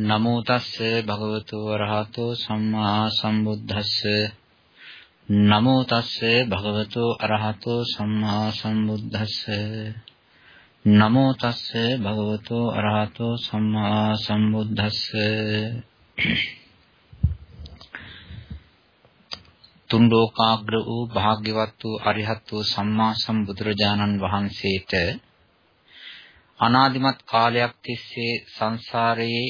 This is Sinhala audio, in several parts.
නමෝ තස්ස භගවතු වරහතෝ සම්මා සම්බුද්දස්ස නමෝ තස්ස භගවතු අරහතෝ සම්මා සම්බුද්දස්ස නමෝ තස්ස භගවතු අරහතෝ සම්මා සම්බුද්දස්ස තුන් ලෝකාග්‍ර වූ භාග්‍යවත් වූ අරිහත් වූ සම්මා සම්බුදුරජාණන් වහන්සේට අනාදිමත් කාලයක් තිස්සේ සංසාරයේ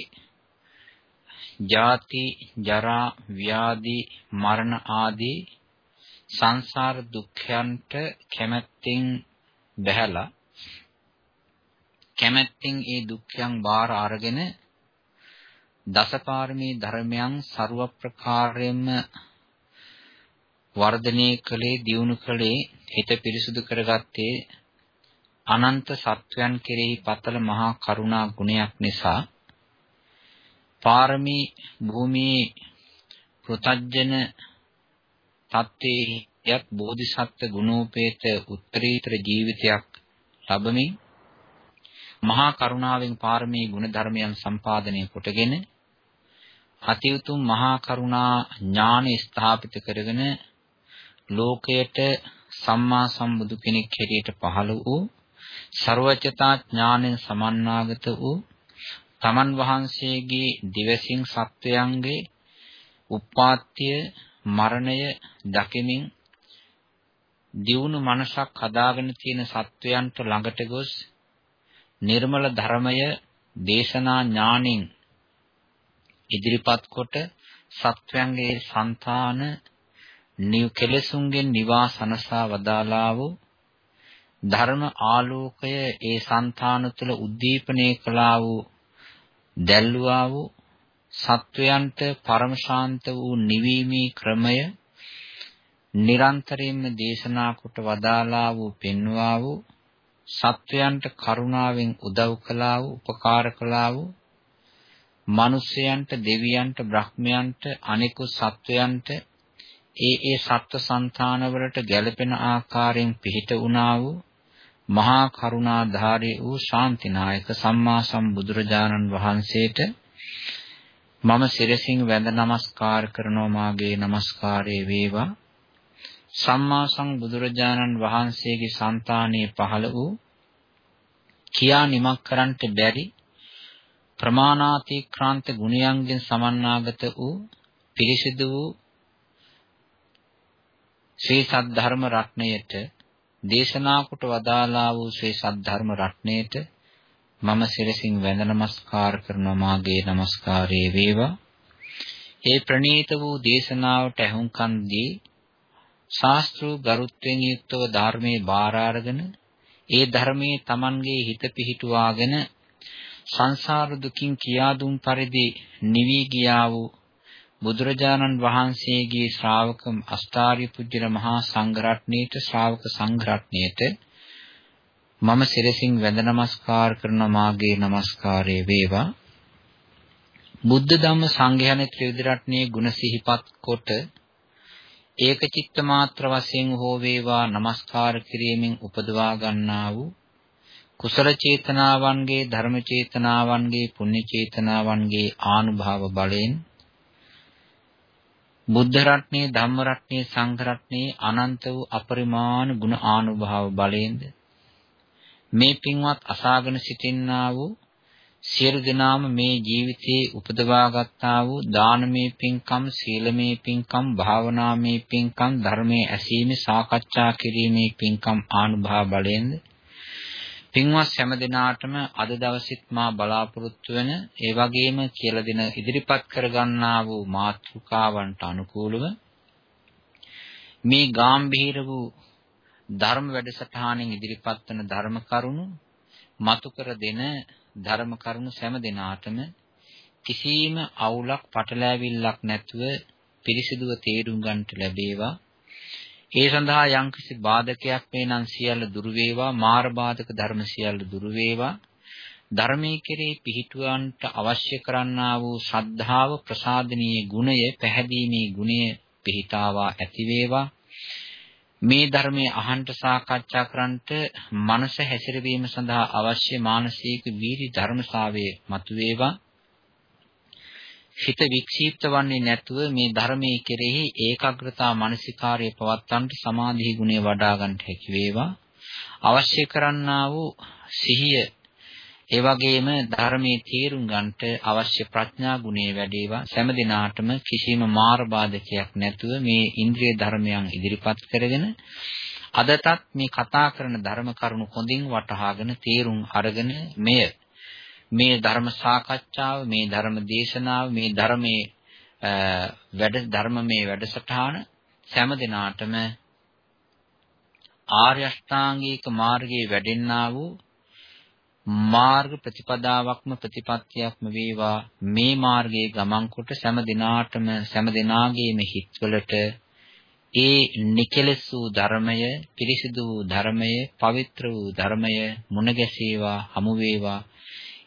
ජාති ජරා ව්‍යාධි මරණ ආදී සංසාර දුක්ඛයන්ට කැමැත්තෙන් බැහැලා කැමැත්තෙන් ඒ දුක්ඛයන් බාර අරගෙන දසපාරමී ධර්මයන් ਸਰව ප්‍රකාරයෙන්ම වර්ධනය කළේ දියුණු කළේ හිත පිරිසුදු කරගත්තේ අනන්ත සත්වයන් කෙරෙහි පතල මහා කරුණා ගුණයක් නිසා පාරමී භූමියේ පෘතජ්ජන තත්ත්වයේ යත් බෝධිසත්ව ගුණෝපේත උත්තරීතර ජීවිතයක් ලැබමින් මහා කරුණාවෙන් පාරමී ගුණ ධර්මයන් සම්පාදනය කොටගෙන අතිඋතුම් මහා කරුණා ඥාන ස්ථාපිත කරගෙන ලෝකයට සම්මා සම්බුදු කෙනෙක් හැටියට පහළ වූ ਸਰවචතා ඥාණයෙන් සමන්නාගත වූ තමන් වහන්සේගේ දිවසින් සත්වයන්ගේ උපාත්‍ය මරණය දකිමින් දියුණු මනසක් හදාගෙන තියෙන සත්වයන්ට ළඟට ගොස් නිර්මල ධර්මය දේශනා ඥාණයෙන් ඉදිරිපත් කොට සත්වයන්ගේ సంతාන නිව් කෙලසුන්ගෙන් නිවාසනසා වදාලා වූ ධර්ම ආලෝකය ඒ సంతාන තුළ උද්දීපනය කළා වූ දැල්ුවා වූ සත්වයන්ට පරම ශාන්ත වූ නිවීමේ ක්‍රමය නිරන්තරයෙන්ම දේශනා කොට වදාලා වූ පෙන්වා වූ සත්වයන්ට කරුණාවෙන් උදව් කළා වූ උපකාර කළා වූ මිනිසයන්ට දෙවියන්ට බ්‍රහ්මයන්ට අනිකුත් සත්වයන්ට ඒ ඒ සත්ව సంతානවලට ගැළපෙන ආකාරයෙන් පිහිට වුණා වූ මහා කරුණාධාරී වූ ශාන්තිනායක සම්මා සම්බුදුරජාණන් වහන්සේට මම සිරසින් වැඳ නමස්කාර කරනවා මාගේ নমස්කාරය වේවා. සම්මා සම්බුදුරජාණන් වහන්සේගේ సంతානයේ පහළ වූ කියා නිමක් කරන්නට බැරි ප්‍රමාණාතික්‍රාන්ත ගුණයන්ගෙන් සමන්නාගත වූ පිරිසිදු වූ ශ්‍රී සද්ධර්ම රත්ණයට දේශනා කොට වදාලා වූ ශ්‍රී සද්ධර්ම රත්නයට මම සිරසින් වැඳ නමස්කාර කරනවා මාගේ নমස්කාරයේ වේවා. ඒ ප්‍රණීත වූ දේශනාවට ඇහුම්කන් දී ශාස්ත්‍රූ ගරුත්වයෙන් යුක්තව ධර්මයේ බාර අරගෙන ඒ ධර්මයේ Tamanගේ හිත පිහිටුවාගෙන සංසාර දුකින් කියා දුන් පරිදි නිවි ගියා වූ බුදුරජාණන් වහන්සේගේ ශ්‍රාවක අස්ථාරිය පුජ්‍යන මහා සංඝරත්නයේට ශ්‍රාවක සංඝරත්නයේට මම සිරසින් වැඳ නමස්කාර කරන මාගේ নমස්කාරය වේවා. බුද්ධ ධම්ම සංඝයානේ ත්‍රිවිධ රත්නයේ ගුණ සිහිපත් කොට ඒකචිත්ත මාත්‍ර වශයෙන් හෝ වේවා নমස්කාර කිරීමෙන් උපදවා ගන්නා වූ කුසල චේතනාවන්ගේ ධර්ම චේතනාවන්ගේ පුණ්‍ය චේතනාවන්ගේ ආනුභාව බලයෙන් බුද්ධ රත්නයේ ධම්ම රත්නයේ සංඝ රත්නයේ අනන්ත වූ අපරිමාණ ගුණ ආනුභාව බලයෙන්ද මේ පින්වත් අසාගෙන සිටින්නා වූ සියලු දෙනාම මේ ජීවිතයේ උපදවා ගත්තා වූ දානමේ පින්කම් සීලමේ පින්කම් භාවනාමේ පින්කම් ධර්මයේ ඇසීමේ සාකච්ඡා කිරීමේ පින්කම් ආනුභාව බලයෙන්ද පින්වත් හැම දිනාටම අද දවසෙත් මා බලාපොරොත්තු වෙන ඒ වගේම කියලා දෙන ඉදිරිපත් කරගන්නා වූ මාතෘකාවන්ට අනුකූලව මේ ගාම්භීර වූ ධර්ම වැඩසටහනෙන් ඉදිරිපත් වන ධර්ම කරුණු මතු කර දෙන ධර්ම කරුණු හැම දිනාටම කිසිම අවුලක් පටලැවිල්ලක් නැතුව පිරිසිදුව තේරුම් ගන්නට ලැබේවා. ඒ සඳහා යම්කිසි බාධකයක් වේ නම් සියල්ල දුරු වේවා මාර බාධක ධර්ම සියල්ල දුරු වේවා. ධර්මයේ කෙරේ පිහිටුවන්ට අවශ්‍ය කරන්නා වූ ශ්‍රද්ධාව ප්‍රසාදනීය ගුණය පැහැදීමේ ගුණය පිහිටාවා ඇති වේවා. මේ ධර්මයේ අහන්ට සාකච්ඡා කරන්නට මනස හැසිරවීම සඳහා අවශ්‍ය මානසික වීරි ධර්මසාවේ මතුවේවා. හිත වික්ෂිප්ත වන්නේ නැතුව මේ ධර්මයේ කෙරෙහි ඒකාග්‍රතා මානසිකාර්ය පවත්වන්නට සමාධි ගුණය වඩා ගන්නට හැකි වේවා. අවශ්‍ය කරන්නා වූ සිහිය ඒ වගේම ධර්මයේ තේරුම් ගන්නට අවශ්‍ය ප්‍රඥා ගුණය වැඩේවා. සෑම දිනාටම කිසිම මාර බාධකයක් නැතුව මේ ඉන්ද්‍රිය ධර්මයන් ඉදිරිපත් කරගෙන අදටත් මේ කතා කරන ධර්ම කරුණු හොඳින් වටහාගෙන තේරුම් අරගෙන මෙය මේ ධර්ම සාකච්ඡාව මේ ධර්ම දේශනාව මේ ධර්මයේ වැඩ ධර්මමේ වැඩසටහන සෑම දිනාටම ආර්ය අෂ්ටාංගික මාර්ගයේ වැඩෙන්නා වූ මාර්ග ප්‍රතිපදාවක්ම ප්‍රතිපත්තියක්ම වේවා. මේ මාර්ගයේ ගමන් කොට සෑම දිනාටම සෑම දිනාගේම හිත්වලට ඒ නිකලස් වූ ධර්මය පිරිසිදු වූ ධර්මය පවිත්‍ර වූ ධර්මය මුණ ගැසේවා හමු වේවා.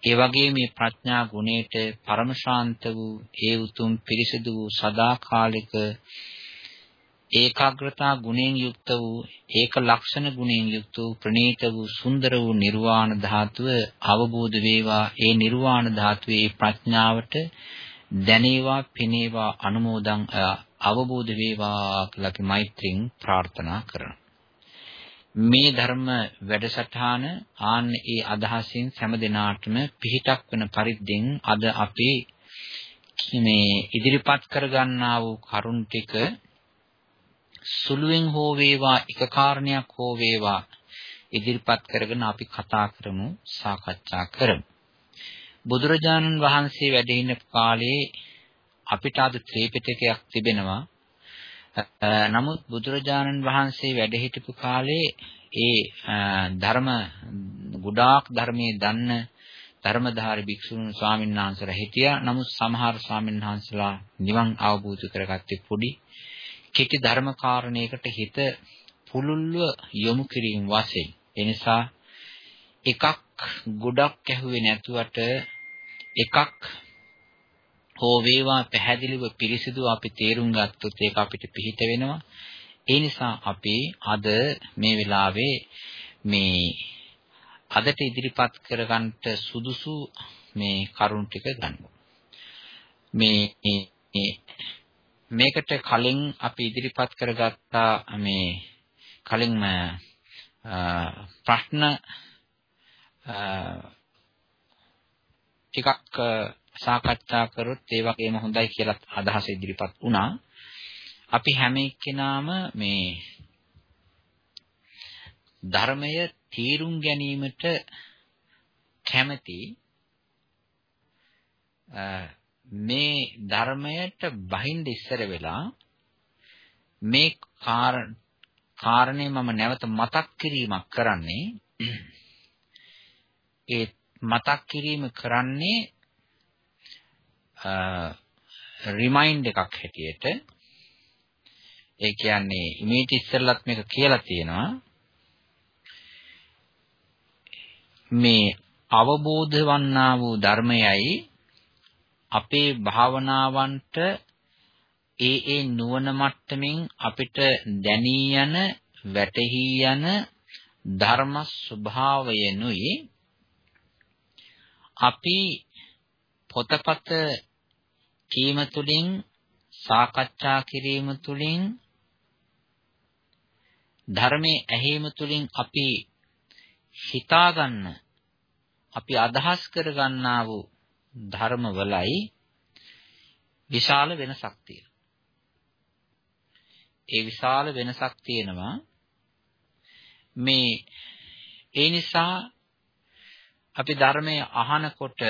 ඒ වගේ මේ ප්‍රඥා ගුණයට පරම ශාන්ත වූ ඒ උතුම් පිරිසිදු වූ සදාකාලික ඒකාග්‍රතා ගුණයෙන් යුක්ත වූ ඒක ලක්ෂණ ගුණයෙන් යුක්ත වූ ප්‍රණීත වූ සුන්දර වූ නිර්වාණ ධාතුව අවබෝධ වේවා. ඒ නිර්වාණ ධාතුවේ ප්‍රඥාවට දැනේවා පිනේවා අනුමෝදන් අවබෝධ වේවා කියලා අපි මෛත්‍රියෙන් ප්‍රාර්ථනා කරනවා. මේ ධර්ම වැඩසටහන ආන්න ඒ අදහසින් හැම දිනාටම පිහිටක් වෙන පරිද්දෙන් අද අපි මේ ඉදිරිපත් කරගන්නා වූ කරුණ ටික සුළුවෙන් හෝ වේවා එක කාරණයක් හෝ වේවා ඉදිරිපත් කරගෙන අපි කතා කරමු සාකච්ඡා කරමු. බුදුරජාණන් වහන්සේ වැඩ ඉන්න කාලේ අපිට අද ත්‍රිපිටකයක් තිබෙනවා. නමුත් බුදුරජාණන් වහන්සේ වැඩ හිටපු කාලේ ඒ ධර්ම ගොඩාක් ධර්මයේ දන්න ධර්මධාරී භික්ෂුන් ස්වාමීන් වහන්සේලා හිටියා. නමුත් සමහර ස්වාමීන් වහන්සේලා නිවන් අවබෝධ කරගත්තේ පොඩි කෙටි ධර්ම කාරණයකට හිත පුළුල්ව යොමු කිරීම වශයෙන්. ඒ නිසා එකක් ගොඩක් ඇහුවේ නැතුවට එකක් හෝ වේවා පැහැදිලිව පිරිසිදු අපි තේරුම් ගත්තොත් ඒක අපිට පිහිට වෙනවා. ඒ නිසා අපි අද මේ වෙලාවේ මේ අදට ඉදිරිපත් කරගන්නට සුදුසු මේ කරුණ ටික ගන්නවා. මේ මේකට කලින් අපි ඉදිරිපත් කරගත්තා මේ කලින්ම ප්‍රශ්න ටිකක් සාකච්ඡා කරොත් ඒ වගේම හොඳයි කියලා අදහස ඉදිරිපත් වුණා. අපි හැම එක්කෙනාම මේ ධර්මය තීරුම් ගැනීමට කැමැති මේ ධර්මයට බහින්ද ඉස්සර වෙලා මේ කාරණේ මම නැවත මතක් කිරීමක් කරන්නේ ඒ මතක් කිරීම කරන්නේ රිමයින්ඩ් එකක් හැටියට ඒ කියන්නේ ඉමේජ් ඉස්සෙල්ලත් මේක කියලා තියෙනවා. මේ අවබෝධ වන්නා වූ ධර්මයයි අපේ භාවනාවන්ට ඒ ඒ නුවණ මට්ටමින් අපිට දැනී යන වැටහි යන ධර්ම ස්වභාවයනුයි අපි පොතපත කීම තුළින් සාකච්ඡා කිරීම තුළින් ධර්මයේ ඇහිම තුළින් අපි හිතාගන්න අපි අදහස් කරගන්නා වූ ධර්මවලයි විශාල වෙනසක් තියෙනවා. ඒ විශාල වෙනසක් තියෙනවා මේ ඒ නිසා අපි ධර්මය අහනකොට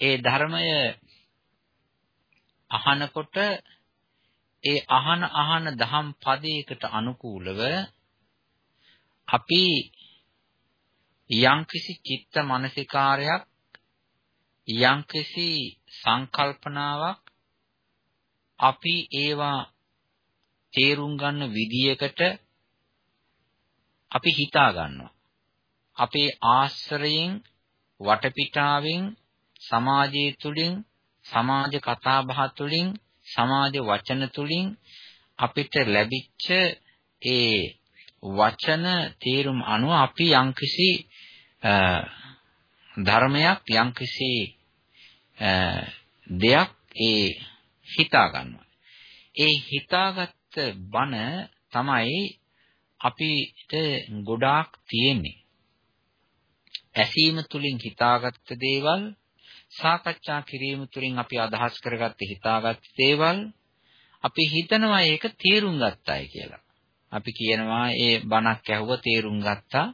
ඒ ධර්මය අහනකොට ඒ අහන අහන දහම් පදයකට අනුකූලව අපි යම්කිසි චිත්ත මානසිකාරයක් යම්කිසි සංකල්පනාවක් අපි ඒවා තේරුම් ගන්න විදියකට අපි හිතා ගන්නවා. අපේ ආශ්‍රයෙන් වටපිටාවෙන් සමාජය තුළින් සමාජ කතා බහ තුළින් සමාජ වචන තුළින් අපිට ලැබිච්ච ඒ වචන තේරුම් අනුව අපි යම්කිසි ධර්මයක් යම්කිසි දෙයක් ඒ හිතා ගන්නවා. ඒ හිතාගත්ත බණ තමයි අපිට ගොඩාක් තියෙන්නේ. ඇසීම තුලින් හිතාගත්ත දේවල් සාකච්ඡා කිරීම තුළින් අපි අදහස් කරගත්ත හිතාගත් දේවල් අපි හිතනවා ඒක තේරුම් ගත්තයි කියලා. අපි කියනවා ඒ බණක් ඇහුව තේරුම් ගත්තා.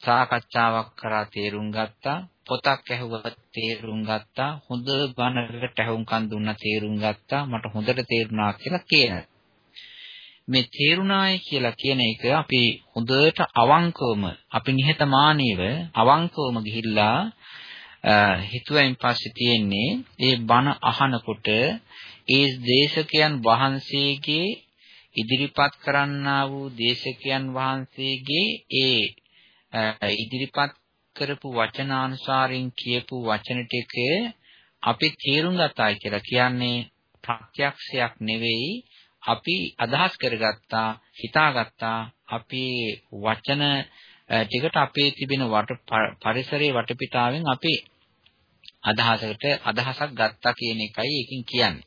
සාකච්ඡාවක් කරා තේරුම් ගත්තා. පොතක් ඇහුවා තේරුම් ගත්තා. හොඳ බණකට ඇහුම්කන් දුන්නා තේරුම් ගත්තා. මට හොඳට තේරුණා කියලා කියනවා. මේ තේරුණාය කියලා කියන එක අපි හොඳට අවංකවම අපි නිහතමානීව අවංකවම ගිහිල්ලා හිතුවෙන් පස්සේ තියෙන්නේ ඒ බණ අහනකොට ඒ දේශකයන් වහන්සේගේ ඉදිරිපත් කරන්නා වූ දේශකයන් වහන්සේගේ ඒ ඉදිරිපත් කරපු වචනානුසාරින් කියපු වචන ටික අපි තේරුම් ගතයි කියලා කියන්නේ ප්‍රත්‍යක්ෂයක් නෙවෙයි. අපි අදහස් කරගත්තා හිතාගත්තා අපි වචන ටිකට අපේ තිබෙන වට පරිසරයේ වටපිටාවෙන් අපි අදහසකට අදහසක් ගත්තා කියන එකයි ඒකෙන් කියන්නේ.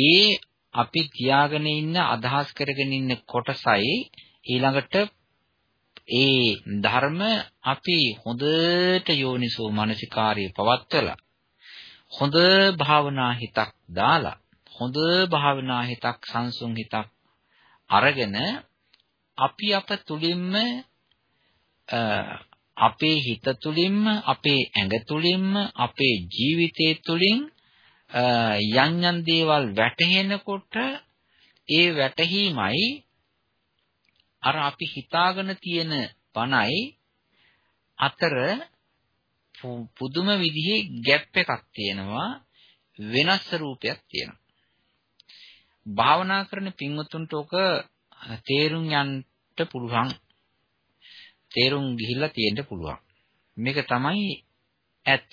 ඒ අපි තියාගෙන ඉන්න අදහස් කරගෙන ඉන්න කොටසයි ඊළඟට ඒ ධර්ම අපි හොඳට යෝනිසෝ මනසිකාර්ය පවත්වලා හොඳ භාවනා හිතක් දාලා හොඳ භාවනා හිතක් සංසුන් හිතක් අරගෙන අපි අප තුලින්ම අපේ හිත තුලින්ම අපේ ඇඟ තුලින්ම අපේ ජීවිතය තුලින් යම් යම් දේවල් වැටහෙනකොට ඒ වැටහීමයි අර අපි හිතාගෙන තියෙන පණයි අතර පුදුම විදිහේ ગેප් එකක් තියෙනවා වෙනස් රූපයක් තියෙනවා. භාවනා කරන පින්වතුන්ට ඔක තේරුම් යන්නට පුළුවන්. තේරුම් ගිහිල්ලා තියෙන්න පුළුවන්. මේක තමයි ඇත්ත.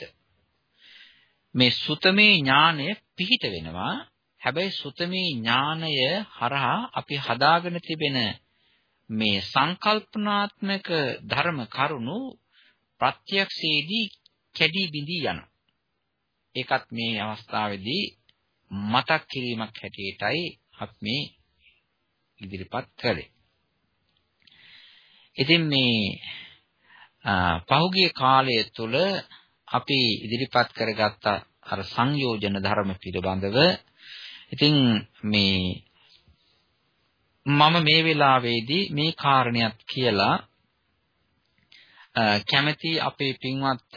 මේ සුතමේ ඥානය පිහිට වෙනවා. හැබැයි සුතමේ ඥානය හරහා අපි හදාගෙන තිබෙන මේ සංකල්පනාත්මක ධර්ම කරුණු ප්‍රත්‍යක්ෂයේදී කැඩී බිඳී යනවා. ඒකත් මේ අවස්ථාවේදී මතක් කිරීමක් හැටියටයි අපි මේ ඉදිරිපත් කළේ. ඉතින් මේ පහුගිය කාලය තුල අපි ඉදිරිපත් කරගත්ත අර සංයෝජන ධර්ම පිළිබඳව ඉතින් මේ මම මේ වෙලාවේදී මේ කාරණයක් කියලා කැමැති අපේ පින්වත්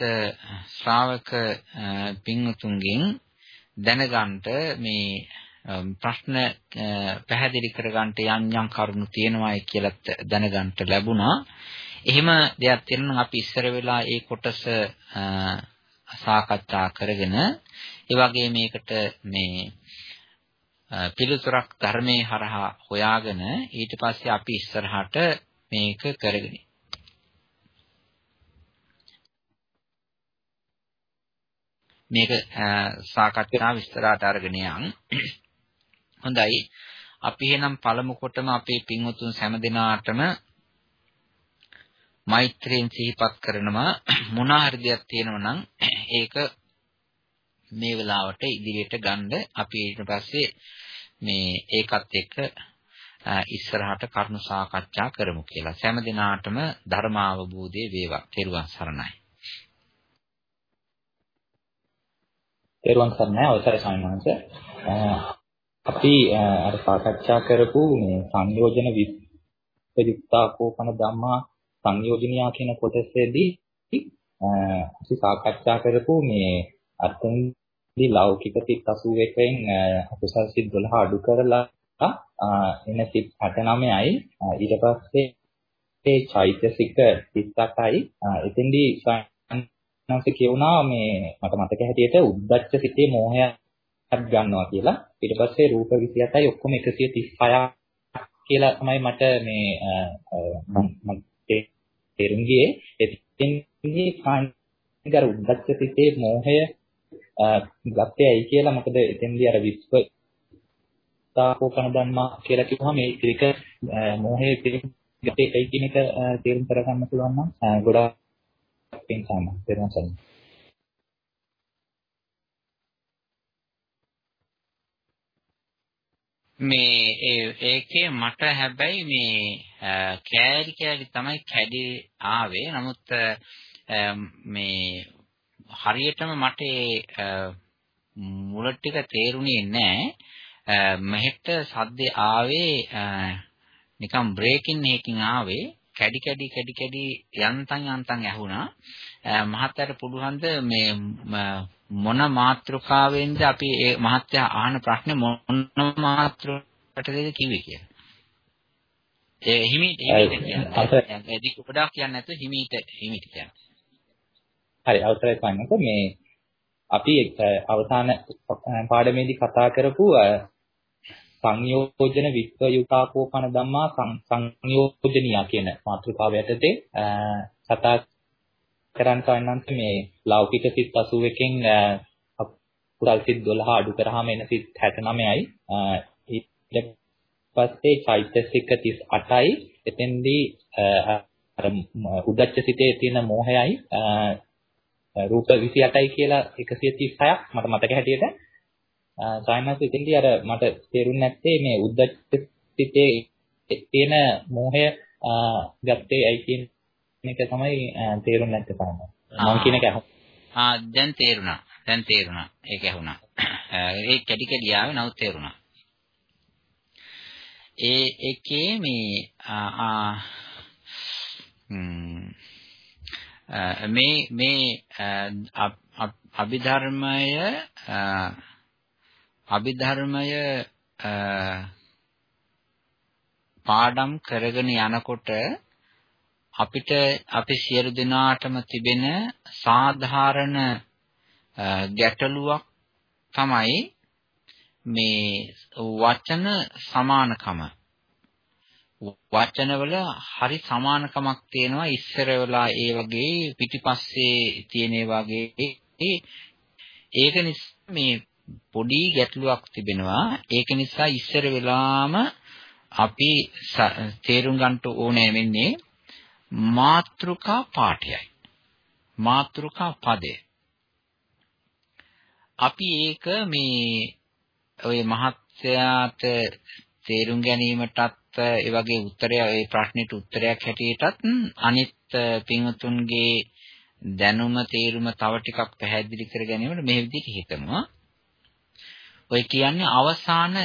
ශ්‍රාවක පින්වතුන්ගෙන් දැනගන්න මේ ප්‍රශ්න පැහැදිලි කරගන්න යම් යම් කරුණු තියෙනවායි කියලා දැනගන්න ලැබුණා. එහෙම දෙයක් තියෙනවා අපි ඉස්සර වෙලා ඒ කොටස සාකච්ඡා කරගෙන ඒ වගේ මේකට මේ පිළිතුරක් ධර්මයේ හරහා හොයාගෙන ඊට පස්සේ අපි ඉස්සරහට මේක කරගෙන මේක සාකච්ඡා විස්තරාට අරගෙන යන්. හොඳයි. අපි එහෙනම් පළමු කොටම අපේ පින්වතුන් හැම දිනාටම මෛත්‍රියෙන් සිහිපත් කරනවා මොන හරි දෙයක් තියෙනවා නම් ඒක මේ වෙලාවට ඉදිරියට ගන්න අපි ඊට පස්සේ මේ ඒකත් එක්ක ඉස්සරහට කරුණු සාකච්ඡා කරමු කියලා. හැම දිනාටම ධර්ම අවබෝධය වේවා. තෙරුවන් සරණයි. තේරුවන් සරණයි අවසරයි ස්වාමීන් අපි අර සාකච්ඡා කරපු මේ සංයෝජන විපරිත්තාකෝපන ධම්මා සංයෝජනියා කියන කොටසේදී අපි සාකච්ඡා කරපු මේ අත්ුන්දි ලෞකික සිත් 81න් අකුසල් සිත් 12 අඩු කරලා එන සිත් 69යි ඊට පස්සේ ඒ චෛතසික 38යි එතෙන්දී නැන්සේ කියුණා මේ මට මතක හැටියට උද්දච්ච සිතේ මෝහයක් ගන්නවා කියලා. ඊට පස්සේ රූප 28යි ඔක්කොම 136 කියලා තමයි මට මේ මම තේරුම් ගියේ. එතින්දී කාණ්ඩර උද්දච්ච සිතේ මෝහය ගත්තේයි කියලා මොකද එතෙන්දී අර විශ්ව විපයුක්තාකෝ කන ධම්මා කියලා කිව්වම මේ ත්‍රික මොහේ ත්‍රිකේ ඒ කියන එක තේරුම් කරගන්න පුළුවන් නම් ගොඩාක් පින් සාම තේරුම් ගන්න. මේ ඒකේ මට හැබැයි මේ කෑලි කෑලි තමයි කැඩේ ආවේ. නමුත් මේ හරියටම මට මුල ටික තේරුණේ නැහැ. මෙහෙට සද්දේ ආවේ නිකන් බ්‍රේකින් එකකින් ආවේ කැඩි කැඩි කැඩි කැඩි යන්තම් යන්තම් ඇහුණා. මහත්තයාට පුළුවන්ද මේ මොන මාත්‍රකාවෙන්ද අපි ඒ මහත්තයා අහන ප්‍රශ්නේ මොන මාත්‍රකටද කිව්වේ කියලා. ඒ හිමීට හිමීට. ඒක ගොඩාක් කියන්නේ නැතුව හිමීට හිමීට කියන්නේ. හරි අවසරයි කන්නක මේ අපි අවසාන පාඩමේදී කතා කරපු සංයෝජන විප්‍රයුතාකෝපන ධම්මා සංයෝජනියා කියන මාතෘකාව යටතේ කතා කරන්න කවන්නන්ත මේ ලෞකික සිත් 81කින් කුසල් සිත් 12 අඩු කරාම එන සිත් 69යි ඊට පස්සේ චෛතසික 38යි එතෙන්දී අර උද්දච්ච සිතේ තියෙන මෝහයයි රූප 28යි කියලා 136ක් මට මතක හැටියට. සායනස් ඉතින්දී අර මට තේරුන්නේ නැත්තේ මේ උද්දච්ච සිතේ තියෙන මෝහය ගත්තේ ඇයි කියන එක තමයි තේරුන්නේ නැත්තේ තමයි. මම කියන එක. ආ දැන් තේරුණා. දැන් තේරුණා. ඒක ඇහුණා. ඒ කැඩි කැඩි ආවේ නමුත් තේරුණා. ඒ එකේ මේ ආ මේ මේ අභිධර්මය අභිධර්මය පාඩම් කරගෙන යනකොට අපිට අපි සියලු දෙනාටම තිබෙන සාධාරණ ගැටලුවක් තමයි මේ වචන සමානකම. වචනවල හරි සමානකමක් තියෙනවා ඉස්සර වෙලා ඒ වගේ පිටිපස්සේ තියෙන වගේ. ඒක නිසා මේ පොඩි ගැටලුවක් තිබෙනවා. ඒක නිසා ඉස්සර වෙලාම අපි තේරුම් ගන්න ඕනේ වෙන්නේ මාත්‍රිකා පාඨයයි මාත්‍රිකා පදය අපි ඒක මේ ඔය මහත්යාට තේරුම් ගැනීමටත් ඒ වගේ උත්තරය ඒ ප්‍රශ්නෙට උත්තරයක් හැටියටත් අනිත් පින්වතුන්ගේ දැනුම තේරුම තව ටිකක් පැහැදිලි කර ගැනීමට මේ විදිහට හිතනවා. ඔය කියන්නේ අවසාන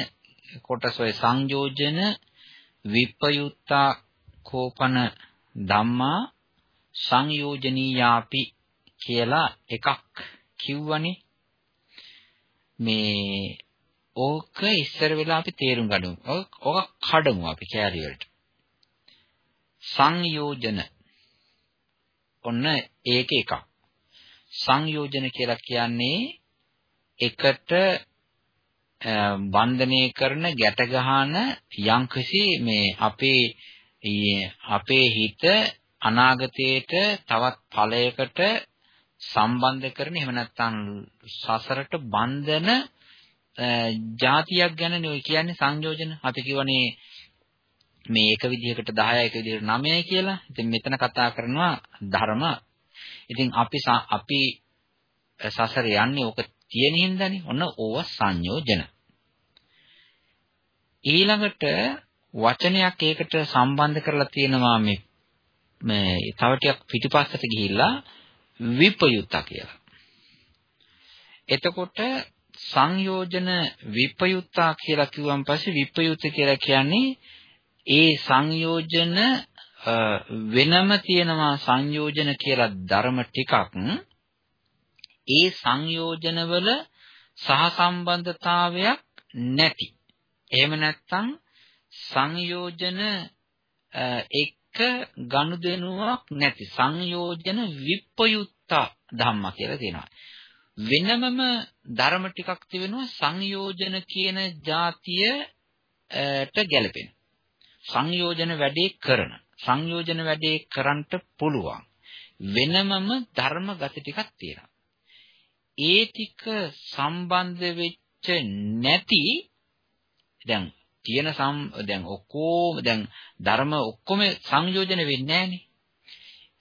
කොටස ඔය සංයෝජන විපයුත්තා කෝපන ධම්මා සංයෝජනීයාපි කියලා එකක් කිව්වනේ මේ ඕක ඉස්සර වෙලා අපි තේරුම් ගනිමු. ඕක කඩමු අපි කැලිය වලට. සංයෝජන ඔන්න ඒක එකක්. සංයෝජන කියලා කියන්නේ එකට බන්ධනය කරන ගැට ගහන යම්කිසි මේ අපේ අපේ හිත අනාගතයේට තවත් ඵලයකට සම්බන්ධ කරන එහෙම නැත්නම් සසරට බන්ධන જાතියක් ගැනනේ ඔය කියන්නේ සංයෝජන. අපි කියවනේ මේ එක විදිහකට 10යි එක විදිහකට 9යි කියලා. ඉතින් මෙතන කතා කරනවා ධර්ම. ඉතින් අපි අපි සසර යන්නේ ඕක තියෙන හින්දානේ. ඔන්න ඕව සංයෝජන. ඊළඟට වචනයක් ඒකට සම්බන්ධ කරලා තියෙනවා මේ මේ තව ටිකක් පිටිපස්සට ගිහිල්ලා විපයුත්ත කියලා. එතකොට සංයෝජන විපයුත්තා කියලා කිව්වන් පස්සේ විපයුත් කියලා කියන්නේ ඒ සංයෝජන වෙනම තියෙනවා සංයෝජන කියලා ධර්ම ටිකක් ඒ සංයෝජනවල සහසම්බන්ධතාවයක් නැති. එහෙම නැත්නම් සංයෝජන එක්ක ගනුදෙනුවක් නැති සංයෝජන විප්පයුත්තා ධම්ම කියලා තියෙනවා. වෙනමම ධර්ම ටිකක් තිබෙනවා සංයෝජන කියන જાතියට ගැලපෙන. සංයෝජන වැඩේ කරන. සංයෝජන වැඩේ කරන්නට පුළුවන්. වෙනමම ධර්ම ගති ටිකක් තියෙනවා. ඒ ටික සම්බන්ධ වෙච්ච නැති දැන් තියෙන සම් දැන් ඔක්කොම දැන් ධර්ම ඔක්කොම සංයෝජන වෙන්නේ නැහනේ.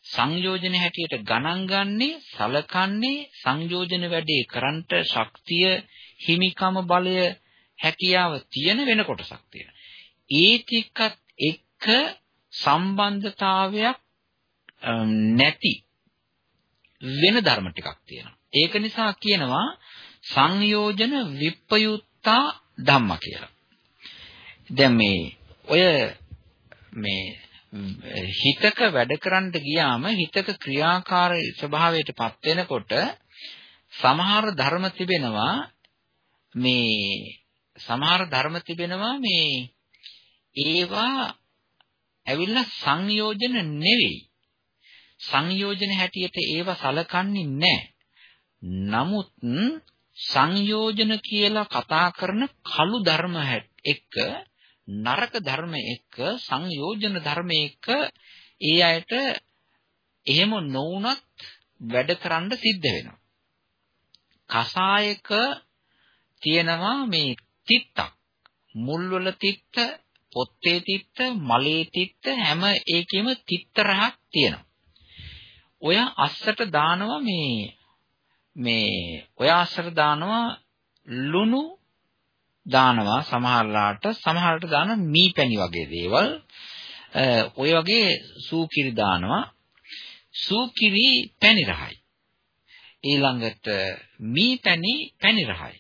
සංයෝජන හැටියට ගණන් ගන්නේ සලකන්නේ සංයෝජන වැඩේ කරන්ට ශක්තිය හිමිකම බලය හැකියාව තියෙන වෙන කොටසක් තියෙනවා. ඒ ටිකත් එක්ක සම්බන්ධතාවයක් නැති වෙන ධර්ම ටිකක් තියෙනවා. ඒක නිසා කියනවා සංයෝජන විප්පයුත්තා ධම්ම කියලා. දැන් මේ ඔය මේ හිතක වැඩ කරන්න ගියාම හිතක ක්‍රියාකාරී ස්වභාවයටපත් වෙනකොට සමහර ධර්ම තිබෙනවා මේ සමහර ධර්ම තිබෙනවා මේ ඒවා ඇවිල්ලා සංයෝජන නෙවෙයි. සංයෝජන හැටියට ඒවා සලකන්නේ නැහැ. නමුත් සංයෝජන කියලා කතා කරන කළු ධර්ම එක්ක නරක ධර්ම එක්ක සංයෝජන ධර්ම එක්ක ඒ අයට එහෙම නොවුනත් වැඩ කරන්න සිද්ධ වෙනවා. කසායක තියෙනවා මේ තිත්තක්. මුල්වල තිත්ත, පොත්තේ තිත්ත, මලේ තිත්ත හැම එකෙම තිත්ත රහක් තියෙනවා. ඔය අස්සට දානවා මේ මේ ඔය අස්සට දානවා ලුණු දානවා සමහරලාට සමහරට දාන මීපැණි වගේ දේවල්. ඔය වගේ සූකිරි දානවා. සූකිරි පැණි රහයි. ඊළඟට මීපැණි පැණි රහයි.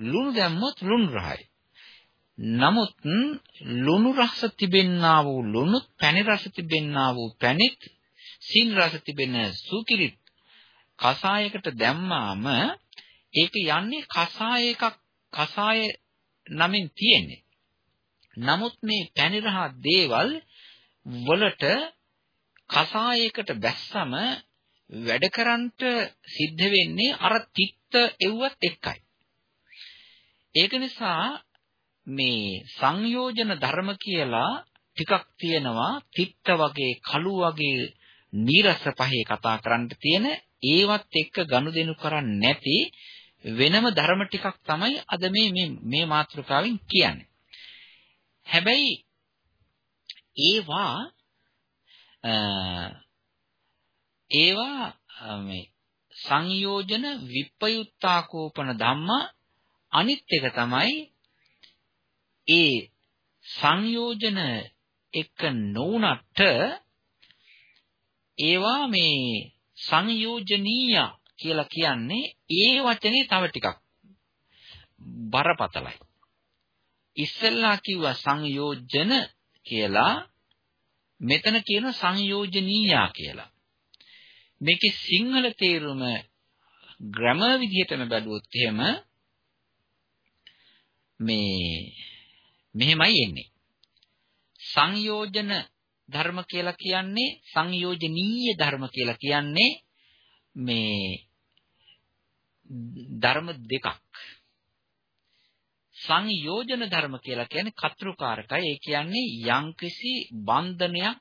ලුණු දැම්මොත් ලුණු රහයි. නමුත් ලුණු රස තිබෙන්නා වූ ලුණුත් පැණි රස තිබෙන්නා වූ පැණිත් සිල් රස තිබෙන සූකිරි කසායකට දැම්මාම ඒක යන්නේ කසාය එකක් කසාය නමින් තියෙන්නේ. නමුත් මේ පැණිරහ දේවල් වලට කසායයකට බැස්සම වැඩ කරන්නට සිද්ධ වෙන්නේ අර තිත්ත එව්වත් එක්කයි. ඒක නිසා මේ සංයෝජන ධර්ම කියලා ටිකක් තියෙනවා තිත්ත වගේ කළු වගේ නීරස පහේ කතා කරන්න තියෙන ඒවත් එක්ක ගනුදෙනු කරන්නේ නැති වෙනම ධර්ම ටිකක් තමයි අද මේ මේ මේ මාතෘකාවෙන් කියන්නේ. හැබැයි ඒවා ඒවා මේ සංයෝජන විප්පයුත්තාකෝපන ධම්ම අනිත් එක තමයි ඒ සංයෝජන එක නොඋනට ඒවා මේ සංයෝජනීය කියලා කියන්නේ ඒ වචනේ තව ටිකක් බරපතලයි. ඉස්සෙල්ලා කිව්වා සංයෝජන කියලා මෙතන කියන සංයෝජනීය කියලා. මේකේ සිංහල තේරුම ග්‍රැමර් විදිහටම බැලුවොත් එහෙම මේ මෙහෙමයි එන්නේ. සංයෝජන ධර්ම කියලා කියන්නේ සංයෝජනීය ධර්ම කියලා කියන්නේ මේ ධර්ම දෙකක්. සංයෝජන ධර්ම කියලා කියන්නේ කතෘකාරකයි. ඒ කියන්නේ යම්කිසි බන්ධනයක්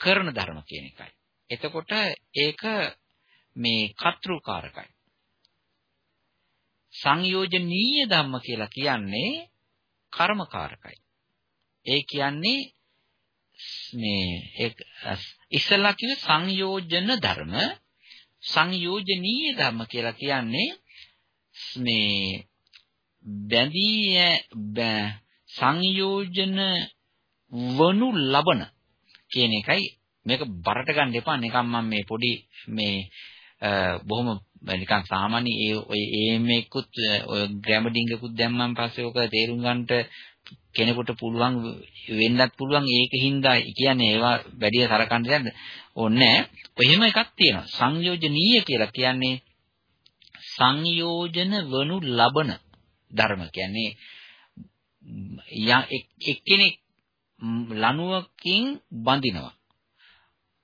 කරන ධර්ම කියන එකයි. එතකොට ඒක මේ කතෘකාරකයි. සංයෝජනීය ධම්ම කියලා කියන්නේ කර්මකාරකයි. ඒ කියන්නේ මේ ඉස්සලා කිව්වේ සංයෝජන ධර්ම. සංයෝජනීය ධර්ම කියලා කියන්නේ මේ බැඳී සංයෝජන වනු ලබන කියන එකයි. මේක බරට ගන්න එපා. නිකන් මම මේ පොඩි මේ බොහොම නිකන් සාමාන්‍ය ඒ ඔය ඒමෙකුත් ඔය ග්‍රැමඩින්ගකුත් දැම්මන් පස්සේ ඔක තේරුම් ගන්නට කෙනෙකුට පුළුවන් වෙන්නත් පුළුවන්. ඒකින්ද කියන්නේ ඒවා වැඩි සරකන්න දෙයක් ඕනේ. ඔහෙම එකක් තියෙනවා. සංයෝජනීය කියලා කියන්නේ සංයෝජන වනු ලබන ධර්ම. කියන්නේ එක්කෙනෙක් ලණුවකින් බඳිනවා.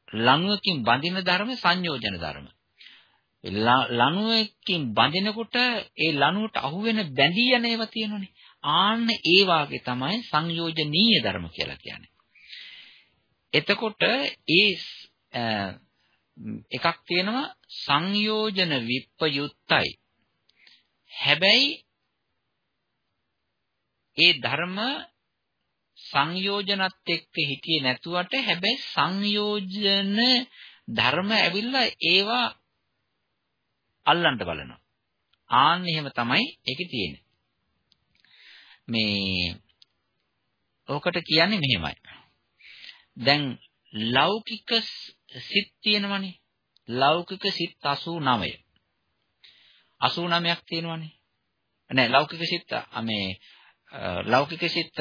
ලණුවකින් බඳින ධර්ම සංයෝජන ධර්ම. ලණුවකින් බඳිනකොට ඒ ලණුවට අහුවෙන බැඳී යන ඒවා තියෙනනේ ආන්න ඒ වාගේ තමයි සංයෝජනීය ධර්ම කියලා කියන්නේ. එතකොට ඒ එකක් තියෙනවා සංයෝජන විප්පයුත්තයි. හැබැයි ඒ ධර්ම සංයෝජනත් එක්ක හිටියේ නැතුවට හැබැයි සංයෝජන ධර්ම ඇවිල්ලා ඒවා අල්ලන්න බලනවා. ආන්න එහෙම තමයි ඒකේ තියෙන්නේ. මේ ඕකට කියන්නේ මෙහෙමයි. දැන් ලෞකික සිත් තියෙනවනේ. ලෞකික සිත් 89. 89ක් තියෙනවනේ. නෑ ලෞකික සිත් මේ ලෞකික සිත්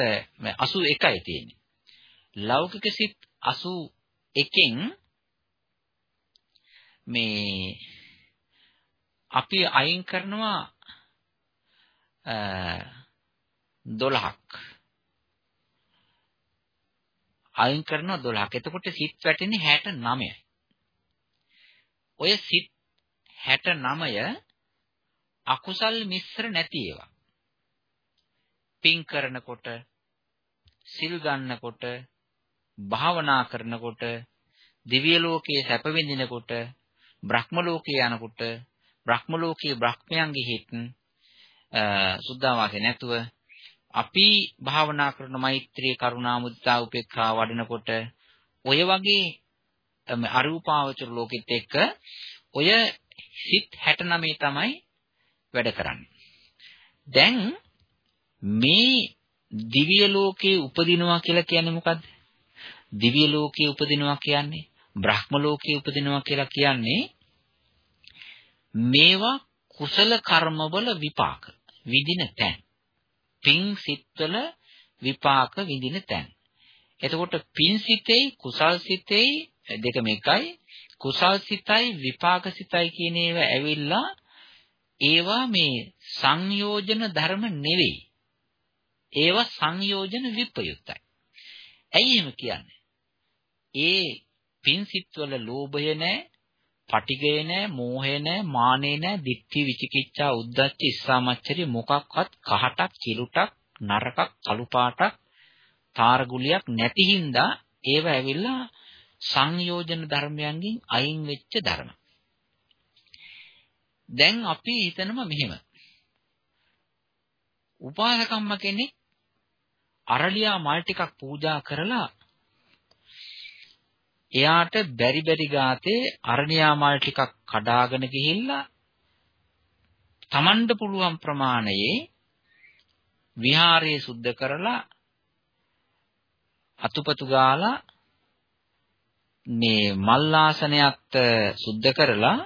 81යි තියෙන්නේ. ලෞකික සිත් 81කින් මේ අපි අයින් කරනවා 12ක්. අයින් කරනවා 12ක්. එතකොට සිත් වැටෙන්නේ 69යි. ඔය සිත් 69 අකුසල් මිශ්‍ර නැති ඒවා. පින් කරනකොට සිල් ගන්නකොට භාවනා කරනකොට දිව්‍ය ලෝකයේ සැප විඳිනකොට බ්‍රහ්ම ලෝකයේ යනකොට බ්‍රහ්ම ලෝකයේ බ්‍රහ්මයන්ගේ හිත් සුද්ධාවාසේ නැතුව අපි භාවනා කරන මෛත්‍රී කරුණා මුදිතා උපේක්ඛා වඩනකොට ඔය වගේ අරූපාවචර ලෝකෙත් එක්ක ඔය සිත් 69 තමයි වැඩ කරන්නේ. දැන් මේ දිව්‍ය ලෝකේ උපදිනවා කියලා කියන්නේ මොකද්ද? දිව්‍ය ලෝකේ උපදිනවා කියන්නේ බ්‍රහ්ම ලෝකේ උපදිනවා කියලා කියන්නේ මේවා කුසල කර්මවල විපාක විඳින තැන්. පින් සිත්වල විපාක විඳින තැන්. එතකොට පින් සිතේ කුසල් සිතේ දෙකම එකයි. කුසල් සිතයි විපාක සිතයි කියන ඒවා ඇවිල්ලා ඒවා මේ සංයෝජන ධර්ම නෙවෙයි. ඒවා සංයෝජන විප්‍රයුක්තයි. ඇයි එහෙම කියන්නේ? ඒ පින් සිත්වල ලෝභය නැහැ, පටිගය නැහැ, මෝහය නැහැ, මානෙ නැහැ, ditthi විචිකිච්ඡා උද්ධච්ච ඉස්සාමච්චරිය මොකක්වත් කහටක්, කිලුටක්, නරකක්, කළු පාටක්, තාරගුලියක් නැති හින්දා ඒව ඇවිල්ලා සංයෝජන ධර්මයන්ගෙන් අයින් වෙච්ච ධර්ම. දැන් අපි හිතනවා මෙහෙම. උපාසකම්ම කෙනෙක් අරලියා මල් ටිකක් පූජා කරලා එයාට බැරි බැරි ගාතේ අරණියා මල් ටිකක් කඩාගෙන ගිහිල්ලා Tamanට පුළුවන් ප්‍රමාණයේ විහාරය සුද්ධ කරලා අතුපතු ගාලා මේ මල් ආසනයත් සුද්ධ කරලා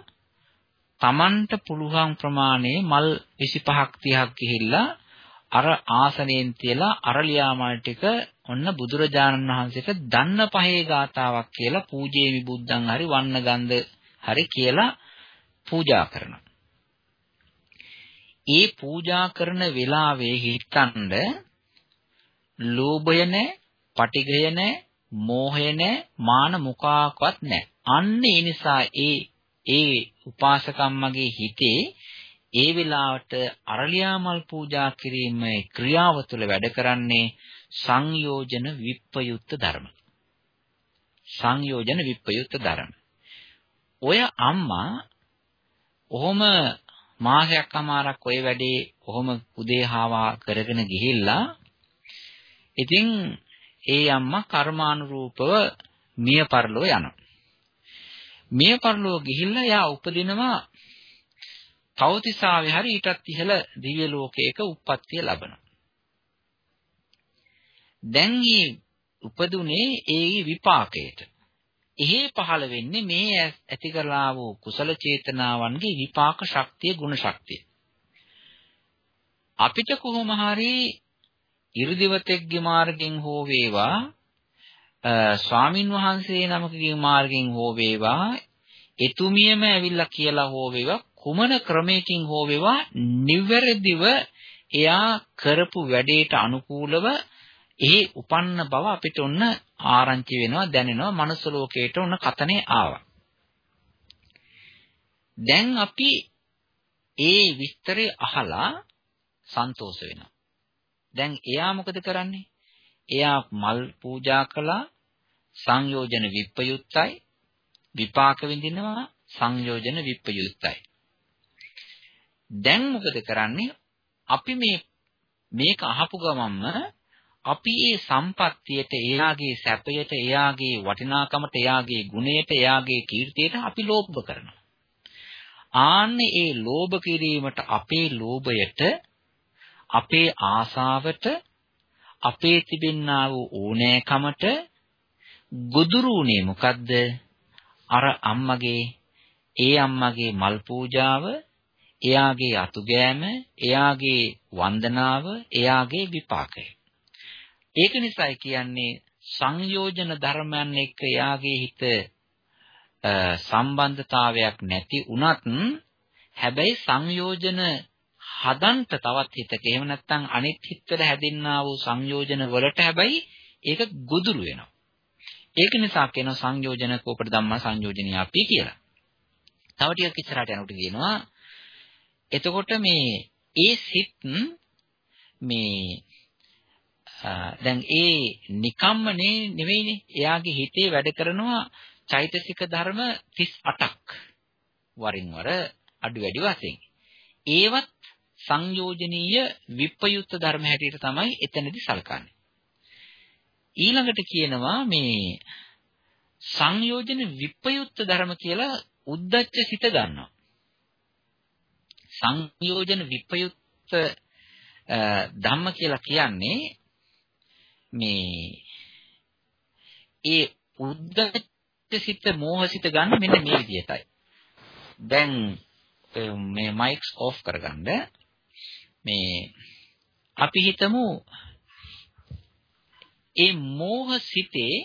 Tamanට පුළුවන් ප්‍රමාණයේ මල් 25ක් 30ක් ගිහිල්ලා අර ආසනයෙන් තියලා අරලියා මල් ටික ඔන්න බුදුරජාණන් වහන්සේට දන්න පහේ ගාතාවක් කියලා පූජේමි බුද්ධං හරි වන්න ගන්ධ හරි කියලා පූජා කරනවා. ඒ පූජා කරන වෙලාවේ හිතනද ලෝභය නැ, පටිඝය නැ, මෝහය නැ, මාන මුකාකවත් නැ. අන්න ඒ නිසා ඒ ඒ උපාසකම්මගේ හිතේ ඒ වෙලාවට අරලියාමල් පූජා කිරීමේ ක්‍රියාව තුළ වැඩ කරන්නේ සංයෝජන විප්පයුක්ත ධර්ම. සංයෝජන විප්පයුක්ත ධර්ම. ඔය අම්මා ඔහොම මාසයක් අමාරක් ඔය වැඩේ ඔහොම උදේ හාවා කරගෙන ගිහිල්ලා ඉතින් ඒ අම්මා කර්මානුරූපව මිය පරලෝ යනවා. මිය පරලෝ ගිහිල්ලා යා උපදිනවා තවතිසාවේ හරි ඊටත් ඉහළ දිව්‍ය ලෝකයක උප්පත්තිය ලබනවා. දැන් මේ උපදුනේ ඒ විපාකයට. එහි පහළ වෙන්නේ මේ ඇති කරලා වූ කුසල චේතනාවන්ගේ විපාක ශක්තිය ගුණ ශක්තිය. අපිට කොහොම හරි 이르දිවතෙක්ගේ මාර්ගෙන් හෝ වේවා ස්වාමින් වහන්සේ නමකගේ මාර්ගෙන් හෝ වේවා එතුමියම ඇවිල්ලා කියලා හෝ වේවා කුමන ක්‍රමයකින් හෝ වේවා නිවැරදිව එයා කරපු වැඩේට අනුකූලව ඒ උපන්න බව අපිට ඔන්න ආරංචි වෙනවා දැනෙනවා මනුස්ස ලෝකයට ඔන්න කතනේ ආවා. දැන් අපි ඒ විස්තරය අහලා සන්තෝෂ වෙනවා. දැන් එයා මොකද කරන්නේ? එයා මල් පූජා කළා සංයෝජන විප්පයුත්තයි විපාක විඳිනවා සංයෝජන විප්පයුත්තයි. දැන් මොකද කරන්නේ? අපි මේ මේක අහපු ගමන්ම අපි ඒ සම්පත්තියට, එයාගේ සැපයට, එයාගේ වටිනාකමට, එයාගේ ගුණයට, එයාගේ කීර්තියට අපි ලෝභ කරනවා. ආන්නේ ඒ ලෝභ කිරීමට අපේ ලෝභයට අපේ ආසාවට අපේ තිබෙන්නා වූ ඕනෑකමට ගොදුරුුනේ මොකද්ද අර අම්මගේ ඒ අම්මගේ මල් පූජාව එයාගේ අතුගෑම එයාගේ වන්දනාව එයාගේ විපාකය ඒක නිසායි කියන්නේ සංයෝජන ධර්මයන් එක්ක එයාගේ හිත සම්බන්ධතාවයක් නැති වුණත් හැබැයි සංයෝජන හදන්ට තවත් හිතක එහෙම නැත්නම් අනිත් හිතවල හැදෙන්නා වූ සංයෝජන වලට හැබැයි ඒක ගොදුරු වෙනවා. ඒක නිසා කියනවා සංයෝජන කෝපට ධම්මා සංයෝජනියාපි කියලා. තව ටිකක් ඉස්සරහට යනකොට කියනවා එතකොට මේ ඒ සිත් මේ දැන් ඒ නිකම්ම නෙවෙයිනේ එයාගේ හිතේ වැඩ කරනවා චෛතසික ධර්ම 38ක් වරින් වර අඩු වැඩි වශයෙන්. ඒවත් සංයෝජනීය විප්‍රයුක්ත ධර්ම හැටියට තමයි එතනදී සලකන්නේ. ඊළඟට කියනවා මේ සංයෝජන විප්‍රයුක්ත ධර්ම කියලා උද්දච්ච සිත ගන්නවා. සංයෝජන විප්‍රයුක්ත ධම්ම කියලා කියන්නේ මේ ඒ උද්දච්ච සිත මෝහසිත ගන්න මෙන්න මේ විදිහටයි. දැන් මේ මයික්ස් ඔෆ් කරගන්න මේ අපි හිතමු ඒ මෝහසිතේ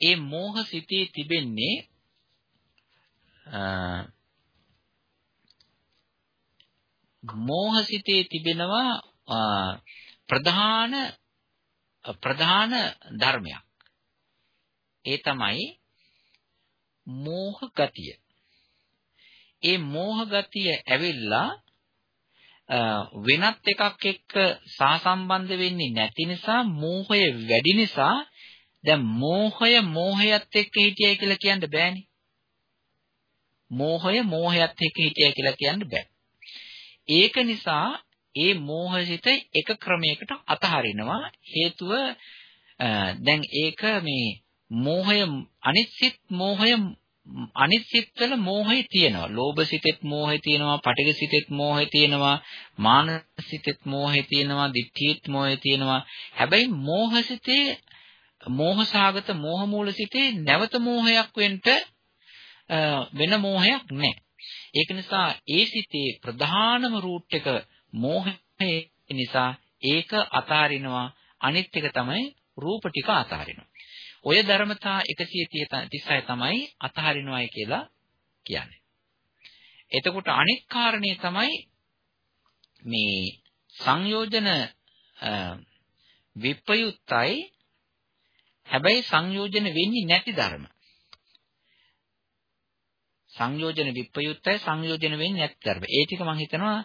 ඒ මෝහසිතේ තිබෙන්නේ මෝහසිතේ තිබෙනවා ප්‍රධාන ප්‍රධාන ධර්මයක් ඒ තමයි මෝහ ගතිය. ඒ මෝහ ගතිය ඇවිල්ලා වෙනත් එකක් එක්ක සහසම්බන්ධ වෙන්නේ නැති නිසා මෝහය වැඩි නිසා දැන් මෝහය මෝහයත් එක්ක හිටියයි කියලා කියන්න බෑනේ. මෝහය මෝහයත් එක්ක හිටියයි කියලා කියන්න බෑ. ඒක නිසා ඒ මෝහසිත එක ක්‍රමයකට අතහරිනවා හේතුව දැන් ඒක මේ මෝහය අනිත් සිත් මෝහය අනිත් සිත්වල මෝහය තියෙනවා. ලෝභ සිතෙත් මෝහය තියෙනවා, පටිඝ සිතෙත් මෝහය තියෙනවා, මාන සිතෙත් මෝහය තියෙනවා, දිට්ඨියත් මෝහය තියෙනවා. හැබැයි මෝහ සිතේ මෝහසාගත මෝහ මූල සිතේ නැවත මෝහයක් වෙන්න වෙන මෝහයක් නැහැ. ඒක නිසා ඒ සිතේ ප්‍රධානම රූට් එක මෝහය නිසා ඒක අතාරිනවා අනිත් එක තමයි රූප ටික අතාරිනවා. ඔය ධර්මතා 136 තමයි අතහරිනවයි කියලා කියන්නේ. එතකොට අනෙක් කාරණේ තමයි මේ සංයෝජන විප්‍රයුක්තයි හැබැයි සංයෝජන වෙන්නේ නැති ධර්ම. සංයෝජන විප්‍රයුක්තයි සංයෝජන වෙන්නේ නැති ධර්ම. ඒ ටික මම හිතනවා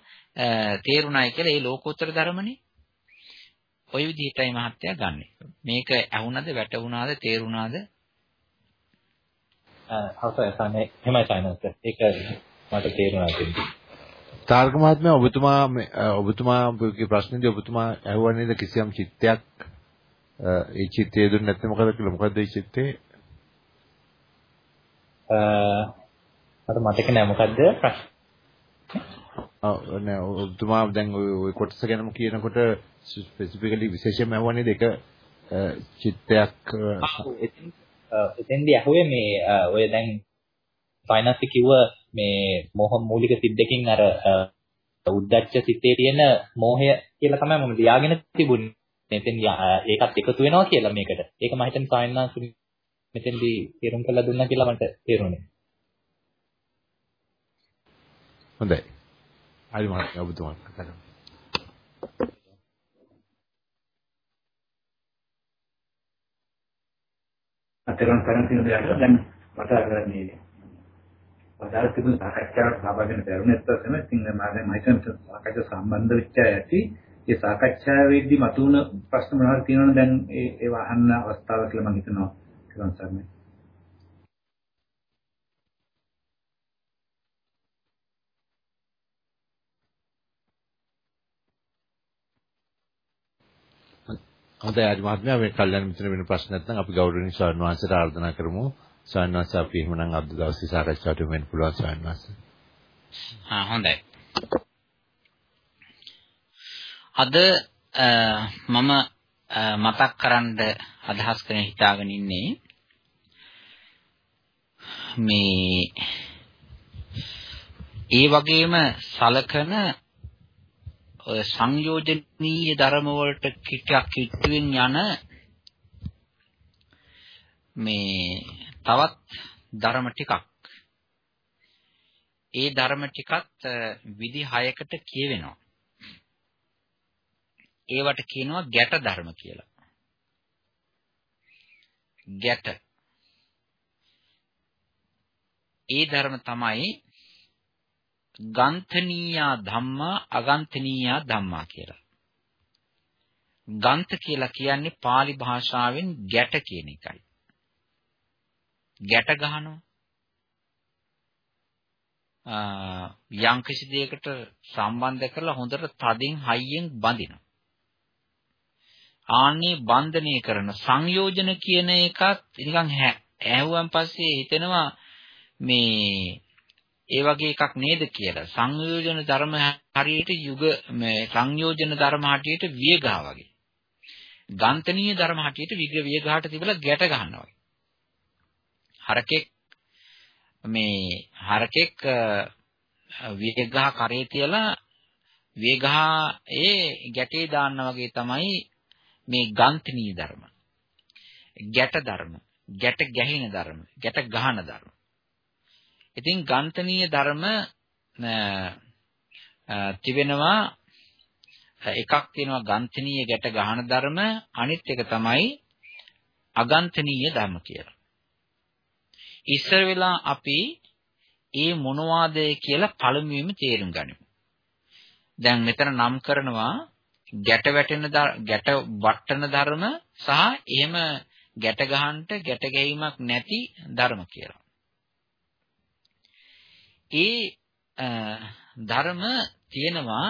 තේරුණායි කියලා ඒ ලෝකෝත්තර ධර්මනේ. ওই විදිහටයි මහත්තයා ගන්නෙ. මේක ඇහුණද වැටුණාද තේරුණාද? හවසයි සානේ එහෙමයි සානත්. ඒක මට තේරුණා දෙන්නේ. තාර්ක මහත්මයා ඔබතුමා ඔබතුමාගේ ප්‍රශ්නේදී ඔබතුමා ඇහුවා නේද කිසියම් චිත්තයක් ඒ චිත්තය දුන්නේ නැත්නම් මොකද කියලා මොකද්ද ඒ චිත්තේ? අර මතක නෑ මොකද්ද ප්‍රශ්නේ? ඔව් නෑ ඔබතුමා දැන් ওই කොටස ගැනම කියනකොට ස්පෙસિෆිකලි විශේෂයෙන්ම අහන්නේ දෙක චිත්තයක් එතෙන්දී අහුවේ මේ ඔය දැන් ෆයිනන්ස් කිව්ව මේ මොහ මූලික සිත් දෙකෙන් අර උද්දච්ච සිතේ තියෙන මෝහය කියලා තමයි මම ලියාගෙන තිබුණේ. එතෙන් ඒකත් එකතු වෙනවා කියලා මේකට. ඒක මම හිතන්නේ ෆයිනන්ස් මෙතෙන්දී තේරුම් කරලා දුන්නා කියලා මට තේරුණේ. හොඳයි. හරි මහත්මයා ඔබතුමාට කතා කරමු. අතරන් කරන් තියෙන දෙයක් දැන් මට අර මේ වදාළ තිබුණු සාකච්ඡාවට සහභාගී වෙන්න බැරුණෙත් තමයි ඉතින් මම මම හිතන්නේ සාකච්ඡා සම්බන්ධ වෙච්ච ඇති ඒ සාකච්ඡාවේදී මතුවන ප්‍රශ්න මොනවද තියෙනවද දැන් ඒ ඒව අහන්න අවස්ථාව කියලා මම හිතනවා කිවන් සර්නේ හොඳයි ආදි මහත්මයා මේ කල්යනා මිත්‍ර වෙන ප්‍රශ්න නැත්නම් අපි ගෞරවනීය ස්වාමීන් වහන්සේට ආරාධනා කරමු. ස්වාමීන් වහන්සේ අපි එහෙමනම් අද දවසේ සාකච්ඡාවට වෙන්න පුළුවන් ස්වාමීන් වහන්සේ. හා හොඳයි. අද මම මතක් කරන්න අදහස් කරන හිතාගෙන ඉන්නේ මේ ඒ වගේම සලකන ඔය සංයෝජනීය ධර්ම වලට කිටක් කිට්ටුවෙන් යන මේ තවත් ධර්ම ටිකක්. ඒ ධර්ම ටිකත් විදි 6කට කියවෙනවා. ඒවට කියනවා ගැට ධර්ම කියලා. ගැට. ඒ ධර්ම තමයි ගන්තනීයා ධම්මා අගන්තනීයා ධම්මා කියලා. ගන්ත කියලා කියන්නේ pāli භාෂාවෙන් ගැට කියන එකයි. ගැට ගහනවා. යම් කිසි දෙයකට සම්බන්ධ කරලා හොඳට තදින් හයියෙන් බඳිනවා. ආන්නේ බන්ධනය කරන සංයෝජන කියන එකත් නිකන් ඇහුවන් පස්සේ හිතෙනවා මේ ඒ වගේ එකක් නේද කියලා. සංයෝජන ධර්ම හරියට යුග මේ සංයෝජන ධර්ම හටියට වියගහ වගේ. ගන්තනීය ධර්ම හටියට විග වියගහට තිබලා ගැට ගන්නවා වගේ. හරකෙක් මේ හරකෙක් වියගහ කරේ තියලා වියගහ ඒ ගැටේ දාන්න වගේ තමයි මේ ගන්තනීය ධර්ම. ගැට ධර්ම ගැට ගැහින ධර්ම ගැට ගහන ධර්ම. ඉතින් ගන්තනීය ධර්ම තිබෙනවා එකක් තියෙනවා ගන්තනීය ගැට ගහන ධර්ම අනිත් එක තමයි අගන්තනීය ධර්ම කියලා. ඉස්සර වෙලා අපි ඒ මොනවාද කියලා පළමුවෙන්ම තේරුම් ගනිමු. දැන් මෙතන නම් කරනවා ගැට වැටෙන ගැට වට්ටන ධර්ම සහ එහෙම ගැට ගහන්නට ගැට ගැහිමක් නැති ධර්ම කියලා. ඒ ධර්ම තියෙනවා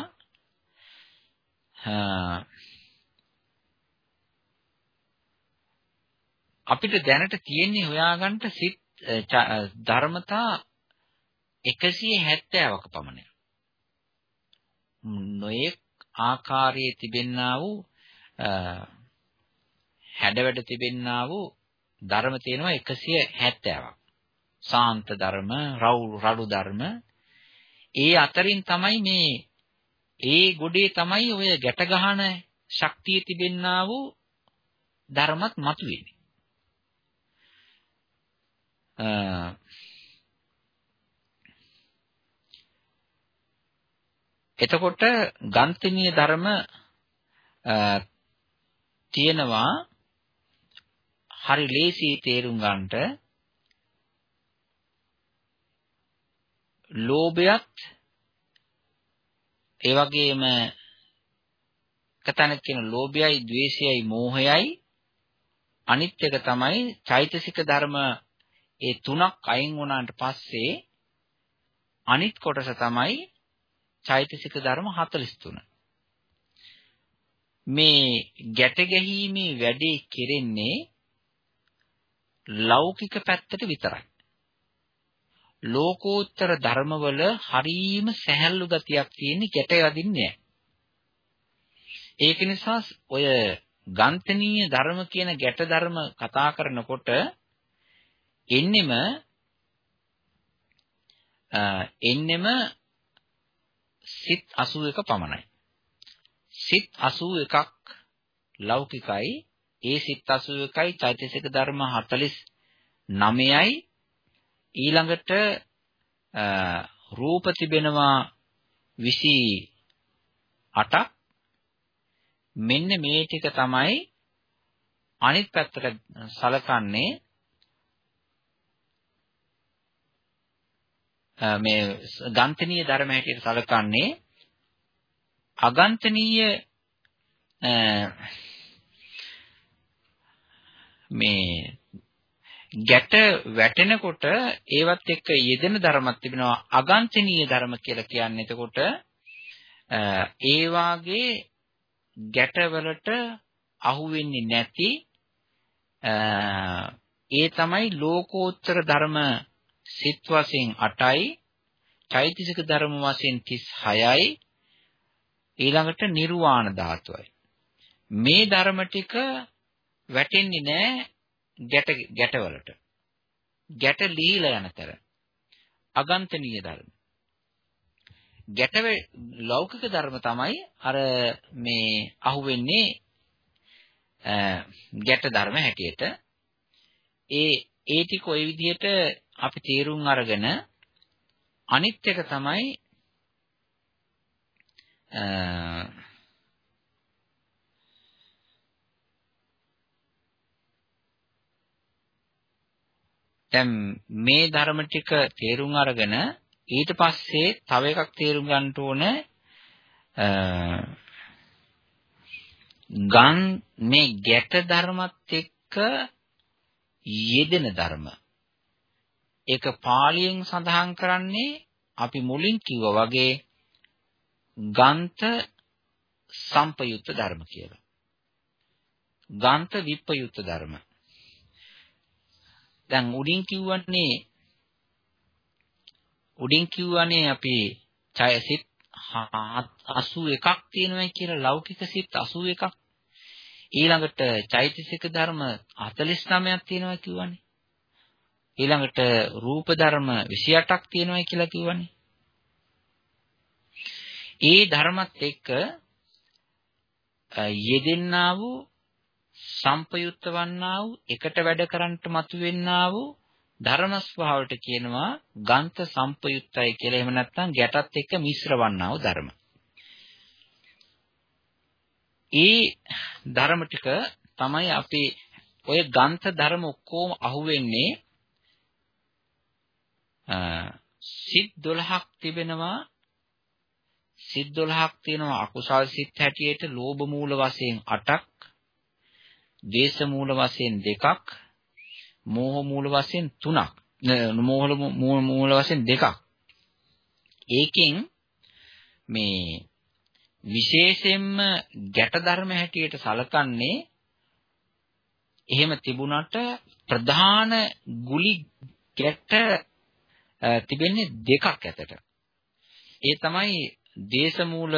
අපිට දැනට තියෙන්නේ හොයාගන්න සිත් ධර්මතා 170ක පමණයි. නොයෙක් ආකාරයේ තිබෙන්නා වූ හැඩවැඩ තිබෙන්නා වූ ධර්ම තියෙනවා 170ක්. සාන්ත ධර්ම, රළු ධර්ම. ඒ අතරින් තමයි මේ ඒ ගොඩේ තමයි ඔය ගැට ගහන ශක්තිය තිබෙන්නා වූ ධර්මත් මතුවෙන්නේ. එතකොට ගන්තිනීය ධර්ම තියෙනවා. හරි ලේසි තේරුම් ගන්නට. ලෝභයත් ඒ වගේම කතන කියන ලෝභයයි, ద్వේෂයයි, මෝහයයි අනිත් එක තමයි චෛතසික ධර්ම ඒ තුනක් අයින් වුණාට පස්සේ අනිත් කොටස තමයි චෛතසික ධර්ම 43. මේ ගැට ගැහිීමේ වැඩේ කෙරෙන්නේ ලෞකික පැත්තට විතරයි. ලෝකෝත්තර ධර්මවල හරීම සැහැල්ලු ගතියක් තියෙන ගැට යදින්නේ ඒක නිසා ඔය ගන්තනීය ධර්ම කියන ගැට ධර්ම කතා කරනකොට එන්නෙම එන්නෙම සිත් 81 පමණයි. සිත් 81ක් ලෞකිකයි. ඒ සිත් 81යි චෛතසික ධර්ම 49යි ඊළඟට රූප තිබෙනවා 28ක් මෙන්න මේ ටික තමයි අනිත් පැත්තට සලකන්නේ. මේ ගන්තනීය ධර්ම හැටියට සලකන්නේ අගන්තනීය මේ ගැට වැටෙනකොට ඒවත් එක්ක යෙදෙන ධර්මයක් තිබෙනවා. අගන්තනීය ධර්ම කියලා කියන්නේ එතකොට ඒ වාගේ ගැටවලට අහුවෙන්නේ නැති ඒ තමයි ලෝකෝත්තර ධර්ම සිත් වශයෙන් 8යි චෛතසික ධර්ම වශයෙන් 36යි ඊළඟට නිර්වාණ ධාතුවයි. මේ ධර්ම ටික වැටෙන්නේ නැහැ. ගැට ගැටවලට. ගැට ලීලා යනතර අගන්තනීය ධර්ම. ගැට ලෞකික ධර්ම තමයි අර මේ අහුවෙන්නේ ගැට ධර්ම හැටියට. ඒ ඒ ටික ওই විදිහට අපි තේරුම් අරගෙන අනිත් එක තමයි දැන් මේ ධර්ම ටික තේරුම් අරගෙන ඊට පස්සේ තව එකක් තේරුම් ගන්න ඕන ගන් මේ ගැට ධර්මත් එක්ක යෙදෙන ධර්ම ඒක පාලියෙන් සඳහන් කරන්නේ අපි මුලින් කිව්වා වගේ ගන්ත සම්පයුක්ත ධර්ම කියලා. ගන්ත විප්පයුක්ත ධර්ම. දැන් උඩින් කිව්වන්නේ උඩින් කිව්වනේ අපි ඡයසිත 81ක් තියෙනවා කියලා ලෞකික සිත් 81ක්. ඊළඟට චෛතසික ධර්ම 49ක් තියෙනවා කිව්වනේ. ඊළඟට රූප ධර්ම 28ක් තියෙනවා කියලා කිව්වනේ. ඒ ධර්මත් එක්ක යෙදෙන්නා වූ සම්පයුත්ත වන්නා වූ එකට වැඩ කරන්නට මතුවෙන්නා වූ ධර්ම ස්වභාවයට කියනවා ගන්ත සම්පයුත්තයි කියලා. එහෙම නැත්නම් ගැටත් එක්ක මිශ්‍ර වන්නා වූ ධර්ම. ඒ ධර්ම ටික තමයි අපි ඔය ගන්ත ධර්ම ඔක්කොම අහුවෙන්නේ සිත් 12ක් තිබෙනවා සිත් 12ක් තියෙනවා අකුසල් සිත් හැටියට ලෝභ මූල වශයෙන් 8ක් ද්වේෂ මූල වශයෙන් 2ක් මෝහ මූල වශයෙන් 3ක් මෝහ මූල වශයෙන් 2ක් ඒකෙන් මේ විශේෂයෙන්ම ගැට ධර්ම හැටියට සලකන්නේ එහෙම තිබුණට ප්‍රධාන ගුලි ගැට තිබෙන්නේ දෙකක් ඇතට. ඒ තමයි දේශමූල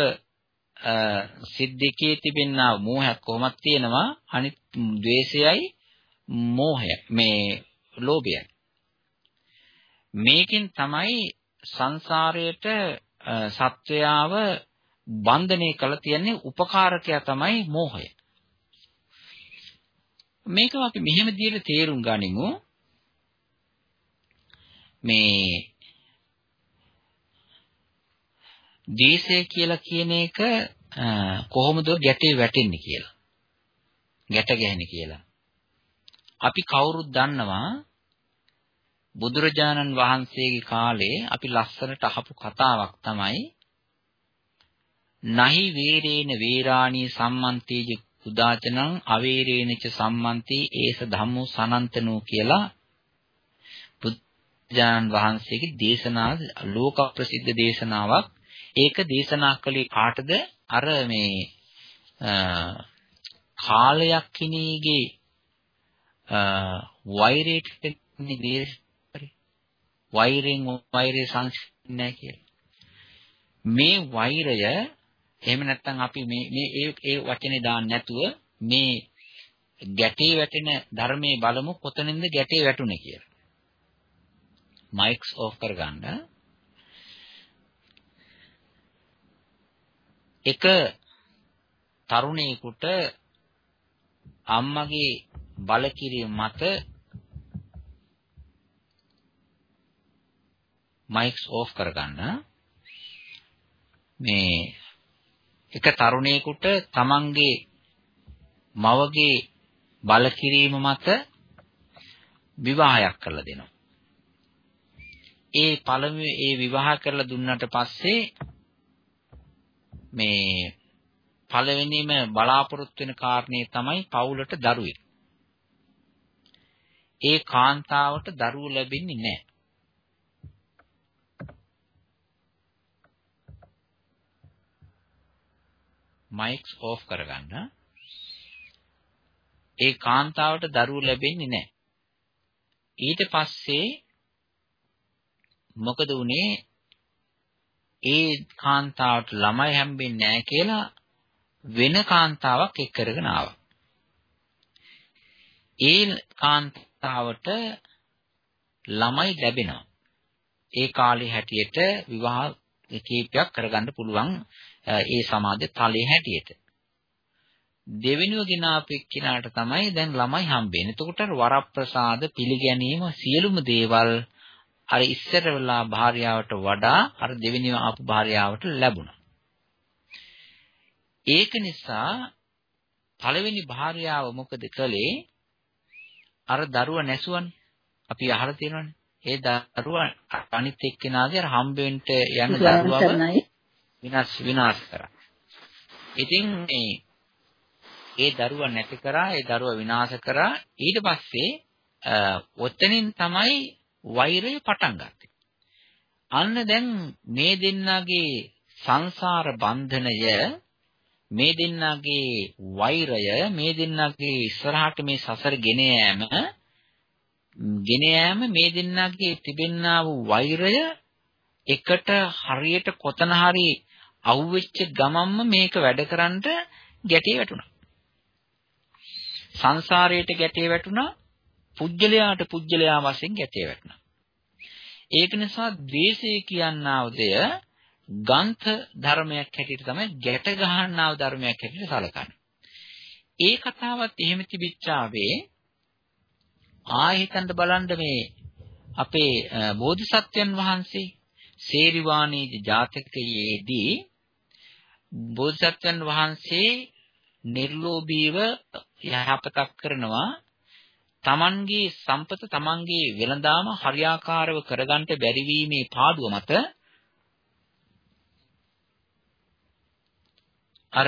සිද්දිකේ තිබෙනා මෝහයක් කොහොමද තියෙනවා අනිත් ද්වේෂයයි මෝහය මේ ලෝභයයි. මේකෙන් තමයි සංසාරයට සත්වයාව බන්ධනය කළ තියන්නේ උපකාරකයා තමයි මෝහය. මේක අපි මෙහෙම දිහට තේරුම් ගනිමු. මේ දේශය කියලා කියන එක කොහොමද ගැටේ වැටෙන්නේ කියලා. ගැට ගැහෙන්නේ කියලා. අපි කවුරුත් දන්නවා බුදුරජාණන් වහන්සේගේ කාලේ අපි ලස්සනට අහපු කතාවක් තමයි නහි වේරේන වේරාණී සම්මන්තේජ උදාචනං අවේරේනච සම්මන්තේ ඒස ධම්මෝ සනන්තනෝ කියලා බුදුජානන් වහන්සේගේ දේශනා ලෝක ප්‍රසිද්ධ දේශනාවක් ඒක දේශනා කළේ කාටද අර මේ කාලයක් කිනීගේ වෛරයට වෛරෙන් වෛරය සංසිඳන්නේ කියලා. මේ වෛරය එහෙම නැත්නම් අපි මේ මේ ඒ ඒ වචනේ දාන්න නැතුව මේ ගැටේ වැටෙන ධර්මයේ බලමු කොතනින්ද ගැටේ වැටුනේ කියලා. මයික්ස් ඕෆ් කරගන්න. එක තරුණයෙකුට අම්මගේ බලකිරීම මත මයික්ස් ඕෆ් කරගන්න. මේ එක තරුණයෙකුට තමන්ගේ මවගේ බලකිරීම මත විවාහයක් කරලා දෙනවා. ඒ පළමුව ඒ විවාහ කරලා දුන්නට පස්සේ මේ පළවෙනිම බලාපොරොත්තු වෙන කාරණේ තමයි පවුලට දරුවෙක්. ඒ කාන්තාවට දරුවෝ ලැබෙන්නේ නැහැ. මයික්ස් ඕෆ් කරගන්න. ඒ කාන්තාවට දරුවෝ ලැබෙන්නේ නැහැ. ඊට පස්සේ මොකද වුනේ? ඒ කාන්තාවට ළමයි හම්බෙන්නේ නැහැ කියලා වෙන කාන්තාවක් එක් කරගෙන ආවා. ඒ කාන්තාවට ළමයි ලැබෙනවා. ඒ කාලේ හැටියට විවාහ කීපයක් කරගන්න පුළුවන් ඒ සමාජ තලයේ හැටියට. දෙවෙනිව ගෙනාපු එක්කිනාට තමයි දැන් ළමයි හම්බෙන්නේ. එතකොට වරප්‍රසාද පිළිගැනීම සියලුම දේවල් අර ඉස්සර වෙලා භාර්යාවට වඩා අර දෙවෙනිව ආපු භාර්යාවට ලැබුණා. ඒක නිසා පළවෙනි භාර්යාව මොකද කළේ? අර දරුවා නැසුවනේ. අපි අහලා තියෙනවනේ. ඒ දරුවා අනිත් එක්කෙනාගේ අර හම්බෙන්න යන දරුවව විනාශ විනාශ කරා. ඉතින් මේ ඒ දරුවා නැති කරා, ඒ දරුවා විනාශ කරා. ඊට පස්සේ ඔතනින් තමයි වෛරය පටන් ගත්තේ. අන්න දැන් මේ දෙන්නගේ සංසාර බන්ධනය මේ දෙන්නගේ වෛරය මේ දෙන්නගේ ඉස්සරහට මේ සසර ගෙන යෑම ගෙන යෑම මේ දෙන්නගේ තිබෙන්නා වූ වෛරය එකට හරියට කොතන හරි අවුෙච්ච ගමම්ම මේක වැඩකරන්න ගැටේ වැටුණා. සංසාරයට ගැටේ වැටුණා. පුජ්‍යලයාට පුජ්‍යලයා වශයෙන් ගැටේ වැටුණා. ඒක නිසා ද්වේෂය කියනා උදය ගන්ත ධර්මයක් හැටියට තමයි ගැට ගහන්නා වූ ධර්මයක් හැටියට සැලකන්නේ. ඒ කතාවත් එහෙම තිබිච්චාවේ ආයෙතන්ට බලන්න මේ අපේ බෝධිසත්වයන් වහන්සේ සේරිවාණී ජාතකයේදී බෝධිසත්වයන් වහන්සේ නිර්ලෝභීව යහපතක් කරනවා තමන්ගේ සම්පත තමන්ගේ වෙළඳාම හරියාකාරව කරගන්න බැරි වීමේ පාඩුව මත අර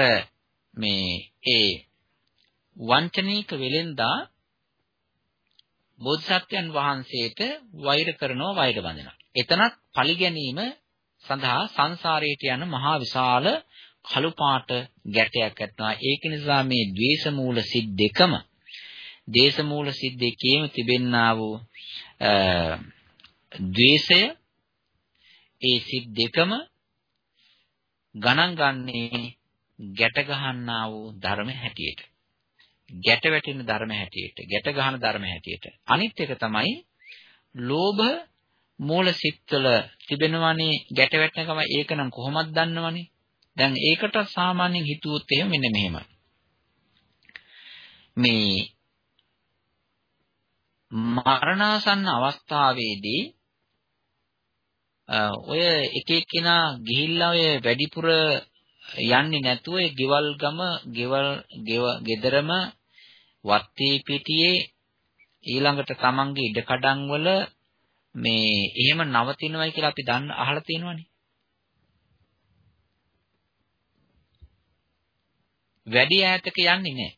මේ ඒ වංචනික වෙලෙන්දා බෝධිසත්වයන් වහන්සේට වෛර කරනවා වෛර බඳිනවා. එතනත් පලි ගැනීම සඳහා සංසාරයට යන මහා විශාල කළු පාට ගැටයක් ඇතනවා. ඒක නිසා මේ ද්වේෂ මූල සිත් දෙකම දේශ මූල සිත් දෙකේම තිබෙන්නා වූ ද්වේෂය ඒ සිත් දෙකම ගණන් ගන්නේ ගැට ගහන්නා වූ ධර්ම හැටියට. ගැට වැටෙන ධර්ම හැටියට, ගැට ගහන ධර්ම හැටියට. අනිත් එක තමයි ලෝභ මූල සිත්වල තිබෙනවනේ ගැට වැටෙනකම ඒක නම් කොහොමද දන්නවනේ? දැන් ඒකට සාමාන්‍යයෙන් හිතුවොත් එහෙම මෙන්න මෙහෙම. මේ මරණාසන්න අවස්ථාවේදී ඔය එක එක්කෙනා ගිහිල්ලා ඔය වැඩිපුර යන්නේ නැතුව ඒ ගෙවල් ගම ගෙවල් ගෙදරම වත්තේ පිටියේ ඊළඟට තමන්ගේ ඉඩකඩම් වල මේ එහෙම නවතිනවයි කියලා අපි දන්න අහලා තියෙනවනේ. වැඩි ඈතක යන්නේ නැහැ.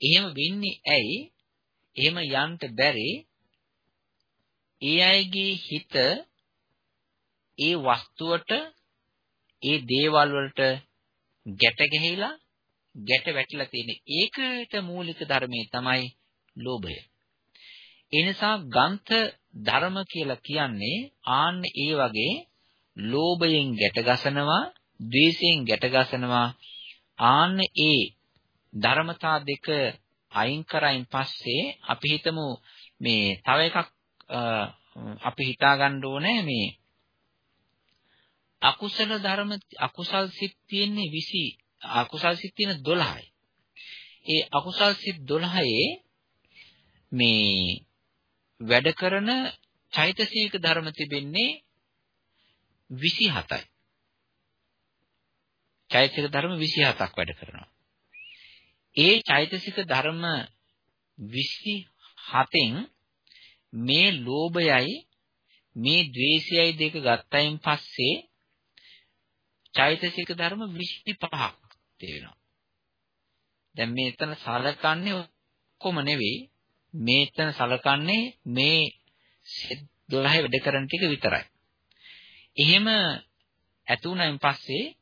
එහෙම වෙන්නේ ඇයි? එහෙම යන්න බැරි ඒ අයගේ හිත ඒ වස්තුවට ඒ දේවල් වලට ගැට ගැහිලා ගැට වැටිලා තියෙන ඒකට මූලික ධර්මයේ තමයි ලෝභය. ඒ නිසා ගන්ත ධර්ම කියලා කියන්නේ ආන්න ඒ වගේ ලෝභයෙන් ගැට ගසනවා, ද්වේෂයෙන් ගැට ගසනවා. ආන්න ඒ ධර්මතා දෙක අයින් කරයින් පස්සේ අපි හිතමු මේ තව එකක් අපි හිතා ගන්න ඕනේ මේ අකුසල ධර්ම අකුසල් සිත් තියෙන්නේ 20 අකුසල් සිත් තියෙන 12යි. ඒ අකුසල් සිත් 12ේ මේ වැඩ කරන චෛතසික ධර්ම තිබෙන්නේ 27යි. චෛතසික ධර්ම 27ක් වැඩ කරනවා. ඒ චෛතසික ධර්ම 27න් මේ ලෝභයයි මේ ද්වේෂයයි දෙක ගත්තයින් පස්සේ චෛතසික ධර්ම 25ක් තියෙනවා. දැන් මේතන සලකන්නේ ඔක්කොම නෙවෙයි. මේතන සලකන්නේ මේ 12 වැඩ කරන ටික විතරයි. එහෙම ඇතුණයින් පස්සේ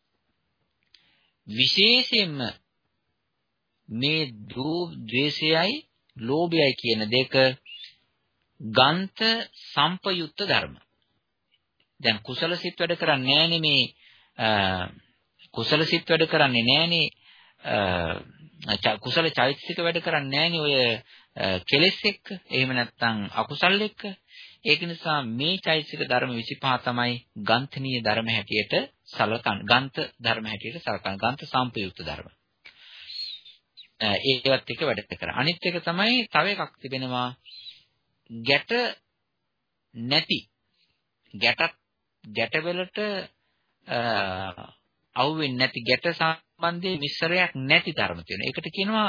විශේෂයෙන්ම මේ ද්වේෂයයි ලෝභයයි කියන දෙක ගන්ත සම්පයුක්ත ධර්ම. දැන් කුසල සිත් වැඩ කරන්නේ නැහනේ මේ කුසල සිත් වැඩ කරන්නේ නැහනේ. කුසල චෛතසික වැඩ කරන්නේ නැහනේ ඔය කෙලෙස් එක්ක. එහෙම නැත්නම් අකුසල් එක්ක. ඒක නිසා මේ චෛතසික ධර්ම 25 තමයි ගන්තනීය ධර්ම හැටියට සලකන ගන්ත ධර්ම හැටියට සලකන ගන්ත සම්පයුක්ත ධර්ම. ඒවත් එක වැඩ කර. අනිත් එක තමයි තව එකක් තිබෙනවා. ගැට නැති ගැටත් ගැටවලට අවුෙන්නේ නැති ගැට සම්බන්ධයේ විස්තරයක් නැති ධර්ම තියෙනවා. ඒකට කියනවා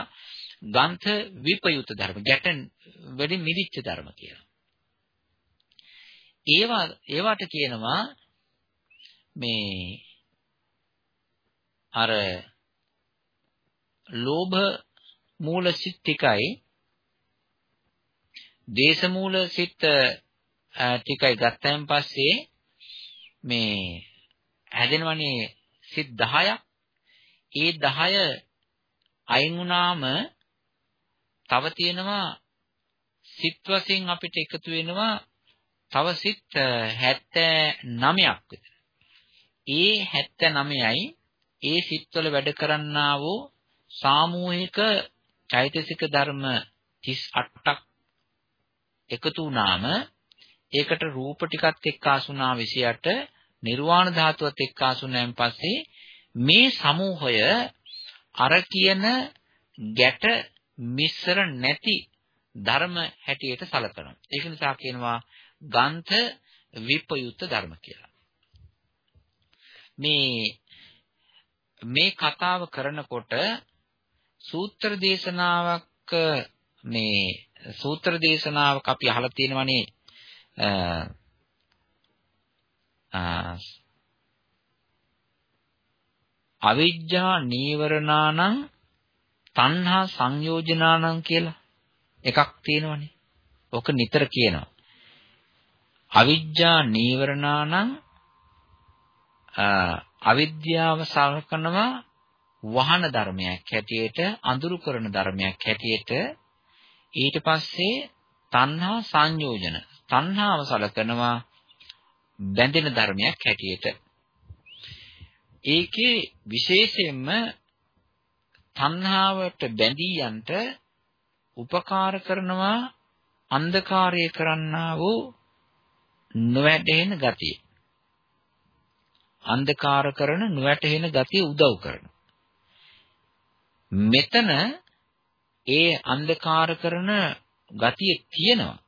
ගන්ත විපයුත ධර්ම. ගැට වැඩි මිදිච්ච ධර්ම කියලා. ඒවා ඒවට කියනවා මේ අර ලෝභ මූල සිත් ටිකයි දේශ මූල සිත් ටිකයි ගත්තයින් පස්සේ මේ හැදෙනවනේ සිත් 10ක් ඒ 10 අයින් වුණාම තව තියෙනවා සිත් වශයෙන් අපිට එකතු වෙනවා තව සිත් 79ක් විතර. ඒ 79යි ඒ සිත්වල වැඩ කරන්නා වූ සාමූහික චෛතසික ධර්ම 38ක් එකතු වුණාම ඒකට රූප ටිකත් එක්ක ආසුනා 28 නිර්වාණ ධාතුවත් එක්ක ආසුනායෙන් පස්සේ මේ සමූහය අර කියන ගැට මිශ්‍ර නැති ධර්ම හැටියට සලකනවා. ඒක නිසා කියනවා ගන්ධ විපයුත් ධර්ම කියලා. මේ මේ කතාව කරනකොට සූත්‍ර දේශනාවක් මේ සූත්‍ර දේශනාවක් අපි අහලා තියෙනවනේ අවිජ්ජා නීවරණානං තණ්හා සංයෝජනානං කියලා එකක් තියෙනවනේ. ඔක නිතර කියනවා. අවිජ්ජා නීවරණානං අවිද්‍යාව සලකනවා වහන ධර්මයක් හැටියට අඳුරු කරන ධර්මයක් හැටියට ඊට පස්සේ තණ්හා සංයෝජන තණ්හාව සලකනවා බැඳෙන ධර්මයක් හැටියට ඒකේ විශේෂයෙන්ම තණ්හාවට බැඳී යන්ට උපකාර කරනවා අන්ධකාරය කරන්නා වූ නොවැටෙන ගතිය. අන්ධකාර කරන නොවැටෙන ගතිය උදව් කරනවා. මෙතන ඒ අන්ධකාර කරන ගතිය තියෙනවා.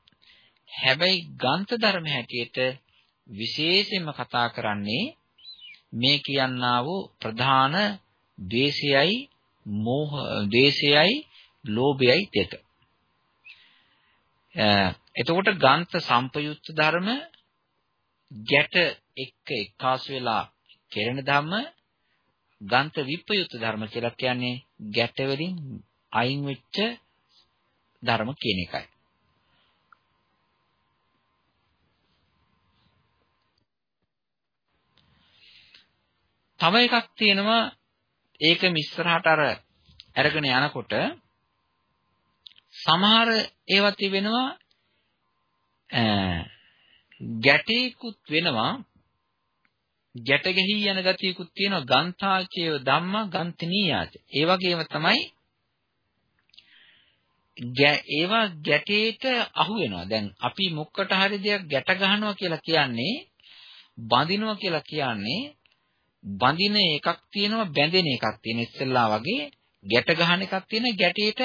හැබැයි ගන්ත ධර්ම හැටියට විශේෂයෙන්ම කතා කරන්නේ මේ කියන්නා වූ ප්‍රධාන ද්වේෂයයි මෝහ ද්වේෂයයි ලෝභයයි දෙක. එතකොට ගන්ත සම්පයුක්ත ධර්ම ගැට එක්ක එකාසු වෙලා කෙරෙන ධම්ම ගන්ත විප්‍රයුක්ත ධර්ම කියලා කියන්නේ ගැට වලින් අයින් වෙච්ච ධර්ම කියන එකයි. තව එකක් තියෙනවා. ඒක මිස්සරහට අර අරගෙන යනකොට සමහර ඒවා තිබෙනවා ගැටේකුත් වෙනවා. ගැට ගැහි යන ගතියකුත් තියෙනවා. ගන්තාචේව ධම්මා ගන්තනීයාච. ඒ වගේම තමයි ඒවා ගැටේට අහු වෙනවා. දැන් අපි මුක්කට හරි දෙයක් ගැට ගහනවා කියලා කියන්නේ බඳිනවා කියලා කියන්නේ බඳින එකක් තියෙනවා බැඳෙන එකක් තියෙන ඉස්සෙල්ලා වගේ ගැට ගහන එකක් තියෙන ගැටේට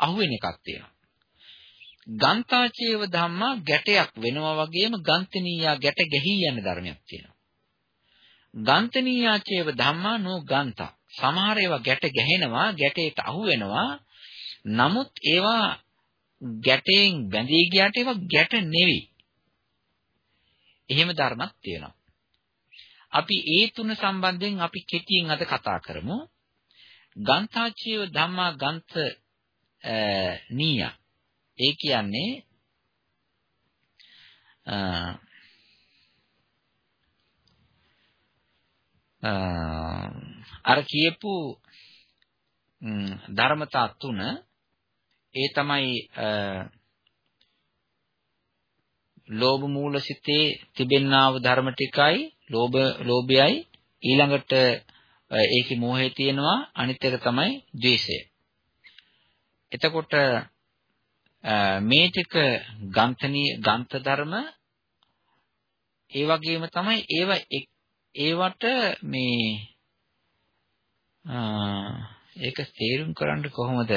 අහු වෙන එකක් තියෙනවා. ගන්තාචේව ධම්මා ගැටයක් වෙනවා වගේම ගන්තනීයා ගැට ගැහී යන ධර්මයක් තියෙනවා. ගන්තනීයාචේව ධම්මා නෝ ගන්තා. සමහර ඒවා ගැට ගැහෙනවා ගැටේට අහු වෙනවා නමුත් ඒවා ගැටෙන් බැඳී ගියාට ඒවා ගැට නෙවෙයි. එහෙම ධර්මයක් තියෙනවා. අපි ඒ තුන සම්බන්ධයෙන් අපි කෙටියෙන් අද කතා කරමු. ගන්තාචීව ධම්මා ගන්ත නීය. ඒ කියන්නේ අර කියපු ධර්මතා තුන ඒ තමයි ලෝභ මූල සිතේ තිබෙන්නා වූ ධර්ම ටිකයි ලෝභ ලෝභයයි. ඊළඟට ඒකේ මෝහය තියෙනවා. අනිත් එක තමයි ද්වේෂය. එතකොට මේ ටික ගන්තනී ගන්ත ධර්ම ඒ වගේම තමයි ඒව ඒවට මේ ඒක තේරුම් කරන්න කොහොමද?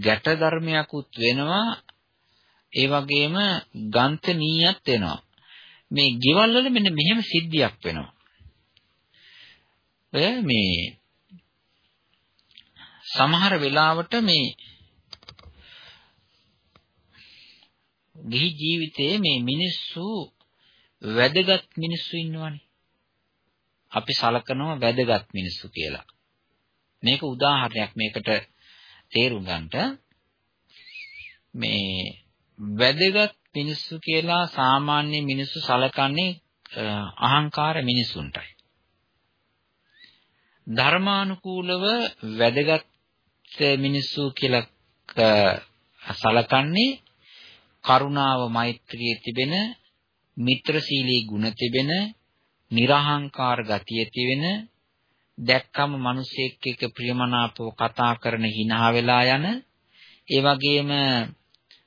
ගැට ධර්මයක්ුත් වෙනවා ඒ වගේම ගන්තනීයත් වෙනවා මේ ගෙවල් වල මෙන්න මෙහෙම සිද්ධියක් වෙනවා ඔය මේ සමහර වෙලාවට මේ ගිහි ජීවිතයේ මේ මිනිස්සු වැදගත් මිනිස්සු ඉන්නවනේ. අපි සලකනවා වැදගත් මිනිස්සු කියලා. මේක උදාහරණයක් මේකට තේරුම් ගන්නට මේ වැදගත් මිනිස්සු කියලා සාමාන්‍ය මිනිස්සු සලකන්නේ අහංකාර මිනිසුන්ටයි. ධර්මානුකූලව වැදගත් මිනිස්සු කියලා සලකන්නේ කරුණාව මෛත්‍රියේ තිබෙන මිත්‍රශීලී ගුණ තිබෙන නිර්හංකාර ගතිය තිබෙන දැක්කම මිනිසෙක් එක්ක ප්‍රියමනාපව කතා කරන hina වෙලා යන ඒ වගේම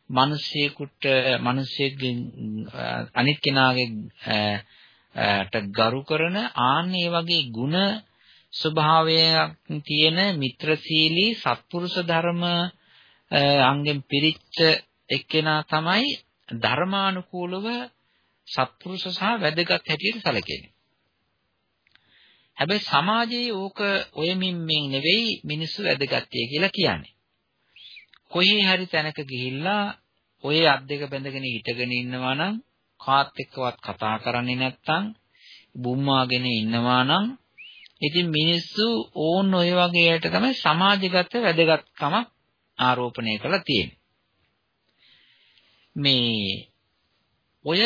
මිනිසෙකුට මිනිසෙක්ගෙන් අනිත් කෙනාගේ ගරු කරන ආන්න ඒ වගේ ಗುಣ ස්වභාවයක් තියෙන මිත්‍රශීලී සත්පුරුෂ ධර්ම අංගෙන් පිරිච්ච එක්කෙනා තමයි ධර්මානුකූලව සත්පුරුෂ සහ වැදගත් හැටියට සැලකෙන්නේ. හැබැයි සමාජයේ ඕක ඔය මිම්මෙන් නෙවෙයි මිනිස්සු වැදගත්ය කියලා කියන්නේ. කොහේ හරි තැනක ගිහිල්ලා ඔය අත් දෙක බැඳගෙන හිටගෙන ඉන්නවා නම් කාත් එක්කවත් කතා කරන්නේ නැත්නම් බුම්මාගෙන ඉන්නවා නම් ඉතින් මිනිස්සු ඕන් ඔය වගේයට තමයි සමාජගත වැදගත්කම ආරෝපණය කරලා තියෙන්නේ. මේ ඔය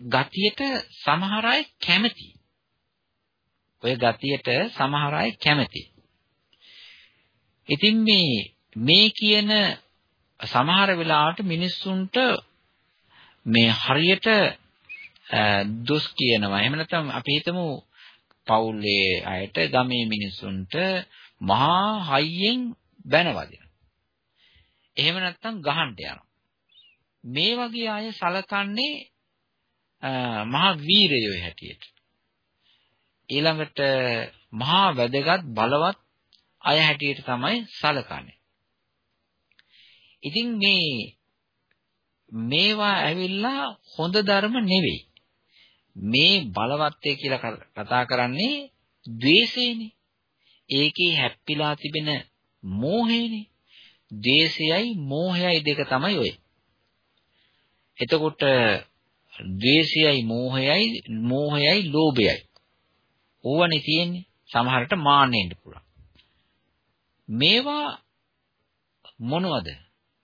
ගතියට සමහර අය කැමති. ඔය ගතියට සමහර අය කැමති. ඉතින් මේ මේ කියන සමහර වෙලාවට මිනිස්සුන්ට මේ හරියට දොස් කියනවා. එහෙම නැත්නම් අපි හිතමු පවුලේ අයට ගමේ මිනිස්සුන්ට මහා හයියෙන් බැනවදිනවා. එහෙම නැත්නම් ගහන්න යනවා. මේ වගේ අය සලකන්නේ මහා වීරයෝ හැටියට. ඊළඟට මහා වැදගත් බලවත් අය හැටියට තමයි සලකන්නේ. ඉතින් මේ මේවා ඇවිල්ලා හොඳ ධර්ම නෙවෙයි. මේ බලවත්ය කියලා කතා කරන්නේ ද්වේෂයනේ. ඒකේ හැප්පිලා තිබෙන මෝහයනේ. ද්වේෂයයි මෝහයයි දෙක තමයි ඔය. එතකොට ද්වේෂයයි මෝහයයි මෝහයයි ලෝභයයි. ඕවනේ තියෙන්නේ. සමහරට මාන්නෙන්න පුළුවන්. මේවා මොනවද?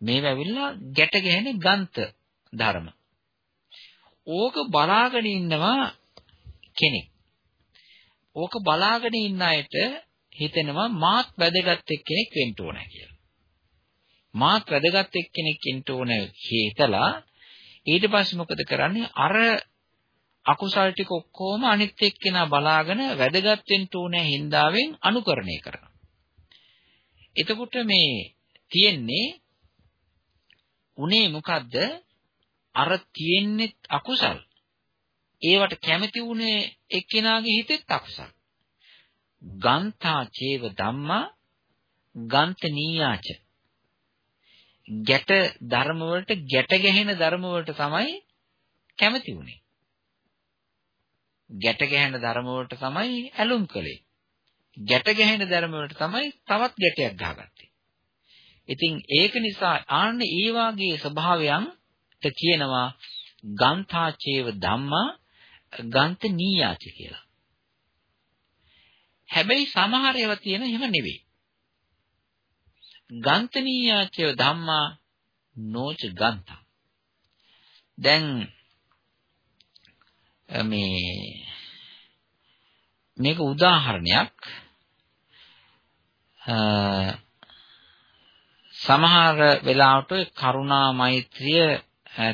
මේවා ඇවිල්ලා ගැට ගැහෙන ගන්ත ධර්ම. ඕක බලාගෙන ඉන්නවා කෙනෙක්. ඕක බලාගෙන ඉන්න අයට හිතෙනවා මාත් වැදගත් එක්කෙනෙක් වෙන්න ඕන කියලා. මාත් වැදගත් එක්කෙනෙක් වෙන්න ඕන හිතලා ඊට පස්සේ මොකද කරන්නේ අර අකුසල් ටික ඔක්කොම අනිත් එක්කෙනා බලාගෙන වැදගත් වෙන්න ඕනේ හින්දාවෙන් අනුකරණය කරනවා. එතකොට මේ තියෙන්නේ උනේ මොකද්ද? අර තියෙන්නේ අකුසල්. ඒවට කැමති උනේ එක්කෙනාගේ හිතෙත් අකුසල්. ගන්තා චේව ධම්මා ගන්තනීයාච ගැට ධර්ම වලට ගැට ගැහෙන ධර්ම වලට තමයි කැමති උනේ. ගැට ගැහෙන ධර්ම වලට තමයි ඇලුම් කළේ. ගැට ගැහෙන ධර්ම වලට තමයි තවත් ගැටයක් ගහගත්තේ. ඉතින් ඒක නිසා ආන්න ඒ වාගේ ස්වභාවයන්ට කියනවා ගන්ථාචේව ධම්මා ගන්ත නීයාච කියලා. හැබැයි සමහර ඒවා තියෙන එහෙම නෙවෙයි. ගන්තනීයාචය ධම්මා නෝච ගන්ත. දැන් මේ මේක උදාහරණයක් සමහර වෙලාවට කරුණා මෛත්‍රිය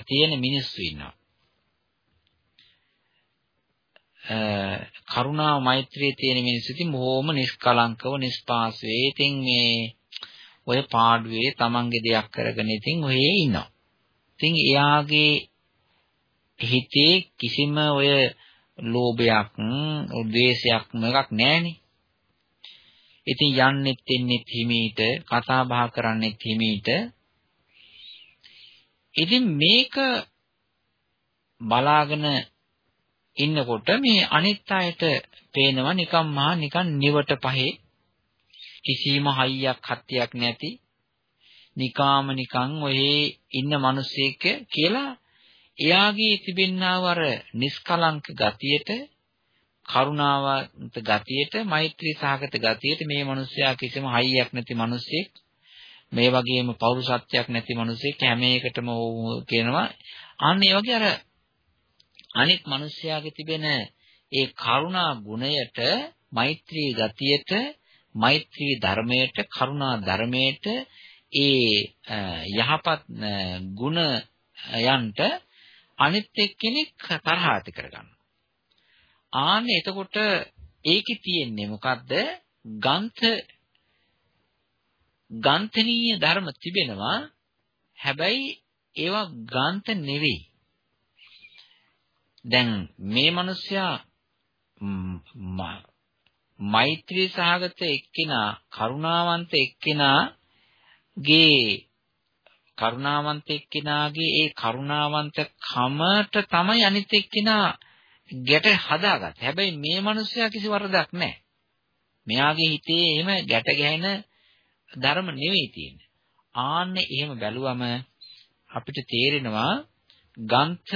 තියෙන මිනිස්සු ඉන්නවා. කරුණා මෛත්‍රිය තියෙන මිනිස්සු ඉතින් බොහොම නිෂ්කලංකව නිෂ්පාසවේ ඉතින් මේ ඔය පාඩුවේ තමන්ගේ දෙයක් කරගෙන ඉතින් ඔහේ ඉන්නවා. ඉතින් එයාගේ හිතේ කිසිම ඔය ලෝභයක්, ද්වේෂයක් මොකක් නැහැනේ. ඉතින් යන්නෙත් එන්නෙත් හිමීට කතා බහ කරන්නෙත් හිමීට ඉතින් මේක බලාගෙන ඉන්නකොට මේ අනිත් අයට පේනවා නිකම් මහා නිකන් නිවට පහේ කිසිම හයියක් හත්තියක් නැති නිකාම නිකන් ඔහේ ඉන්න මිනිස්සෙක් කියලා එයාගේ තිබෙන්නා වර නිස්කලංක ගතියට කරුණාවන්ත ගතියට මෛත්‍රී සහගත ගතියට මේ මිනිස්සයා කිසිම හයියක් නැති මිනිස්සෙක් මේ වගේම පෞරුෂත්වයක් නැති මිනිස්සෙක් හැම එකටම කියනවා. අන්න ඒ වගේ අර අනිත් මිනිස්යාගේ තිබෙන ඒ කරුණා ගුණයට මෛත්‍රී ගතියට මෛත්‍රී ධර්මයට කරුණා ධර්මයට ඒ යහපත් ගුණයන්ට අනිත් එක්කෙනෙක් තරහ ඇති කරගන්නවා. ආන්න එතකොට ඒකේ තියෙන්නේ මොකද්ද? ගන්ත ගන්තනීය ධර්ම තිබෙනවා. හැබැයි ඒවා ගන්ත නෙවෙයි. දැන් මේ මිනිස්සයා මෛත්‍රී සහගත එක්කිනා කරුණාවන්ත එක්කිනාගේ කරුණාවන්ත එක්කිනාගේ ඒ කරුණාවන්ත කමට තමයි අනිත් එක්කිනා ගැට හදාගත්තේ. හැබැයි මේ මිනිස්සයා කිසි වරදක් නැහැ. මෙයාගේ හිතේ එහෙම ගැට ගැහෙන ධර්ම නෙවෙයි තියෙන්නේ. ආන්න එහෙම බැලුවම අපිට තේරෙනවා ගන්ත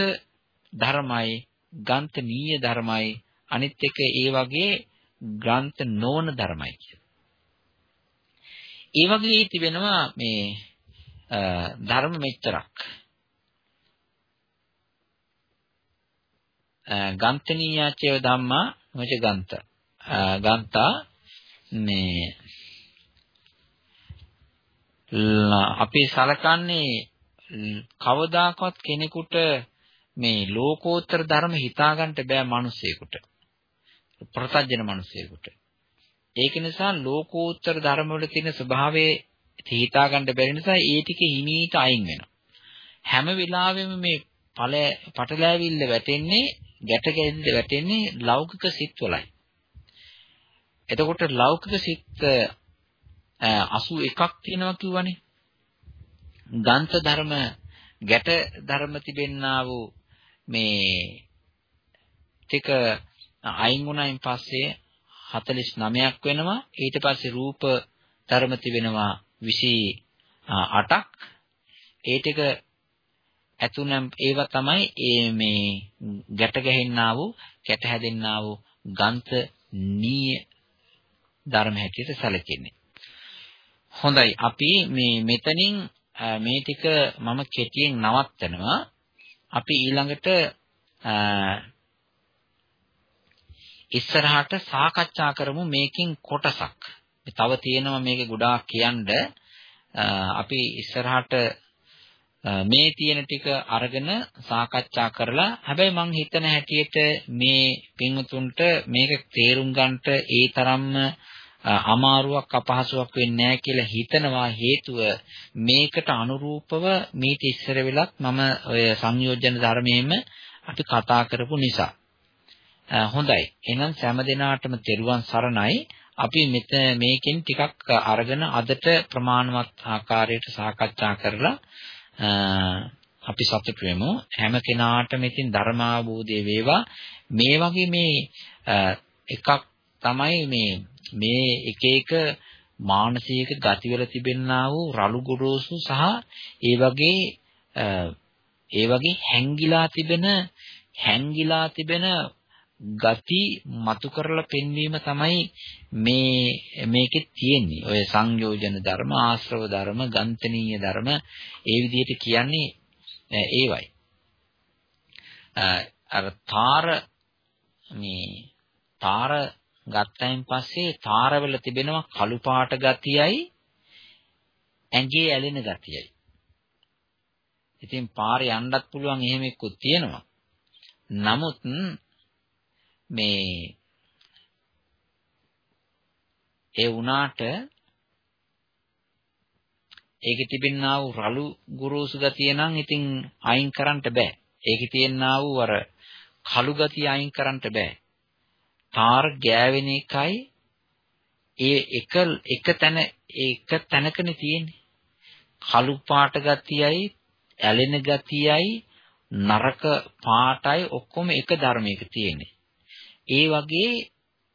ධර්මයි ගන්තනීය ධර්මයි අනිත් එක ඒ වගේ ග්‍රන්ථ නොවන ධර්මයි කියලා. ඒ වගේ තිබෙනවා මේ ධර්ම මෙච්චරක්. ගන්තනීයචේව ධම්මා මොච ගන්ත. ගන්තා මේ අපි සලකන්නේ කවදාකවත් කෙනෙකුට මේ ලෝකෝත්තර ධර්ම හිතාගන්න බෑ මිනිස්සෙකුට. ප්‍රත්‍යජන මිනිස්සෙකුට. ඒක නිසා ලෝකෝත්තර ධර්ම වල තියෙන ස්වභාවයේ හිතා ගන්න බැරි නිසා ඒ ටික හිමීට අයින් වෙනවා. හැම වෙලාවෙම මේ ඵල පටලැවිල්ල වැටෙන්නේ ගැට ගැහිල්ල වැටෙන්නේ ලෞකික සිත්වලයි. එතකොට ලෞකික සිත් 81ක් තියෙනවා කිව්වනේ. ගන්ත ධර්ම ගැට ධර්ම තිබෙන්නා වූ මේ ටික අයින් වුණායින් පස්සේ 49ක් වෙනවා ඊට පස්සේ රූප ධර්ම තිබෙනවා 28ක් ඒ ටික ඇතුණම් ඒවා තමයි ඒ මේ ගැට ගැහෙන්නා වූ කැට හැදෙන්නා වූ ගන්ත නීය ධර්ම හැටියට සැලකෙන්නේ. හොඳයි. අපි මේ මෙතනින් මේ ටික මම කෙටියෙන් නවත්තනවා. අපි ඊළඟට ඉස්සරහට සාකච්ඡා කරමු මේකෙන් කොටසක්. තව තියෙනවා මේක ගොඩාක් කියන්න. අපි ඉස්සරහට මේ තියෙන ටික අරගෙන සාකච්ඡා කරලා හැබැයි මං හිතන හැටියට මේ පින්වතුන්ට මේක තේරුම් ගන්නට ඒ තරම්ම අමාරුවක් අපහසුයක් වෙන්නේ නැහැ කියලා හිතනවා හේතුව මේකට අනුරූපව මේක ඉස්සර වෙලත් මම ඔය සංයෝජන ධර්මයේම අපි කතා කරපු නිසා. හොඳයි. එහෙනම් සෑම දිනාටම තෙරුවන් සරණයි. අපි මෙත මේකෙන් ටිකක් අරගෙන අදට ප්‍රමාණවත් ආකාරයට සාකච්ඡා කරලා අපි සතුටු වෙමු. හැම කෙනාටම ඉතින් ධර්මාභෝධය වේවා. මේ වගේ මේ එකක් තමයි මේ මේ එක එක මානසික ගතිවල තිබෙනා වූ රළු ගොරෝසු සහ ඒ වගේ ඒ වගේ හැංගිලා තිබෙන හැංගිලා තිබෙන ගති මතු කරලා පෙන්වීම තමයි මේ මේකේ තියෙන්නේ. ඔය සංයෝජන ධර්ම, ආශ්‍රව ධර්ම, ගන්තනීය ධර්ම ඒ විදිහට කියන්නේ ඒවයි. අර තාර මේ තාර ගත්තයින් පස්සේ තාරවල තිබෙනවා කළු පාට ගතියයි ඇඟේ ඇලෙන ගතියයි. ඉතින් පාරේ යන්නත් පුළුවන් එහෙම එක්කුත් තියෙනවා. නමුත් මේ ඒ වුණාට ඒකේ තිබෙනා වූ රළු ගුරුසු ගතිය නම් ඉතින් අයින් කරන්න බෑ. ඒකේ තියෙනා වූ අර කළු ගතිය අයින් කරන්න බෑ. තාර ගෑවෙන එකයි ඒ එක එක තැන එක තැනකනේ තියෙන්නේ. කළු පාට ගතියයි ඇලෙන ගතියයි නරක පාටයි ඔක්කොම එක ධර්මයක තියෙන්නේ. ඒ වගේ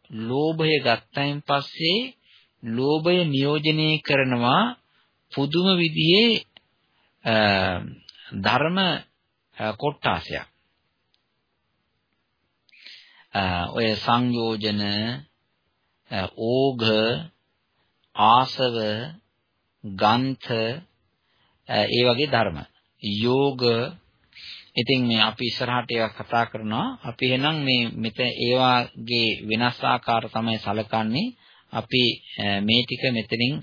ලෝභය ගත්තයින් පස්සේ ලෝභය නියෝජනය කරනවා පුදුම විදිහේ ධර්ම කොට්ටාසයක්. ඔය සංයෝජන ඕඝ ආසව ගන්ධ ඒ වගේ ධර්ම යෝග ඉතින් මේ අපි ඉස්සරහට ඒවා කතා කරනවා. අපි එහෙනම් මේ මෙතන ඒවාගේ වෙනස් ආකාර තමයි සලකන්නේ. අපි මේ ටික මෙතනින්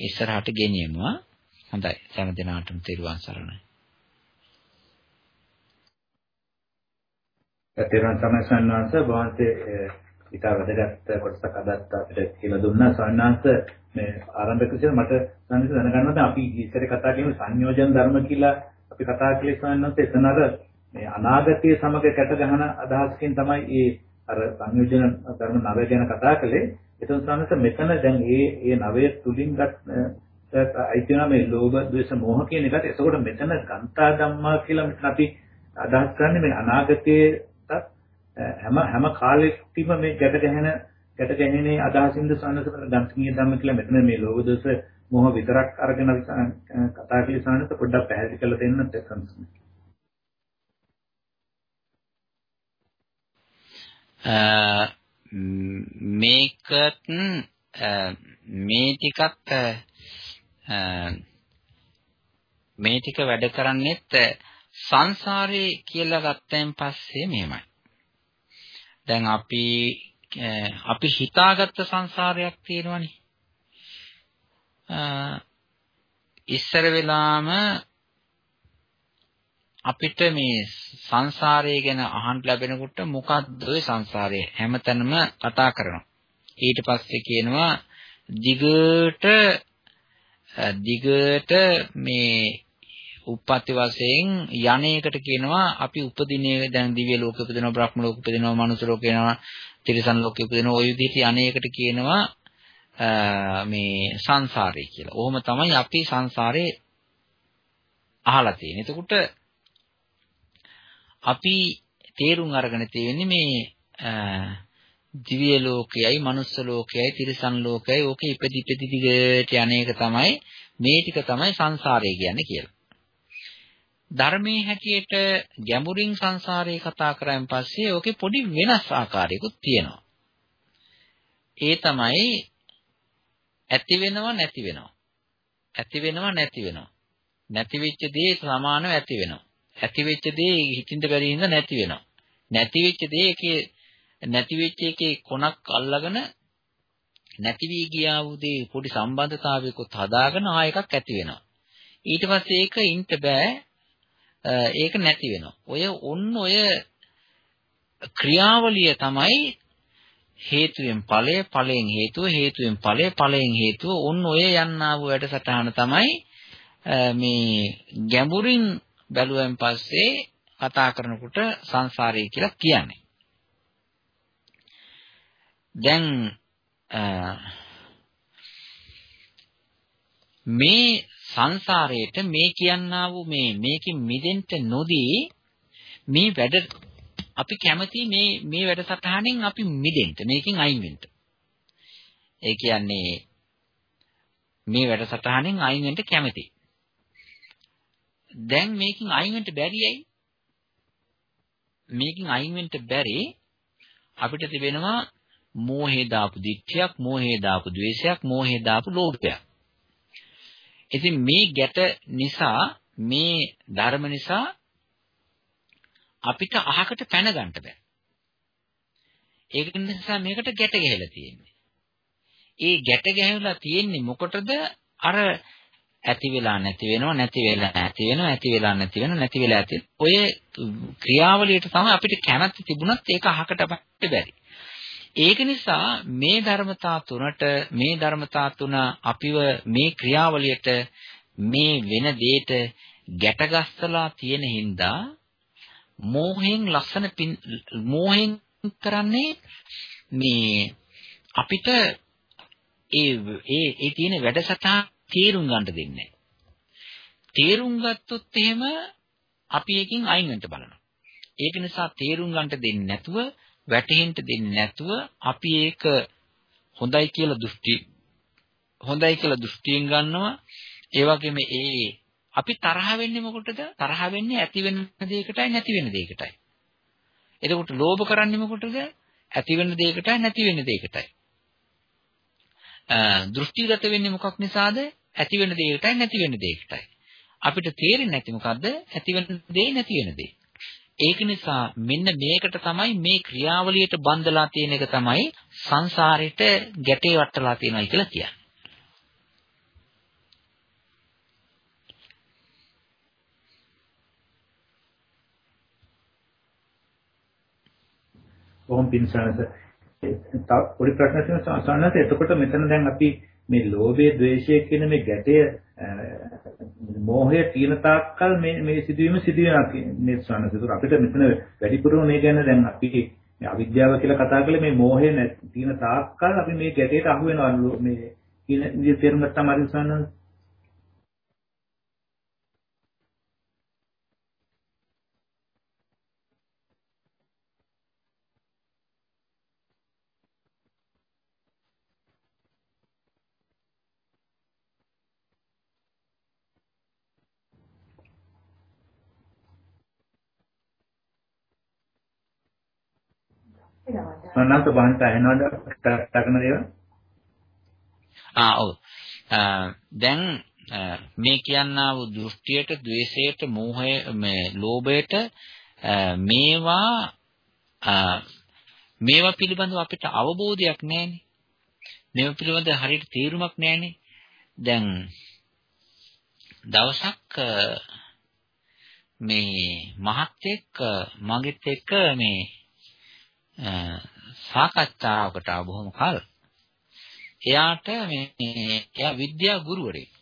ඉස්සරහට ගෙනියනවා හොඳයි. හැම දිනාටම තෙරුවන් සරණයි. තෙරුවන් සරණයි සන්නාංශ වහන්සේ. ඊට වැදගත් කොටසක් අදත් අපිට කියලා දුන්නා. සන්නාංශ මේ ආරම්භක විදිහට මට සංසිඳ දැනගන්නත් අපි ඉස්සර කතා කරමු සංයෝජන ධර්ම කියලා අපි කතා කළේ සන්නාංශ එතන අර මේ අනාගතයේ සමග කැට ගහන අදහසකින් තමයි ඒ අර සංයෝජන ධර්ම නවය ගැන කතා කළේ. එතන සන්නාංශ මෙතන දැන් ඒ ඒ නවය තුලින් ගත් අයිතින මේ ලෝභ ද්වේෂ මෝහ කියන එකට. එතකොට මෙතන ගන්තා ධම්මා කියලා මෙතන අපි අදහස් කරන්නේ මේ අනාගතයේ හැම හැම කාලෙකදීම මේ ගැට ගැහෙන ගැට ගැහෙනේ අදහසින්ද සානස ගම්කීය ධම්ම කියලා මෙතන මේ ලෝභ දෝෂ මොහ විතරක් අරගෙන කතා කළේ සානස පොඩ්ඩක් පැහැදිලි කරලා දෙන්න සංසම. මේකත් මේ ටිකත් මේ ටික වැඩ කරන්නේත් සංසාරේ කියලා ගත්තයින් පස්සේ මෙහෙමයි. දැන් අපි අපි හිතාගත්ත සංසාරයක් තියෙනවනේ. ඉස්සර වෙලාම අපිට මේ සංසාරය ගැන අහන්න ලැබෙනකොට මොකද්ද ඔය සංසාරය හැමතැනම කතා කරනවා. ඊට පස්සේ කියනවා දිගට දිගට මේ උප්පත්ති වශයෙන් යන්නේකට කියනවා අපි උපදිනේ දැන් දිව්‍ය ලෝකෙ උපදිනවා බ්‍රහ්ම ලෝකෙ උපදිනවා මනුස්ස ලෝකෙ යනවා තිරිසන් ලෝකෙ උපදිනවා ওই විදිහට යන්නේකට කියනවා මේ සංසාරය කියලා. ඔහොම තමයි අපි සංසාරේ අහලා තියෙන්නේ. එතකොට අපි තේරුම් අරගෙන තියෙන්නේ මේ දිව්‍ය ලෝකයයි මනුස්ස ලෝකයයි තිරිසන් ලෝකයයි ඕකේ ඉපදි ඉපදි දිගට යන්නේක තමයි මේ ටික තමයි සංසාරය කියන්නේ කියලා. ධර්මයේ හැටියට ගැඹුරින් සංසාරේ කතා කරාන් පස්සේ ඕකේ පොඩි වෙනස් ආකාරයකුත් තියෙනවා. ඒ තමයි ඇති වෙනව නැති වෙනව. ඇති වෙනව නැති වෙනව. නැති වෙච්ච දේ සමානව ඇති වෙනව. ඇති වෙච්ච දේ හිතින්ද බැරි හින්දා නැති වෙනව. නැති වෙච්ච දේ ඒකේ නැති වෙච්ච එකේ කොනක් අල්ලගෙන නැති වී ගියා වූ දේ පොඩි සම්බන්ධතාවයකුත් හදාගෙන ආ එකක් ඇති වෙනවා. ඊට පස්සේ ඒක ඉන්න බෑ ඒක නැති වෙනවා. ඔය ඔන්න ඔය ක්‍රියාවලිය තමයි හේතුයෙන් ඵලය ඵලයෙන් හේතුව හේතුයෙන් ඵලය ඵලයෙන් හේතුව ඔන්න ඔය යන්නා වූ වැඩසටහන තමයි මේ ගැඹුරින් බැලුවෙන් පස්සේ කතා කරනකොට සංසාරය කියලා කියන්නේ. දැන් මේ සංසාරයේට මේ කියන්නා වූ මේ මේකෙන් මිදෙන්න නොදී මේ වැඩ අපි කැමති මේ මේ වැඩසටහනෙන් අපි මිදෙන්න මේකෙන් අයින් වෙන්න. ඒ කියන්නේ මේ වැඩසටහනෙන් අයින් වෙන්න කැමති. දැන් මේකෙන් අයින් වෙන්න බැරි ඇයි? මේකෙන් අයින් වෙන්න බැරි අපිට තිබෙනවා මෝහේ දාපු දික්ඨියක්, මෝහේ දාපු ද්වේෂයක්, මෝහේ දාපු ලෝභයක්. ඉතින් මේ ගැට නිසා මේ ධර්ම නිසා අපිට අහකට පැන ගන්න බෑ. ඒක නිසා මේකට ගැට ගැහිලා තියෙන්නේ. ඒ ගැට ගැහිලා තියෙන්නේ මොකටද? අර ඇති වෙලා නැති වෙනව නැති වෙලා නැති වෙනව ඇති වෙලා නැති වෙනව නැති වෙලා ඇති ඔය ක්‍රියාවලියට තමයි අපිට කැමැත්ත තිබුණත් ඒක අහකට බැරි. ඒක නිසා මේ ධර්මතා තුනට මේ ධර්මතා තුන අපිව මේ ක්‍රියාවලියට මේ වෙන දෙයට ගැටගස්සලා තියෙන හින්දා මෝහෙන් ලස්සන මෝහෙන් කරන්නේ මේ අපිට ඒ ඒ ඒ තියෙන වැඩසටහන තේරුම් ගන්න දෙන්නේ තේරුම් ගත්තොත් එහෙම අපි එකකින් අයින් වෙන්න බලනවා. ඒක නිසා තේරුම් ගන්නට දෙන්නේ නැතුව වැටහෙන්න දෙන්නේ නැතුව අපි ඒක හොඳයි කියලා දෘෂ්ටි හොඳයි කියලා දෘෂ්ටියෙන් ගන්නවා. ඒ වගේම ඒ අපි තරහ වෙන්නේ මොකටද? තරහ වෙන්නේ ඇති වෙන දෙයකටයි නැති වෙන දෙයකටයි. එතකොට ලෝභ කරන්නේ මොකටද? ඇති වෙන දෙයකටයි නැති වෙන දෙයකටයි. දෘෂ්ටිගත වෙන්නේ මොකක් නිසාද? ඇති වෙන දෙයකටයි නැති වෙන දෙයකටයි. අපිට තේරෙන්නේ නැති මොකද්ද? ඇති වෙන දේ නැති වෙන දේ. ඒක නිසා මෙන්න මේකට තමයි මේ ක්‍රියාවලියට බඳලා තියෙන එක තමයි සංසාරෙට ගැටේ වටලා තියෙනයි කියලා කියන්නේ. කොහොම පින්සනස තව පොඩි ප්‍රශ්නයක් තියෙනවා සන්නත එතකොට මෙතන දැන් අපි මේ ලෝභය ද්වේෂය කියන මේ ගැටය මෝහය තියෙන තාක්කල් මේ මේ සිදුවීම සිදුවෙනවා මේ සන්නත ඒක අපිට මෙතන වැඩිපුරම මේ ගැන දැන් අපි මේ අවිද්‍යාව කියලා කතා කළේ මේ මෝහය තියෙන තාක්කල් අපි මේ ගැටයට අහු වෙනවා. මේ කියන විදිහට තේරුම් ගත්තාම හරි සන්නත මනන්ත බහන්ට ඇහෙනවද කතා කරන දේවල්? ආ ඔව්. දැන් මේ කියන්නා වූ දෘෂ්ටියට, द्वේෂයට, මෝහය, මේ ලෝභයට මේවා මේවා පිළිබඳව අපිට අවබෝධයක් නැහැනේ. මේවා පිළිබඳව හරියට තේරුමක් නැහැනේ. දැන් දවසක් මේ මහත් එක්ක මගෙත් එක්ක මේ සාකච්ඡාවකට ආව බොහොම කල්. එයාට මේ එයා විද්‍යා ගුරුවරයෙක්.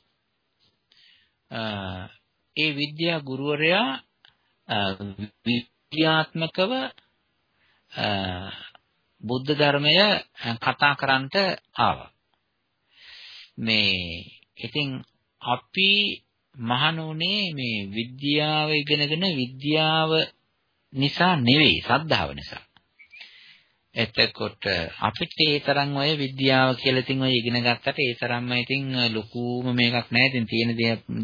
ඒ විද්‍යා ගුරුවරයා විද්‍යාත්මකව බුද්ධ ධර්මය කතා කරන්නට ආවා. මේ ඉතින් අපි මහණෝනේ මේ විද්‍යාව ඉගෙනගෙන විද්‍යාව නිසා නෙවෙයි සද්ධාව නිසා. එතකොට අපිට ඒ තරම් ඔය විද්‍යාව කියලා ඉතින් ඔය ඉගෙන ගත්තට ඒ තරම්ම ඉතින් ලොකුම මේකක් නැහැ. ඉතින් තියෙන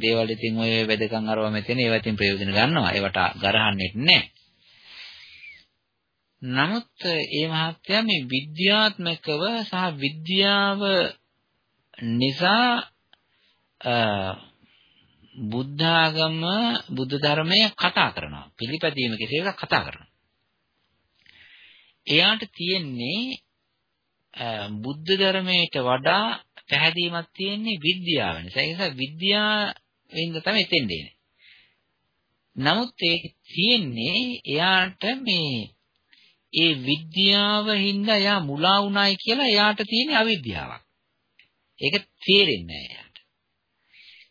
දේවල් ඉතින් ඔය වෙදකම් අරවා මෙතන ඒවා ඉතින් ප්‍රයෝජන ගන්නවා. ඒවට ගරහන්නේ නැහැ. නමුත් ඒ මහත්ය මේ විද්‍යාත්මකව සහ විද්‍යාව නිසා බුද්ධාගම බුද්ධ ධර්මය කතා කරනවා. පිළිපැදීම කෙසේද කතා කරනවා. එයාට තියෙන්නේ බුද්ධ ධර්මයට වඩා පැහැදීමක් තියෙන්නේ විද්‍යාව නිසා. ඒ නිසා විද්‍යාවෙන්ද තමයි එතෙන් දෙන්නේ. නමුත් ඒ තියෙන්නේ එයාට මේ ඒ විද්‍යාව හින්දා එයා මුලා වුණායි කියලා එයාට තියෙන අවිද්‍යාවක්. ඒක තේරෙන්නේ නැහැ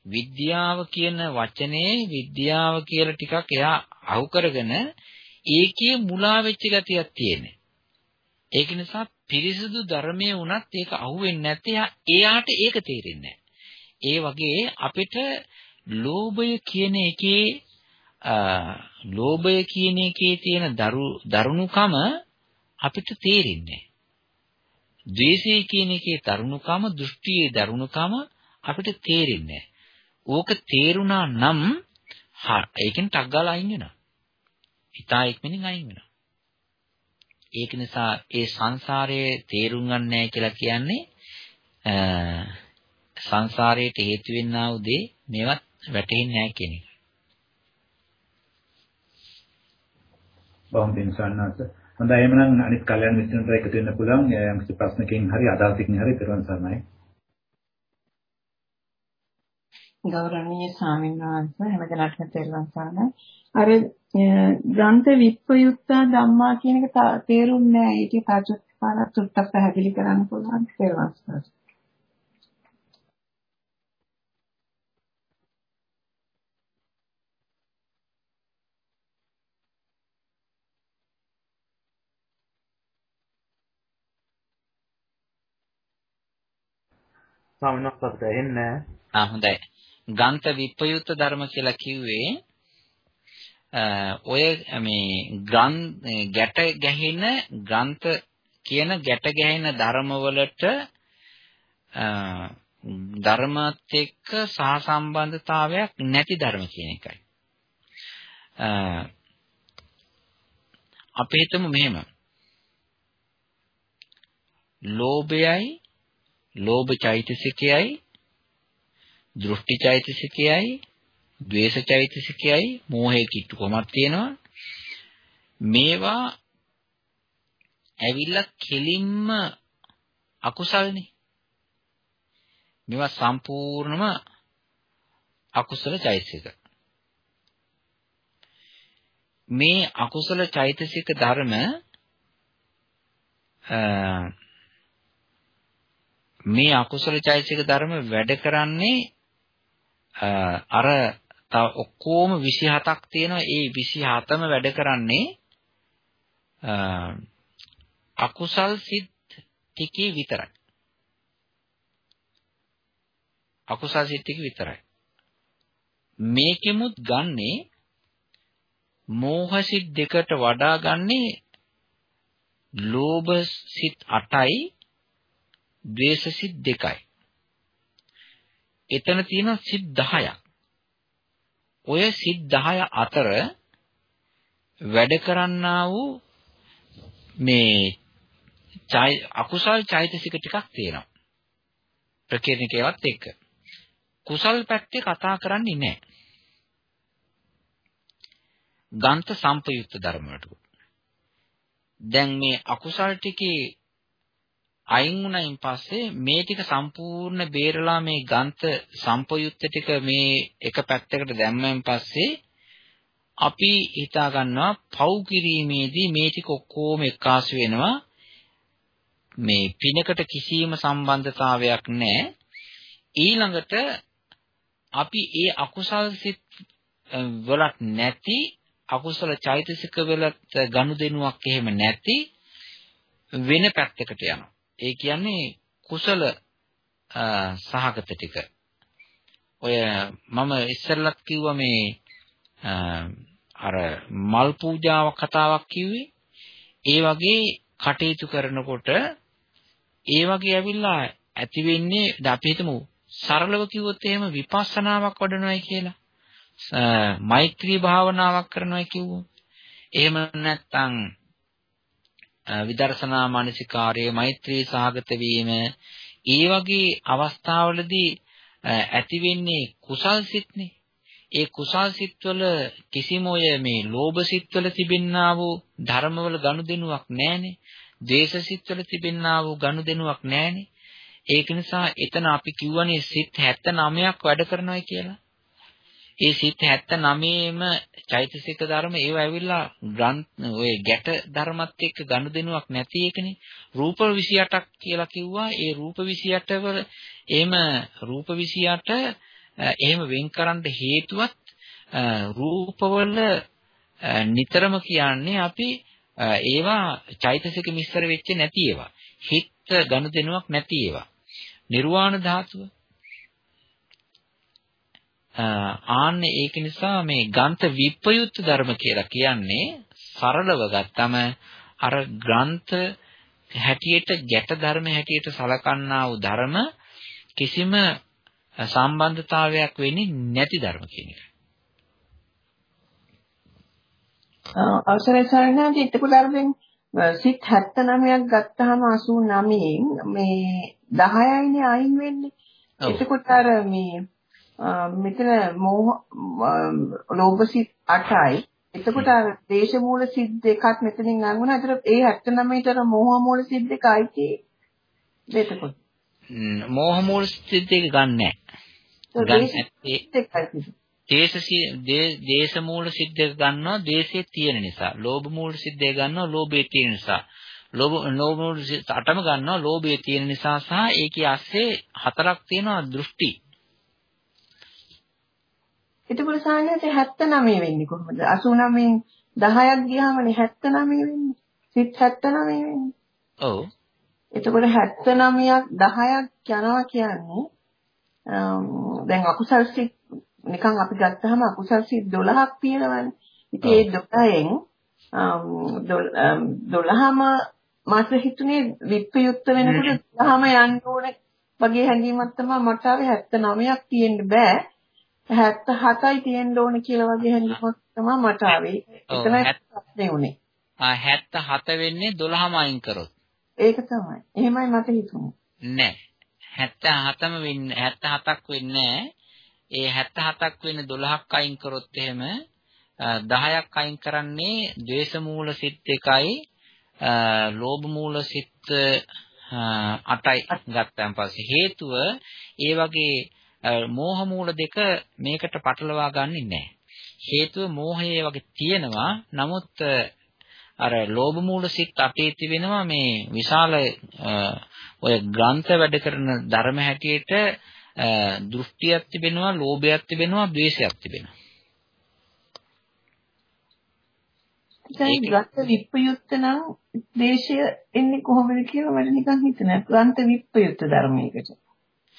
විද්‍යාව කියන වචනේ විද්‍යාව කියලා ටිකක් එයා අහු කරගෙන ඒකේ මුලා වෙච්ච ගතියක් තියෙන්නේ. ඒක නිසා පිරිසිදු ධර්මයේ වුණත් ඒක අහුවෙන්නේ නැත්තේ එයාට ඒක තේරෙන්නේ ඒ වගේ අපිට ලෝභය කියන එකේ ලෝභය කියන එකේ තියෙන දරුණුකම අපිට තේරෙන්නේ ද්වේෂය කියන එකේ දරුණුකම දෘෂ්ටියේ දරුණුකම අපිට තේරෙන්නේ ඕක තේරුණා නම් ඒකෙන් ටක් ගාලා අයින් වෙනවා. හිතා ඉක්මනින් අයින් වෙනවා. ඒක නිසා ඒ සංසාරයේ තේරුම් ගන්න නැහැ කියලා කියන්නේ සංසාරයට හේතු වෙන්නා වූ දේ මේවත් වැටහෙන්නේ නැහැ කියන එක. බොහොම පින් සන්නස. හොඳයි එහෙනම් අනිත් කල්යන මිත්‍රන්ට එකතු වෙන්න පුළුවන්. යම්කිසි ප්‍රශ්නකින් හරි අදාළකින් හරි පෙරවන් සරණයි. ගෞරවනීය ස්වාමීන් වහන්සේ හැමදෙනාටම තෙරුවන් සරණයි. අර ග්‍රන්ථ විප්පයුක්තා ධම්මා කියන එක තේරුන්නේ නැහැ. ඒකේ පාඩක් තුට්ටක් පැහැදිලි කරන්න පුළුවන් තේරුවන් සරණයි. ස්වාමීන් වහන්සේ අපිට ඇහෙන්නේ ආ හොඳයි. ගන්ත විප්‍රයුක්ත ධර්ම කියලා කිව්වේ ඔය මේ ග්‍රන් ගැට ගැහෙන ග්‍රන්ථ කියන ගැට ගැහෙන ධර්මවලට ධර්මات එක්ක සහසම්බන්ධතාවයක් නැති ධර්ම කියන එකයි. අපි හිතමු මෙහෙම. ලෝභයයි ලෝභ චෛතසිකයයි දෘෂ්ටි චෛතසිකයයි ද්වේෂ චෛතසිකයයි මෝහය කිට්ටු කොමත් තියෙනවා. මේවා ඇවිල්ලා කෙලින්ම අකුසල්නේ. මේවා සම්පූර්ණම අකුසල චෛතසික. මේ අකුසල චෛතසික ධර්ම මේ අකුසල චෛතසික ධර්ම වැඩ කරන්නේ අර තව ඔක්කොම 27ක් තියෙනවා. ඒ 27ම වැඩ කරන්නේ අකුසල් සිත් ටිකේ විතරයි. අකුසල් සිත් ටික විතරයි. මේකෙමුත් ගන්නේ මෝහ සිත් දෙකට වඩා ගන්නේ ලෝභ සිත් 8යි ද්වේෂ සිත් දෙකයි. එතන තියෙන සිත් 10ක්. ඔය සිත් 10 අතර වැඩ කරන්නා වූ මේ අකුසල් චෛතසික ටිකක් තියෙනවා. ප්‍රකීර්ණිකේවත් එක්ක. කුසල් පැත්තේ කතා කරන්නේ නැහැ. ගන්ත සම්පයුක්ත ධර්ම වලට. දැන් මේ අකුසල් ටිකේ අයින් වුණයින් පස්සේ මේ ටික සම්පූර්ණ බේරලා මේ ගන්ත සම්පයුත්ත ටික මේ එක පැත්තකට දැම්මෙන් පස්සේ අපි හිතා ගන්නවා පව් කිරීමේදී මේ ටික ඔක්කොම එකාසු වෙනවා. මේ පිනකට කිසිම සම්බන්ධතාවයක් නැහැ. ඊළඟට අපි ඒ අකුසල් සිත් වලත් නැති අකුසල චෛතසික වලත් ගනුදෙනුවක් එහෙම නැති වෙන පැත්තකට යනවා. ඒ කියන්නේ කුසල සහගත ටික. ඔය මම ඉස්සෙල්ලත් කිව්වා මේ අර මල් පූජාවක් කතාවක් කිව්වේ. ඒ වගේ කටයුතු කරනකොට ඒ වගේ ඇවිල්ලා ඇති වෙන්නේ අපි හිතමු සරලව කිව්වොත් එහෙම විපස්සනාවක් වඩනවායි කියලා. මෛත්‍රී භාවනාවක් කරනවායි කිව්වොත්. එහෙම නැත්නම් විදර්ශනා මානසිකාර්යය මෛත්‍රී සාගත වීම ඒ වගේ අවස්ථාවලදී ඇති වෙන්නේ කුසල් සිත්නේ. ඒ කුසල් සිත්වල කිසිම ඔය මේ ලෝභ සිත්වල තිබෙන්නා වූ ධර්මවල ගනුදෙනුවක් නැහැනේ. ද්වේෂ සිත්වල තිබෙන්නා වූ ගනුදෙනුවක් නැහැනේ. ඒක නිසා එතන අපි කියවනේ සිත් 79ක් වැඩ කරනවා කියලා. ඒ සිත් 79ෙම චෛතසික ධර්ම ඒව ඇවිල්ලා ග්‍රන්ථ ඔය ගැට ධර්මත් එක්ක ගනුදෙනුවක් නැති එකනේ. රූප 28ක් කියලා කිව්වා. ඒ රූප 28 වල එහෙම රූප 28 එහෙම වෙන්කරන්න හේතුවත් රූපවල නිතරම කියන්නේ අපි ඒවා චෛතසික මිශ්‍ර වෙච්ච නැති ඒවා. හිත ගනුදෙනුවක් නැති ඒවා. නිර්වාණ ධාතුව ආන්නේ ඒක නිසා මේ ග්‍රන්ථ විප්‍රයුක්ත ධර්ම කියලා කියන්නේ සරලව ගත්තම අර ග්‍රන්ථ හැටියට ගැට ධර්ම හැටියට සලකන්නා වූ ධර්ම කිසිම සම්බන්ධතාවයක් වෙන්නේ නැති ධර්ම කියන එක. අවසරයි සරණාදී එතකොට අර සිත් 79ක් ගත්තාම 89න් මේ 10යිනේ අයින් වෙන්නේ. එතකොට අර මේ මෙතන මෝහ ලෝභසිත 8යි එතකොට අර දේශ මූල සිද්ද එකක් මෙතනින් අංගුණ. අතර ඒ 79ට අර මෝහ මූල සිද්ද එක අයිති එතකොට. මෝහ මූල සිද්ද එක ගන්නෑ. දේශ මූල සිද්ද ගන්නවා දේශයේ තියෙන නිසා. ලෝභ මූල සිද්ද ගන්නවා ලෝභයේ තියෙන නිසා. ලෝභ ලෝභ මූල අටම ගන්නවා ලෝභයේ තියෙන නිසා සහ ඒකේ ASCII හතරක් තියෙනවා දෘෂ්ටි. එතකොට සාහනයට 79 වෙන්නේ කොහොමද? 89න් 10ක් ගියාමනේ 79 වෙන්නේ. සිත් 79 වෙන්නේ. ඔව්. එතකොට 79ක් 10ක් යනවා කියන්නේ දැන් අකුසල් සිත් නිකන් අපි ගත්තාම අකුසල් සිත් 12ක් තියෙනවානේ. ඉතින් ඒ 12න් 12ම මට හිතුනේ විප්‍රයුක්ත වෙනකොට 12ම යන්න ඕනේ වගේ හැඟීමක් තමයි මට ආවේ 79ක් තියෙන්න බෑ. 77යි තියෙන්න ඕන කියලා වගේ හැඟීමක් තමයි මට ආවේ. එතනයි ප්‍රශ්නේ උනේ. ආ 77 වෙන්නේ 12ම අයින් කරොත්. ඒක තමයි. එහෙමයි මට හිතුනේ. නෑ. 77ම වෙන්නේ 77ක් වෙන්නේ ඒ 77ක් වෙන්නේ 12ක් අයින් කරොත් එහෙම 10ක් අයින් කරන්නේ ද්වේෂ මූල සිත් එකයි ලෝභ මූල සිත් 8යි ගත්තාන් පස්සේ හේතුව ඒ වගේ මෝහ මූල දෙක මේකට පටලවා ගන්නෙ නැහැ. හේතුව මෝහය වගේ තියෙනවා. නමුත් අර ලෝභ මූල සිත් අපේ තිබෙනවා මේ විශාල ඔය ග්‍රන්ථ වැඩ කරන ධර්ම හැටියට දෘෂ්ටියක් තිබෙනවා, ලෝභයක් තිබෙනවා, ද්වේෂයක් තිබෙනවා. දැන් ග්‍රන්ථ විප්‍රයුක්ත නම් දේශය එන්නේ කොහොමද කියලා මට නිකන් හිතෙනවා. ග්‍රන්ථ විප්‍රයුක්ත ධර්මයකට.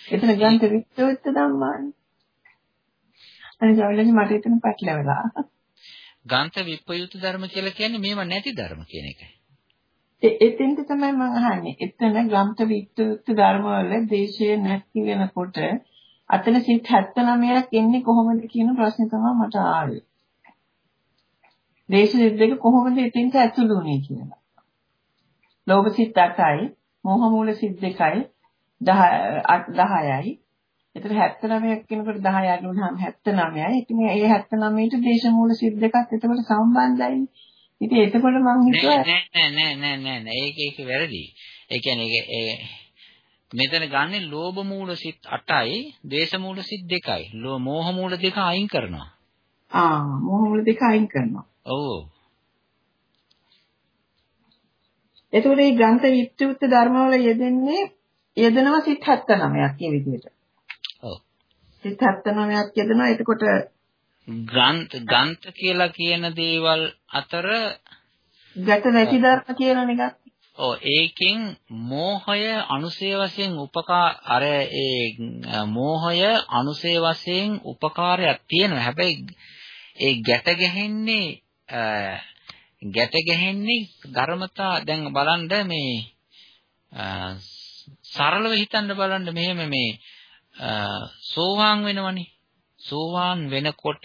එතන ග්‍රන්ථ විප්‍රයුක්ත ධම්මානේ. අනේ ජවලනි මට එතන පැටලෙවලා. ග්‍රන්ථ විප්‍රයුක්ත ධර්ම කියලා කියන්නේ මේවා නැති ධර්ම කියන එකයි. එතෙන්ද තමයි මම අහන්නේ. එතන ග්‍රන්ථ විප්‍රයුක්ත ධර්ම වල දේශය නැති වෙනකොට අතන සිත් 79ක් එන්නේ කොහොමද කියන ප්‍රශ්නේ තමයි මට ආවේ. දේශ දෙක කොහොමද එතෙන්ට ඇතුළු වුනේ කියලා. ලෝභ සිත් 8යි, මෝහ මූල සිත් 2යි, 10යි. එතන 79ක් කෙනකොට 10 අඩු වුණාම 79යි. ඉතින් ඒ 79ට දේශ මූල සිත් දෙකත් එතකොට සම්බන්ධයි. ඉතින් එතකොට මම හිතුවා නෑ නෑ නෑ නෑ නෑ ඒක ඒක වැරදි. ඒ කියන්නේ ඒ මෙතන ගන්නෙ ලෝභ මූල සිත් 8යි, දේශ මූල සිත් 2යි. ලෝ මෝහ මූල දෙක අයින් කරනවා. ආ මෝහ මූල දෙක අයින් කරනවා. ඔව්. එතකොට මේ ග්‍රන්ථ විත්‍යුත් ධර්මවල යෙදෙන්නේ යෙදෙනවා සිත් 79ක් මේ විදිහට. ඔව්. සිත් 79ක් යෙදෙනවා. එතකොට ග්‍රන්ථ ග්‍රන්ථ කියලා කියන දේවල් අතර ගැට නැති ධර්ම කියලා එකක්. ඔව් ඒකෙන් මෝහය අනුසය වශයෙන් උපකා අර ඒ මෝහය අනුසය වශයෙන් උපකාරයක් තියෙනවා. හැබැයි ඒ ගැට ගැහෙන්නේ ගැට ගැහෙන්නේ ධර්මතා දැන් බලන්න මේ සරලව හිතන්න බලන්න මෙහෙම මේ සෝවාන් වෙනවනේ සෝවාන් වෙනකොට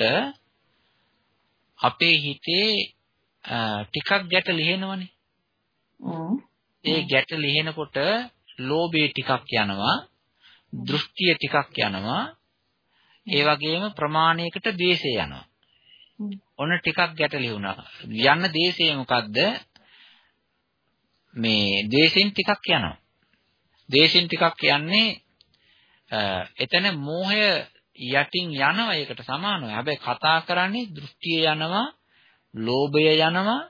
අපේ හිතේ ටිකක් ගැට ලිහෙනවනේ ඒ ගැට ලිහෙනකොට ලෝභය ටිකක් යනවා දෘෂ්ටිය ටිකක් යනවා ඒ වගේම ප්‍රමාණයකට ද්වේෂය යනවා ඔන්න ටිකක් ගැටලි වුණා. යන්න දේශය මොකද්ද? මේ දේශෙන් ටිකක් යනවා. දේශෙන් ටිකක් යන්නේ එතන මෝහය යටින් යනවා ඒකට සමානයි. හැබැයි කතා කරන්නේ දෘෂ්ටිය යනවා, ලෝභය යනවා,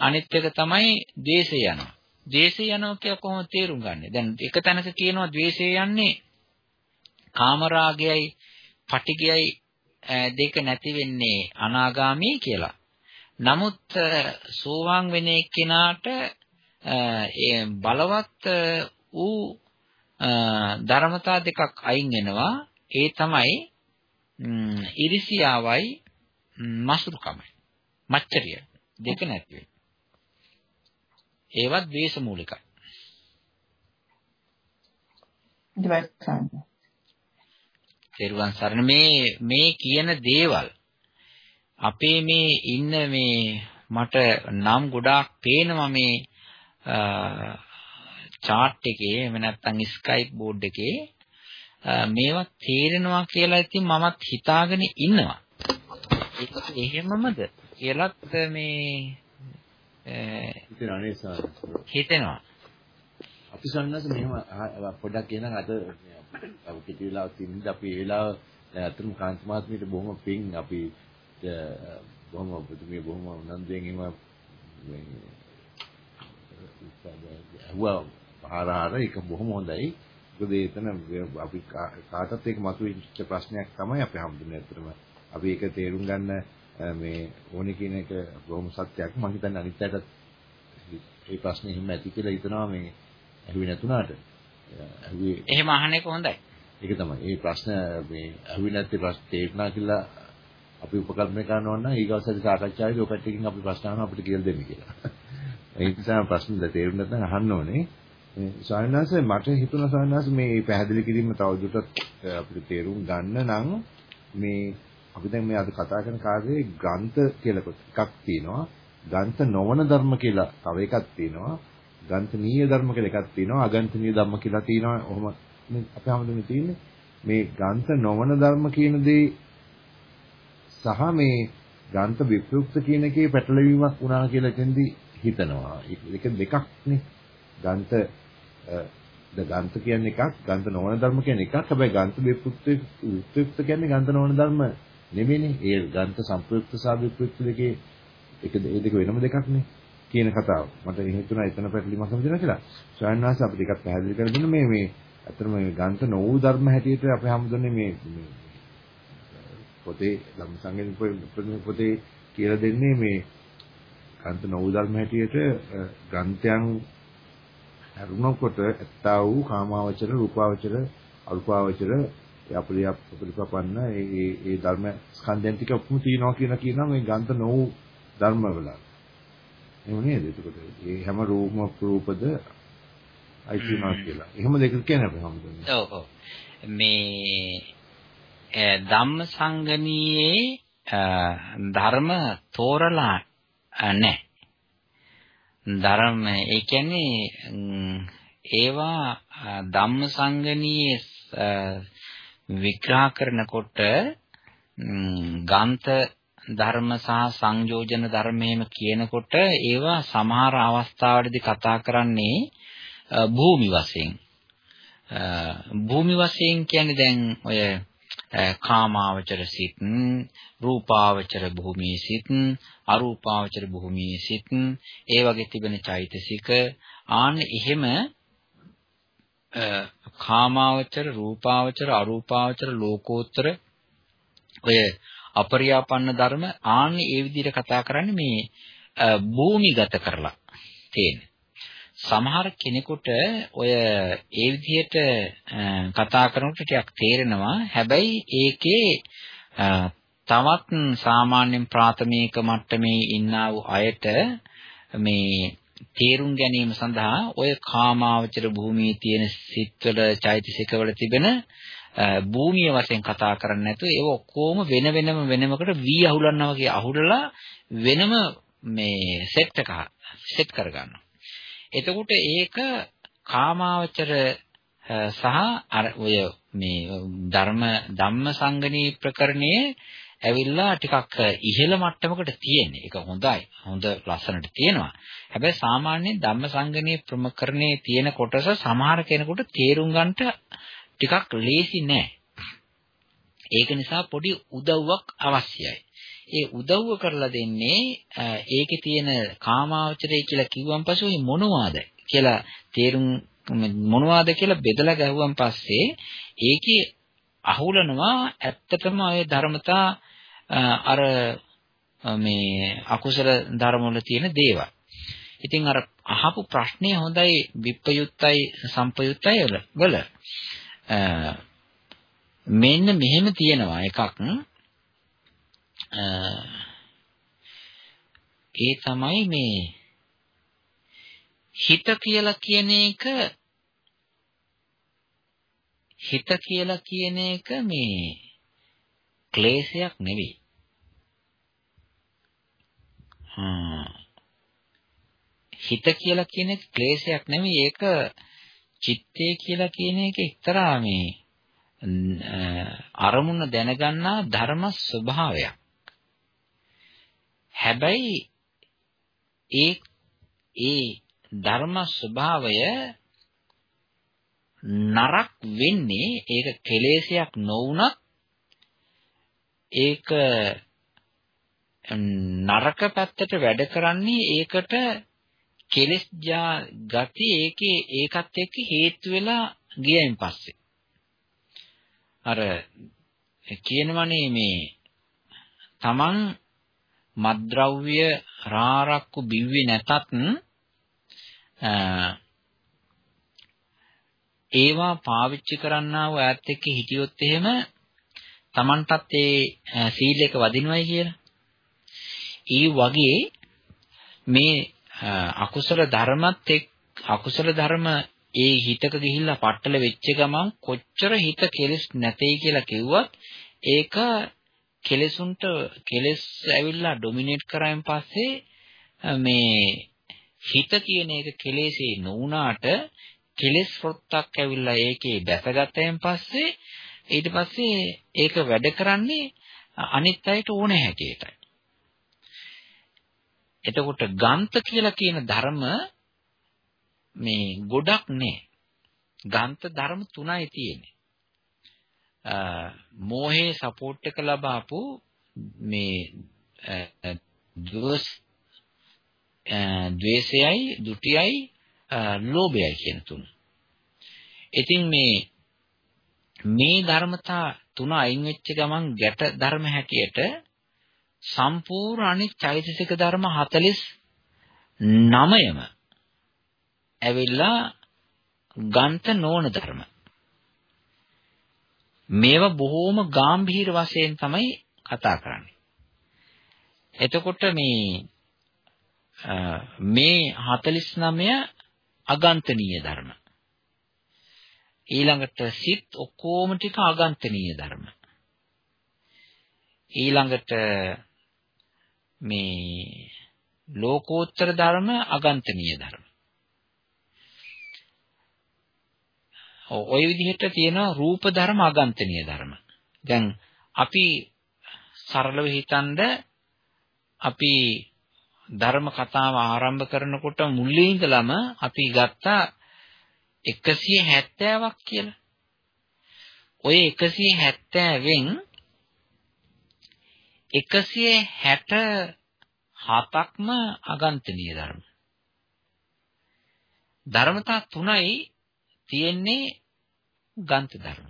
අනිත් එක තමයි ද්වේෂය යනවා. ද්වේෂය යනවා කියලා කොහොමද තේරුම් ගන්නෙ? දැන් එක තැනක කියනවා ද්වේෂය යන්නේ කාමරාගයයි, පටිගයයි දෙක නැති වෙන්නේ අනාගාමී කියලා. නමුත් සෝවාන් වෙන එක්කෙනාට ඒ බලවත් වූ ධර්මතා දෙකක් අයින් වෙනවා. ඒ තමයි ඉරිසියාවයි මසුරුකමයි. මච්චරිය දෙක නැති වෙනවා. ඒවත් ද්වේෂ මූලිකයි. ඊට තෙරුවන් සරණ මේ මේ කියන දේවල් අපේ මේ ඉන්න මේ මට නම් ගොඩාක් පේනවා මේ chart එකේ එහෙම නැත්නම් Skype board එකේ මේවා තේරෙනවා කියලා ඉතින් මමත් හිතාගෙන ඉන්නවා. ඒක එහෙමමද කියලාත් මේ හිතෙනවා. අපි සන්නස මෙහෙම පොඩ්ඩක් කියනනම් අද අපි කිටි වෙලාවක් තින්ද අපි ඒ වෙලාව අතන කාන්ත මාත්මියට බොහොම පිං අපි බොහොම ඔබතුමිය බොහොම උනන්දුවෙන් එහෙම මේ ආහාර ඒක බොහොම හොඳයි. මොකද එතන අපි කාටත් ඒක මතුවෙච්ච ප්‍රශ්නයක් තමයි අපි හම්බුනේ අතරම. අපි ඒක තේරුම් ගන්න මේ ඕනේ කියන එක බොහොම සත්‍යයක්. මම හිතන්නේ අනිත් අයටත් මේ ප්‍රශ්නේ එහෙම ඇති කියලා හිතනවා මේ ඇහුවේ නැතුණාට. ඇහුවේ එහෙම අහන එක හොඳයි. ඒක තමයි. මේ ප්‍රශ්න මේ ඇහුවේ නැති ප්‍රශ්න තේරුණා කියලා අපි උපකල්පනය කරනවා නම් ඊගොල්ලෝ සාකච්ඡාවේදී ඔය පැත්තකින් අපි ප්‍රශ්න අහනවා අපිට කියලා දෙන්න කියලා. ඒ නිසා ප්‍රශ්න තේරුම් නැත්නම් අහන්න ඕනේ. මේ ස්වාමීනාස මට හිතුණා ස්වාමීනාස මේ පැහැදිලි කිරීම තවදුරටත් eh, අපිට තේරුම් ගන්න නම් මේ අපි දැන් මේ අද කතා කරන කාර්යයේ ග්‍රන්ථ කියලා එකක් තියෙනවා. ග්‍රන්ථ නොවන ධර්ම කියලා තව එකක් තියෙනවා. ග්‍රන්ථනීය ධර්ම කියලා එකක් තියෙනවා. අගන්තනීය ධර්ම කියලා තියෙනවා. ඔහොම අපේ හැමදෙම තියෙන්නේ. මේ ග්‍රන්ථ නොවන ධර්ම කියන දේ සහ මේ ග්‍රන්ථ විප්‍රයුක්ත කියන එකේ පැටලවීමක් වුණා කියලා එතෙන්දී හිතනවා. ඒක දෙකක් නේ. ගන්ත ද ගන්ත කියන්නේ එකක්, ගන්ත නොවන ධර්ම කියන්නේ එකක්. හැබැයි ගන්ත විප්‍රයුක්ත කියන්නේ ගන්ත නොවන ධර්ම නෙමෙයිනේ. ඒ ගන්ත සම්ප්‍රයුක්ත සහ විප්‍රයුක්ත දෙකේ එක ඒ දෙක වෙනම දෙකක් නේ. කියන කතාව. මට හිතුණා එතන පැටලීමක් සම්පූර්ණ කියලා. ස්වයන් වාස අපිට එකක් පැහැදිලි කර දෙන්න මේ මේ අතරම මේ ගන්ත නොවූ ධර්ම හැටියට අපි හමුදුනේ මේ පොතේ ධම්මසංගයේ පොතේ කියලා දෙන්නේ මේ ග්‍රන්ථ නොවු ධර්ම හැටියට ග්‍රන්ථයන් හරුණකොට ඇත්තා වූ කාමාවචර රූපාවචර අල්පාවචර අපරිය අපරිපපන්න ඒ ඒ ඒ ධර්ම ස්කන්ධයන් ටික ඔක්කොම තියෙනවා කියලා කියනවා මේ ග්‍රන්ථ නොවු ධර්ම වල. එහෙම නේද? එතකොට මේ හැම රූපම රූපද අයිතිනවා කියලා. එහෙම දෙක කියන්නේ අපි හමුදුනේ. ඔව් ඔව්. මේ ධම්මසංගණියේ ධර්ම තෝරලා නැහැ. ධර්ම ඒ කියන්නේ ඒවා ධම්මසංගණී විග්‍රහ කරනකොට ගාන්ත ධර්ම සහ සංයෝජන ධර්මයේම කියනකොට ඒවා සමහර අවස්ථාවලදී කතා කරන්නේ භූමි වශයෙන්. භූමි වශයෙන් කියන්නේ දැන් ඔය කාමාවචර සිත් රූපාවචර භූමියේ සිත් අරූපාවචර භූමියේ සිත් ඒ වගේ තිබෙන චෛතසික ආන්න එහෙම කාමාවචර රූපාවචර අරූපාවචර ලෝකෝත්තර ඔය අපරියාපන්න ධර්ම ආන්න ඒ විදිහට කතා කරන්නේ මේ භූමිගත කරලා තියෙන. සමහර කෙනෙකුට ඔය ඒ විදිහට කතා කරනකොට ටිකක් තේරෙනවා. හැබැයි ඒකේ තවත් සාමාන්‍යයෙන් ප්‍රාථමික මට්ටමේ ඉන්නා වූ අයට මේ තේරුම් ගැනීම සඳහා ඔය කාමාවචර භූමියේ තියෙන සිත්වල චෛතසිකවල තිබෙන භූමිය වශයෙන් කතා කරන්නේ නැතුව ඒව ඔක්කොම වෙන වෙනම වෙනමකට වී අහුලනවා වගේ අහුලලා වෙනම මේ සෙට් එක සෙට් කරගන්නවා. එතකොට ඒක කාමාවචර සහ අර ඔය මේ ධර්ම ධම්ම සංගණී ප්‍රකරණයේ ඇවිල්ලා ටිකක් ඉහළ මට්ටමකට තියෙන්නේ. ඒක හොඳයි. හොඳ ලස්සනට තියෙනවා. හැබැයි සාමාන්‍යයෙන් ධම්මසංගණී ප්‍රමකරණයේ තියෙන කොටස සමහර කෙනෙකුට තේරුම් ගන්නට ටිකක් ලේසි නෑ. ඒක නිසා පොඩි උදව්වක් අවශ්‍යයි. ඒ උදව්ව කරලා දෙන්නේ ඒකේ තියෙන කාමාවචරය කියලා කිව්වන් පස්සේ මොනවාද? කියලා තේරුම් මොනවාද කියලා බෙදලා ගැහුවන් පස්සේ ඒකේ අහුලනවා ඇත්තටම ඔය ධර්මතා අර මේ අකුසල ධර්ම වල තියෙන දේවල්. ඉතින් අර අහපු ප්‍රශ්නේ හොඳයි විප්පයුත්තයි සම්පයුත්තයි වල. මෙන්න මෙහෙම තියෙනවා එකක්. ඒ තමයි මේ හිත කියලා කියන එක හිත කියලා කියන එක මේ ක්ලේශයක් නෙවෙයි. හිත කියලා කියන එක ක්ලේශයක් නෙමෙයි ඒක චිත්තේ කියලා කියන එක එක්තරා මේ අරමුණ දැනගන්නා ධර්ම ස්වභාවයක්. හැබැයි ඒ ඒ ධර්ම ස්වභාවය නරක් වෙන්නේ ඒක කෙලෙසයක් නොවුනත් ඒක නරක පැත්තට වැඩ කරන්නේ ඒකට කෙලස් ගති ඒකේ ඒකත් එක්ක හේතු වෙලා ගියයින් පස්සේ. අර කියනවනේ මේ තමන් මද්ද්‍රව්‍ය රාරක්කු බිව්වේ නැතත් ඒවා පාවිච්චි කරන්නා වූ ඈත් එක්ක හිටියොත් එහෙම Tamanටත් ඒ සීලයක වදිනවයි කියලා. ඒ වගේ මේ අකුසල ධර්මත් එක් අකුසල ධර්ම ඒ හිතක ගිහිල්ලා පట్టල වෙච්ච ගමන් කොච්චර හිත කෙලස් නැtei කියලා කිව්වත් ඒක කෙලසුන්ට කෙලස් ඇවිල්ලා ඩොමිනේට් කරායින් පස්සේ මේ හිත කියන එක කෙලෙසේ නොඋනාට කෙලස් රොත්තක් ඇවිල්ලා ඒකේ බැසගතයෙන් පස්සේ ඊට පස්සේ ඒක වැඩ කරන්නේ අනිත් අයට ඕන හැටියටයි. එතකොට ගන්ත කියලා කියන ධර්ම මේ ගොඩක් නෑ. ගන්ත ධර්ම තුනයි තියෙන්නේ. මෝහේ සපෝට් එක ලබාපු මේ ද්වස් ද්වේෂයයි, දුටියයි, ලෝභයයි කියන තුන. ඉතින් මේ මේ ධර්මතා තුන අයින් වෙච්ච ගමන් ගැට ධර්ම හැටියට සම්පූර්ණ අනිත් චෛතසික ධර්ම 49ම ඇවිල්ලා ගන්ත නොවන ධර්ම. මේවා බොහෝම ගැඹීර වශයෙන් තමයි කතා කරන්නේ. එතකොට මේ මේ 49 අගන්තනීය ධර්ම. ඊළඟට සිත් ඔක්කොම ටික අගන්තනීය ධර්ම. ඊළඟට මේ ලෝකෝත්තර ධර්ම අගන්තනීය ධර්ම. ඔය විදිහට තියෙනවා රූප ධර්ම අගන්තනීය ධර්ම. දැන් අපි සරලව හිතනද අපි ධර්ම කතාව ආරම්භ කරනකොට මුලින් ඉඳලම අපි ගත්තා 170ක් කියලා. ඔය 170න් 167ක්ම අගන්තනීය ධර්ම. ධර්මතා තුනයි තියෙන්නේ ගන්ත ධර්ම.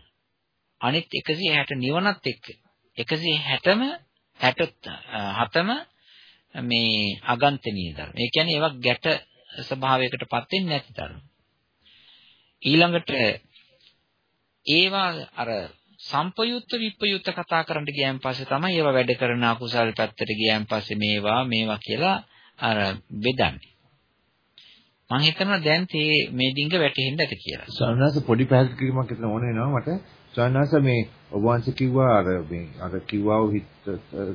අනිත් 160 නිවනත් එක්ක 160ම 67ම මේ අගන්තනීය ධර්ම. ඒ කියන්නේ ඒවා ගැට ස්වභාවයකටපත් වෙන්නේ නැති ධර්ම. ඊළඟට ඒවා අර සම්පයුත්ත විප්පයුත්ත කතා කරන්න ගියන් පස්සේ තමයි ඒවා වැඩ කරන අකුසල් පැත්තට ගියන් පස්සේ මේවා මේවා කියලා අර බෙදන්නේ. මම හිතනවා දැන් තේ මේ ඩිංග වැටෙන්න ඇති කියලා. සවනාස පොඩි පැහැදිලි කිරීමක් එතන ඕනේ නෝ මට. සවනාස මේ ඔබ වහන්සේ කිව්වා අර මේ අර කිව්වා හිත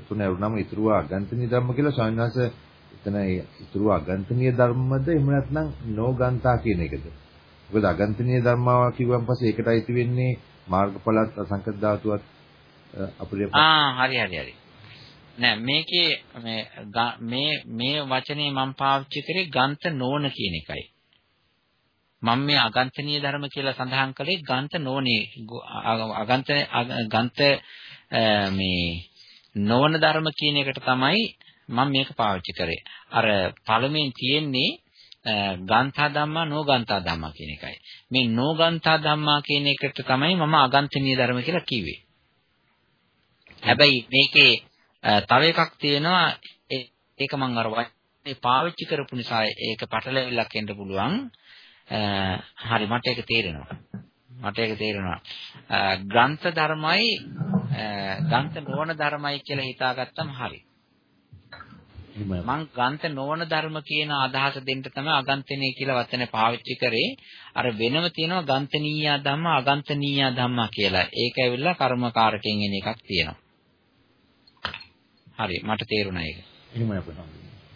තුන වුණාම ඉතුරු අගන්තනීය ධර්ම කියලා සවනාස එතන ඉතුරු අගන්තනීය ධර්මද එහෙම නැත්නම් නෝගන්තා කියන එකද? මොකද අගන්තනීය ධර්මාව කිව්වන් පස්සේ ඒකට අයිති වෙන්නේ මාර්ගඵලත් අසංකත ධාතුවත් අපිට ආ හරි හරි හරි නෑ මේකේ මේ මේ මේ වචනේ මම පාවිච්චි කරේ ගන්ත නොවන කියන එකයි මම මේ අගන්තනීය ධර්ම කියලා සඳහන් කළේ ගන්ත නොවනේ අගන්ත ගන්ත මේ නොවන ධර්ම කියන එකට තමයි මම මේක පාවිච්චි කරේ අර පළමුවෙන් තියෙන්නේ ගාන්ථා ධම්මා නෝගාන්ථා ධම්මා කියන එකයි. මේ නෝගාන්ථා ධම්මා කියන එකට තමයි මම අගන්තනීය ධර්ම කියලා කිව්වේ. හැබැයි මේකේ තව එකක් තියෙනවා ඒක මම අර වචනේ පාවිච්චි කරපු නිසා ඒක පටලැවිල්ලක් එන්න පුළුවන්. හරි මට ඒක තේරෙනවා. මට ඒක තේරෙනවා. ග්‍රන්ථ ධර්මයි ග්‍රන්ථ නොවන ධර්මයි කියලා හිතාගත්තම හරි. මං ගන්ත නොවන ධර්ම කියන අදහස දෙන්න තමයි අගන්තනීය කියලා වචනේ පාවිච්චි කරේ. අර වෙනම තියෙනවා ගන්තනීය ධම්ම අගන්තනීය ධම්ම කියලා. ඒක ඇවිල්ලා කර්මකාරකයෙන් එන එකක් තියෙනවා. හරි මට තේරුණා ඒක. එහෙමයි අපේ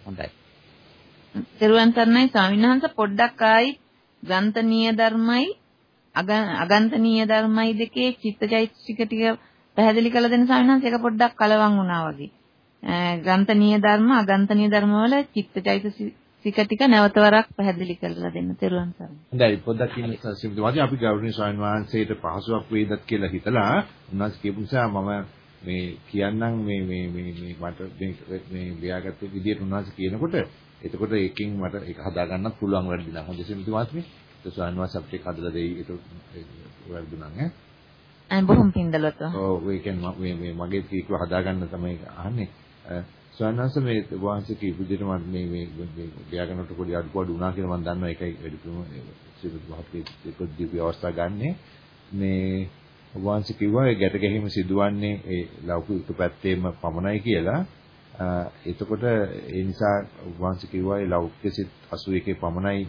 හොඳයි. තෙරුවන් සරණයි ස්වාමීන් වහන්සේ පොඩ්ඩක් ආයි ගන්තනීය ධර්මයි අගන්තනීය ධර්මයි දෙකේ චිත්තචෛතසික ටික පැහැදිලි කරලා දෙන්න ස්වාමීන් වහන්සේ ඒක පොඩ්ඩක් කලවම් වුණා වගේ. ග්‍රන්ථනීය ධර්ම අගන්තනීය ධර්ම වල චිත්තචෛතසික ටික නැවතවරක් පැහැදිලි කරලා දෙන්න තෙරුවන් සරණයි. හොඳයි පොඩ්ඩක් කියන සිම්පති වාදී අපි ගෞරවනීය ස්වාමීන් වහන්සේට පහසුවක් වේදත් කියලා හිතලා උන්වහන්සේ කියපු නිසා මම මේ කියන්නම් මේ මේ මේ මේ මට මේ මේ ලියාගත්ත විදියට උන්වහන්සේ කියනකොට එතකොට ඒකෙන් මට ඒක හදා ගන්නත් පුළුවන් නම් හොඳ සිම්පති වාදී ඒ ස්වාමීන් වහන්සේ අපිට හදලා දෙයි ඒක නම් ඈ අය බොහොම පින්දලවත්. ඔව් ඒ කියන්නේ මේ මේ මගේ කීකව හදාගන්න තමයි අහන්නේ. ස්වයන්වංශ මේ වහන්සේ කීප විදිහට මම මේ මේ ව්‍යාකරණට පොඩි අඩුපාඩු වුණා කියලා මම දන්නවා ඒකයි වැඩිපුරම සිවිල් මහත්කේ පොඩි අවස්ථා ගන්නෙ. මේ වහන්සේ කිව්වා ඒ ගැට ගැහිම සිදුවන්නේ ඒ ලෞකික පැත්තේම පමණයි කියලා. එතකොට ඒ නිසා වහන්සේ කිව්වා ඒ ලෞකික සිත් 81 පමණයි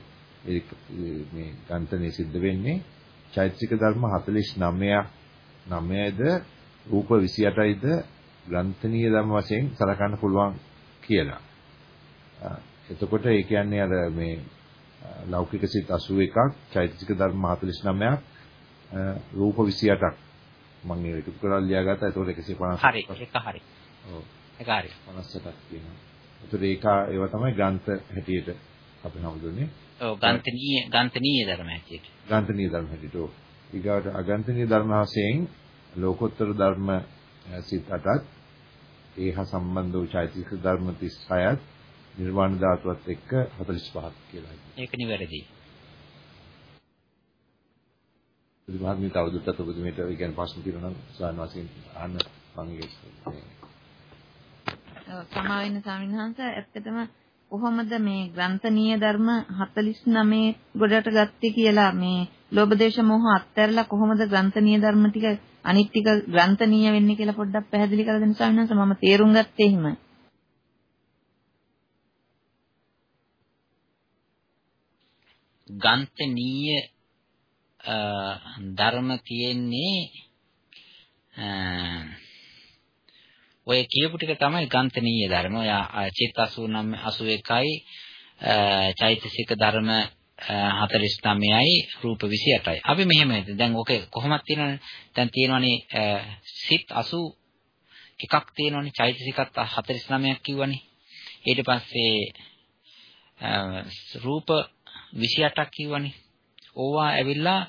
මේ ගන්තනේ සිද්ධ වෙන්නේ. චෛතසික ධර්ම 49 9ද රූප 28යිද ග්‍රන්ථනීය ධර්ම වශයෙන් සලකන්න පුළුවන් කියලා. එතකොට ඒ කියන්නේ අර මේ ලෞකික සිත් 81ක්, චෛතසික ධර්ම 49ක්, රූප 28ක් මම ඒක එකතු කරලා ලියාගත්තා. එතකොට 150. හරි, ඒක හරි. ඔව්. ඒක හරි. 58ක් කියනවා. එතකොට ඒක ඒවා තමයි ග්‍රන්ථ හැටියට අපි හමුදුනේ. ඔව් ගන්තනීය ගන්තනීය ධර්ම හැටියට. ගන්තනීය ධර්ම හැටියට. ඔව්. ඊගාට අගන්තනීය ධර්ම වශයෙන් ලෝකෝත්තර ධර්ම සිත් 8ත් ඒහා සම්බන්ධ වූ චෛතසික ධර්ම 36ත් නිර්වාණ ධාතුවත් එක්ක 45ක් කියලා. ඒක නිවැරදි. බුදුමහත්මිය තවදුරටත් ඔබතුමීට ඒ කියන්නේ ප්‍රශ්න තියෙනවා නම් ස්වාමීන් වහන්සේගෙන් අහන්න මම ඒක සමා වෙන ස්වාමීන් වහන්සේ ඇත්තටම කොහොමද මේ ග්‍රන්ථනීය ධර්ම 49 ගොඩට ගත්තේ කියලා මේ ලෝභ දේශ මොහ අත්හැරලා කොහොමද ග්‍රන්ථනීය ධර්ම ටික අනිත් ටික ග්‍රන්ථනීය වෙන්නේ කියලා පොඩ්ඩක් පැහැදිලි කරලා දෙන්න ස්වාමීන් වහන්සේ මම තේරුම් ගත්තේ එහෙමයි. ගන්තනීය ධර්ම තියෙන්නේ ඔය කියපු ටික තමයි ගන්තනීය ධර්ම. ඔය චිත්ත 89 81යි චෛතසික ධර්ම 49යි රූප 28යි. අපි මෙහෙම දැන් ඕක කොහොමද තියෙනවනේ? දැන් තියෙනවනේ සිත් 80 එකක් තියෙනවනේ චෛතසිකත් 49ක් කිව්වනේ. ඊට පස්සේ රූප 28ක් කිව්වනේ. ඕවා ඇවිල්ලා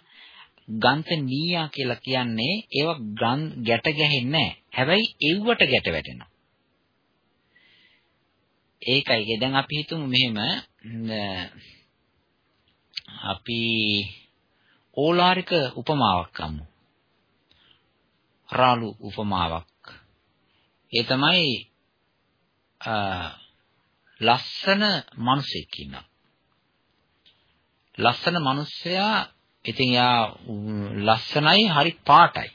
ගන්ත නීයා කියලා කියන්නේ ඒවා ගැට ගැහෙන්නේ නැහැ. හැබැයි එව්වට ගැට වැටෙනවා. ඒකයි. දැන් අපි හිතමු මෙහෙම අපි ඕලාරික උපමාවක් ගමු. රාලු උපමාවක්. ඒ තමයි ලස්සන මිනිසෙක් ඉන්නවා. ලස්සන මිනිස්සයා ඉතින් යා ලස්සනයි හරි පාටයි.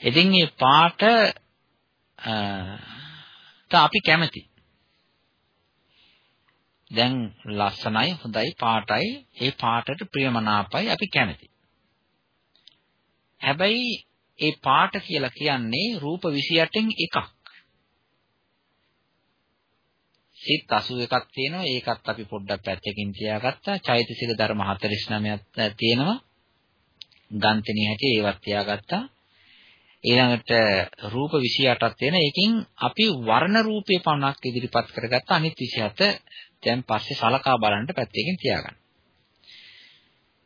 ඉතින් මේ පාට අපි කැමති. දැන් ලස්සනයි හොඳයි පාටයි ඒ පාටට ප්‍රියමනාපයි අපි කැමති. හැබැයි ඒ පාට කියලා කියන්නේ රූප 28න් එකක්. සිත් 81ක් තියෙනවා ඒකත් අපි පොඩ්ඩක් පැත්තකින් තියාගත්තා. චෛතසික ධර්ම 49ක් තියෙනවා. ගන්තණී හැටි ඒවත් තියාගත්තා. ඊළඟට රූප 28ක් තියෙන. ඒකෙන් අපි වර්ණ රූපේ පමණක් ඉදිරිපත් කරගත්ත අනිත් 27 දැන් පස්සේ සලකා බලන්න පැත්තකින් තියාගන්න.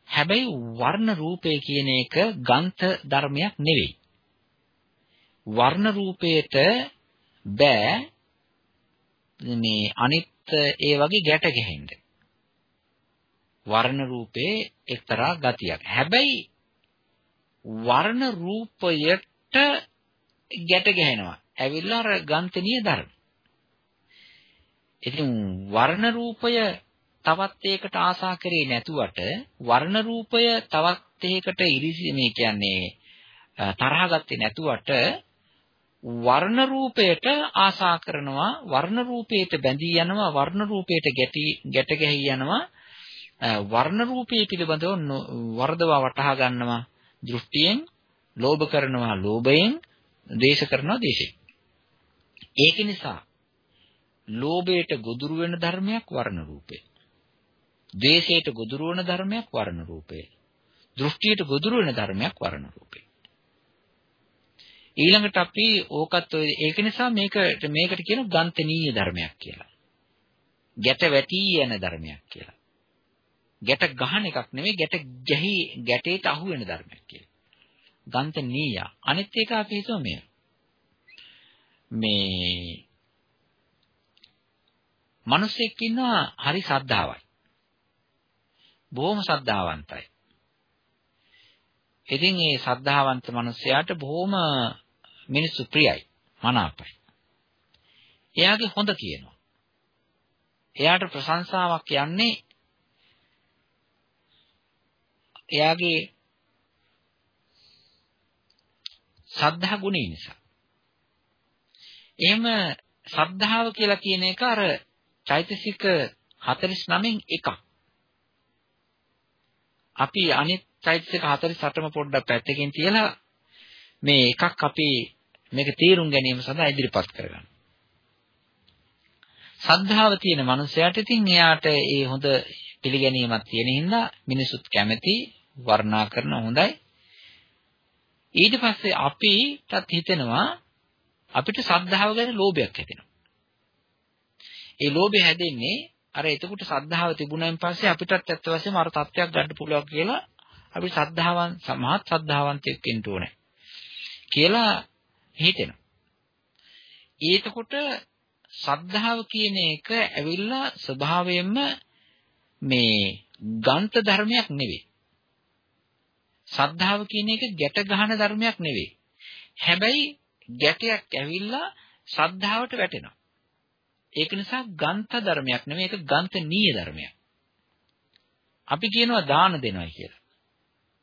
හැබැයි වර්ණ රූපය කියන එක ගන්ත ධර්මයක් නෙවෙයි. වර්ණ රූපයට බෑ මේ අනිත් ඒ වගේ ගැට ගැහෙන්න. වර්ණ රූපේ එක්තරා ගතියක්. හැබැයි වර්ණ රූපයට ගැට ගැහෙනවා. ඇවිල්ලා අර ගන්තනීය ධර්ම. ඉතින් වර්ණ රූපය තවත් එකකට ආසා කරේ නැතුවට වර්ණ රූපය තවත් එකකට ඉරිසි මේ කියන්නේ තරහ ගත්තේ නැතුවට වර්ණ රූපයට ආසා කරනවා වර්ණ රූපයට බැඳී යනවා වර්ණ රූපයට ගැටි ගැට ගැහි යනවා වර්ණ රූපයේ පිළිබඳව වර්ධවා වටහා ගන්නවා දෘෂ්ටියෙන් ලෝභ කරනවා ලෝභයෙන් ද්වේෂ කරනවා ද්වේෂයෙන් ඒක නිසා ලෝභයට ගොදුරු වෙන ධර්මයක් වර්ණ රූපය. ද්වේෂයට ගොදුරු වෙන ධර්මයක් වර්ණ රූපය. දෘෂ්ටියට ගොදුරු වෙන ධර්මයක් වර්ණ රූපය. ඊළඟට අපි ඕකත් ඒක නිසා මේක මේකට කියන ගන්තනීය ධර්මයක් කියලා. ගැට වැටි යන ධර්මයක් කියලා. ගැට ගහන එකක් නෙවෙයි ගැට ගැහි ගැටේට අහු වෙන ධර්මයක් කියලා. ගන්තනීය. අනිත් එක අපි හිතුව මේ මේ මිනිස්සෙක් ඉන්නවා හරි ශ්‍රද්ධාවයි. බොහොම ශ්‍රද්ධාවන්තයි. ඉතින් මේ ශ්‍රද්ධාවන්ත මිනිසයාට බොහොම මිනිස්සු ප්‍රියයි, මනාපයි. එයාගේ හොඳ කියනවා. එයාට ප්‍රශංසාවක් යන්නේ එයාගේ සද්ධා ගුණය නිසා. එහෙම සද්ධාව කියලා කියන එක අර චෛතසික 49න් එකක්. අපි අනිත් චෛතසික 48ම පොඩ්ඩක් පැත්තකින් තියලා මේ එකක් අපි මේක තීරුම් ගැනීම සඳහා ඉදිරිපත් කරගන්න. සද්ධාව තියෙන මනුස්සයාට ඉතින් එයාට ඒ හොඳ පිළිගැනීමක් තියෙන හින්දා මිනිසුත් කැමති වර්ණනා කරන හොඳයි. ඊට පස්සේ අපිටත් හිතෙනවා අපිට සද්ධාව ගැන ලෝභයක් හැදෙනවා. ඒ ලෝභය හැදෙන්නේ අර එතකොට සද්ධාව තිබුණාන් පස්සේ අපිටත් ඇත්ත වශයෙන්ම අර තත්ත්වයක් ගන්න පුළුවන් කියලා අපි සද්ධාවන් සමහත් සද්ධාවන්තයෙක් වෙන්න ඕනේ කියලා හිතෙනවා. ඒතකොට සද්ධාව කියන එක ඇවිල්ලා ස්වභාවයෙන්ම මේ ගන්ත ධර්මයක් නෙවෙයි. සද්ධාව කියන එක ගැට ගහන ධර්මයක් නෙවෙයි. හැබැයි ගැටයක් ඇවිල්ලා සද්ධාවට වැටෙනවා. ඒක නිසා ගන්ත ධර්මයක් නෙවෙයි ඒක ගන්තනීය ධර්මයක්. අපි කියනවා දාන දෙනවා කියලා.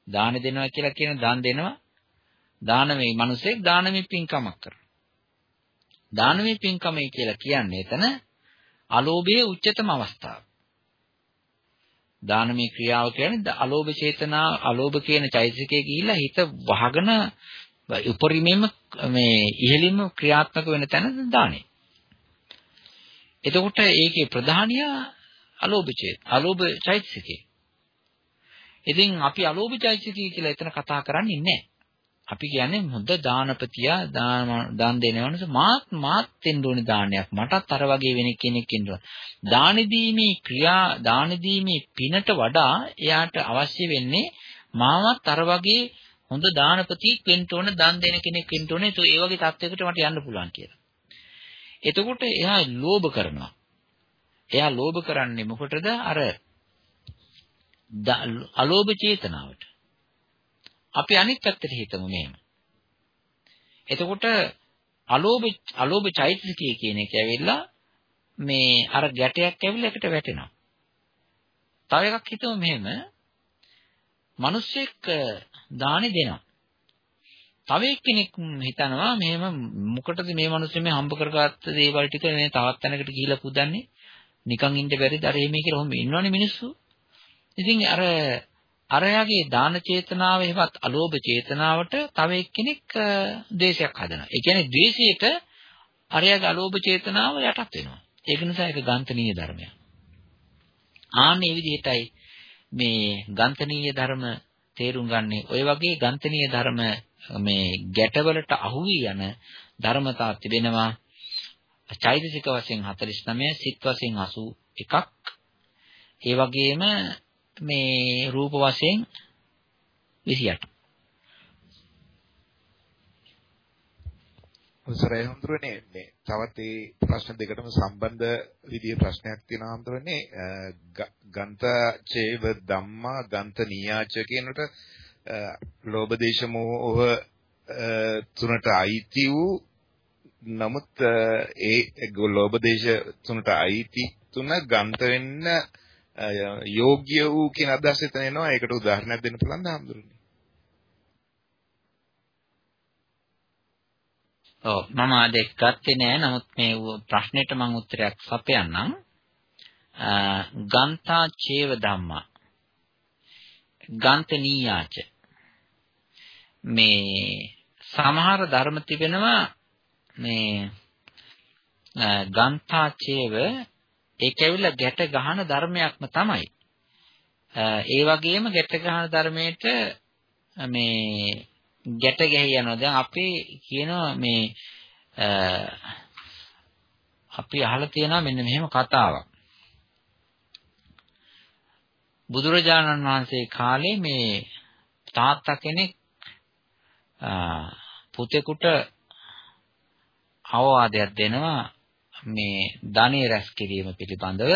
දාන දෙනවා කියලා කියන දාන දෙනවා දානමේ මිනිසෙක් දානමේ පින්කමක් කරනවා. දානමේ පින්කමයි කියලා කියන්නේ එතන අලෝභයේ උච්චතම අවස්ථාව. දානමේ ක්‍රියාව කියන්නේ අලෝභ චේතනා අලෝභ කියන චෛතසිකයේ ගිහිල්ලා හිත වහගෙන උපරිමයෙන්ම මේ ඉහළින්ම ක්‍රියාත්මක වෙන තැන දානේ. එතකොට ඒකේ ප්‍රධානිය අලෝභ චේත අලෝභ චෛතසිකේ. ඉතින් අපි අලෝභ චෛතසිකය කියලා එතන කතා කරන්නේ නැහැ. අපි කියන්නේ හොඳ දානපතියා දාන දෙනවනස මාත් මාත් දෙන්න ඕනේ දානයක්. මටත් අර වගේ වෙන කෙනෙක් ඉන්න ඕන. දාන දීමේ ක්‍රියා දාන දීමේ පිනට වඩා එයාට අවශ්‍ය වෙන්නේ මාවත් අර වගේ හොඳ දානපතියෙක් වෙන්න ඕන, දන් දෙන කෙනෙක් වෙන්න ඕනේ. ඒ වගේ තත්යකට මට යන්න පුළුවන් කියලා. එතකොට එයා ලෝභ කරනවා. එයා ලෝභ කරන්නේ මොකටද? අර අලෝභ චේතනාවට. අපි අනිත් පැත්තට හිතමු මෙහෙම. එතකොට අලෝභ අලෝභ චෛතසිකය කියන එක ඇවිල්ලා මේ අර ගැටයක් ඇවිල්ලා එකට වැටෙනවා. තව එකක් හිතමු මෙහෙම. මිනිස්සෙක් දානි දෙනවා. තව එක්කෙනෙක් හිතනවා මෙහෙම මොකටද මේ මිනිස්සු මේ හම්බ කරගත්ත දේවල් ටික මේ තවත් තැනකට ගිහිලා පුදන්නේ නිකන් ඉන්න බැරිද අර එමේ කියලා ඔහොම ඉන්නවනේ මිනිස්සු ඉතින් අර අරයාගේ දාන චේතනාව එහෙමත් අලෝභ චේතනාවට තව එක්කෙනෙක් ද්වේෂයක් හදනවා. ඒ කියන්නේ ද්වේෂයට අරයාගේ අලෝභ චේතනාව යටත් වෙනවා. ඒක නිසා ඒක ගන්තනීය ධර්මයක්. ආන්නේ විදිහටයි මේ ගන්තනීය ධර්ම තේරුම් ගන්නේ. ඔය වගේ ගන්තනීය ධර්ම මේ ගැටවලට අහු වී යන ධර්මතා තිබෙනවා. චෛතසික වශයෙන් 49, සිත් වශයෙන් 81ක්. ඒ වගේම මේ රූප වශයෙන් 28. අවසරයි හඳුරන්නේ මේ තවත් ඒ ප්‍රශ්න දෙකටම සම්බන්ධ විදිහේ ප්‍රශ්නයක් තියෙනවා හඳුරන්නේ ගන්ත චේව ධම්මා ගන්ත නියාච කියනට ලෝභ දේශ මොහ තුනට අයිති වූ නමුත් ඒ ලෝභ දේශ තුනට අයිති තුන ගන්ත වෙන්න යෝග්‍ය වූ කියන අදහස එතන එනවා. ඒකට උදාහරණයක් දෙන්න පුළුවන් ද හඳුරන්නේ? ඔව් මම අද එක් ගත්තේ නෑ. නමුත් මේ ප්‍රශ්නෙට මම උත්තරයක් සපයන්නම්. ගන්තා චේව ධම්මා. ගන්තනීයාච. මේ සමහර ධර්ම තිබෙනවා මේ ගන්තා චේව ඒක ඇවිල්ලා ගැට ගහන ධර්මයක්ම තමයි. ඒ වගේම ගැට ගහන ධර්මයට මේ ගැට ගැහි යනවා. දැන් අපේ කියනවා මේ අපි අහලා තියෙනවා මෙන්න මෙහෙම කතාවක්. බුදුරජාණන් වහන්සේ කාලේ මේ තාත්තා කෙනෙක් පුතෙකුට අවවාදයක් දෙනවා මේ ධනෙ රැස් කිරීම පිළිබඳව.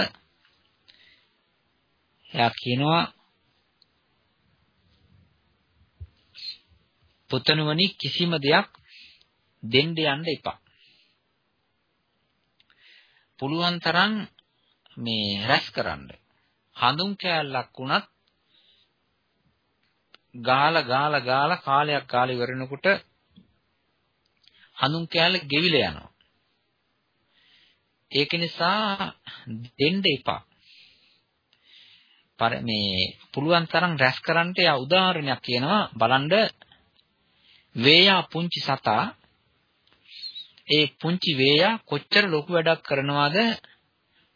එයා කියනවා පුතණුවනි කිසිම දෙයක් දෙන්න යන්න එපා. පුළුවන් තරම් මේ රැස් කරන්න. හඳුන් කෑල්ලක් වුණත් ගාලා ගාලා ගාලා කාලයක් කාලේ ඉවරනකොට හඳුන් කෑල්ල ගෙවිලා යනවා. ඒක නිසා දෙන්න එපා. පර මේ පුළුවන් තරම් රැස් කරන්නට යා උදාහරණයක් කියනවා බලන්න වේයා පුංචි සතා ඒ පුංචි වේයා කොච්චර ලොකු වැඩක් කරනවද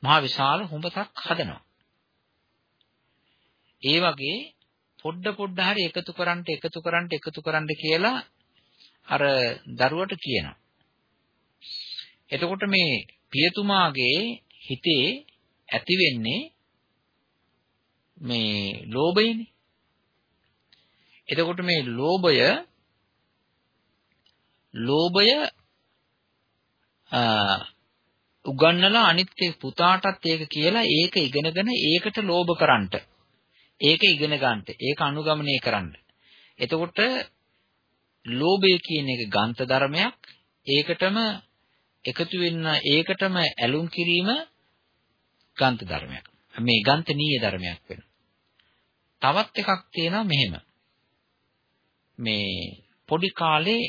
මහා විශාල හුඹතක් හදනවා. ඒ වගේ පොඩ පොඩ හරි එකතු කරන්න එකතු කරන්න එකතු කරන්න කියලා අර දරුවට කියනවා. එතකොට මේ පියතුමාගේ හිතේ ඇති වෙන්නේ මේ ලෝභයනේ. එතකොට මේ ලෝභය ලෝභය උගන්නලා අනිත් පුතාටත් ඒක කියලා ඒක ඉගෙනගෙන ඒකට ලෝභ කරන්නට ඒක ඉගෙන ගන්නට ඒක අනුගමනය කරන්න. එතකොට ලෝභය කියන එක ගාන්ත ධර්මයක් ඒකටම එකතු වෙන්න ඒකටම ඇලුම් කිරීම ගාන්ත ධර්මයක්. මේ ගාන්තනීය ධර්මයක් වෙනවා. තවත් එකක් තියෙනවා මෙහෙම. මේ පොඩි කාලේ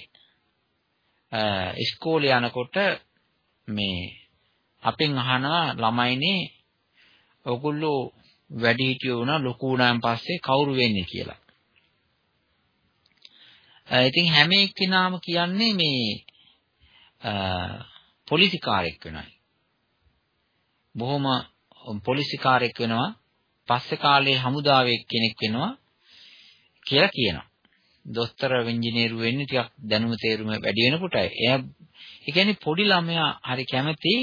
ඉස්කෝලේ යනකොට මේ අපෙන් අහනවා ළමයිනේ ඔගොල්ලෝ වැඩිහිටියෝ වුණා ලොකු වුණාන් පස්සේ කවුරු වෙන්නේ කියලා. ඉතින් හැම එක්කෙනාම කියන්නේ මේ පොලිසිකාරයෙක් වෙනයි. බොහොම පොලිසිකාරයෙක් වෙනවා. පස්සේ කාලේ හමුදාවේ කෙනෙක් වෙනවා කියලා කියනවා. දොස්තර ඉංජිනේරු වෙන්නේ ටිකක් දැනුම තේරුම වැඩි වෙනකොට එයා ඒ කියන්නේ පොඩි ළමයා හරි කැමති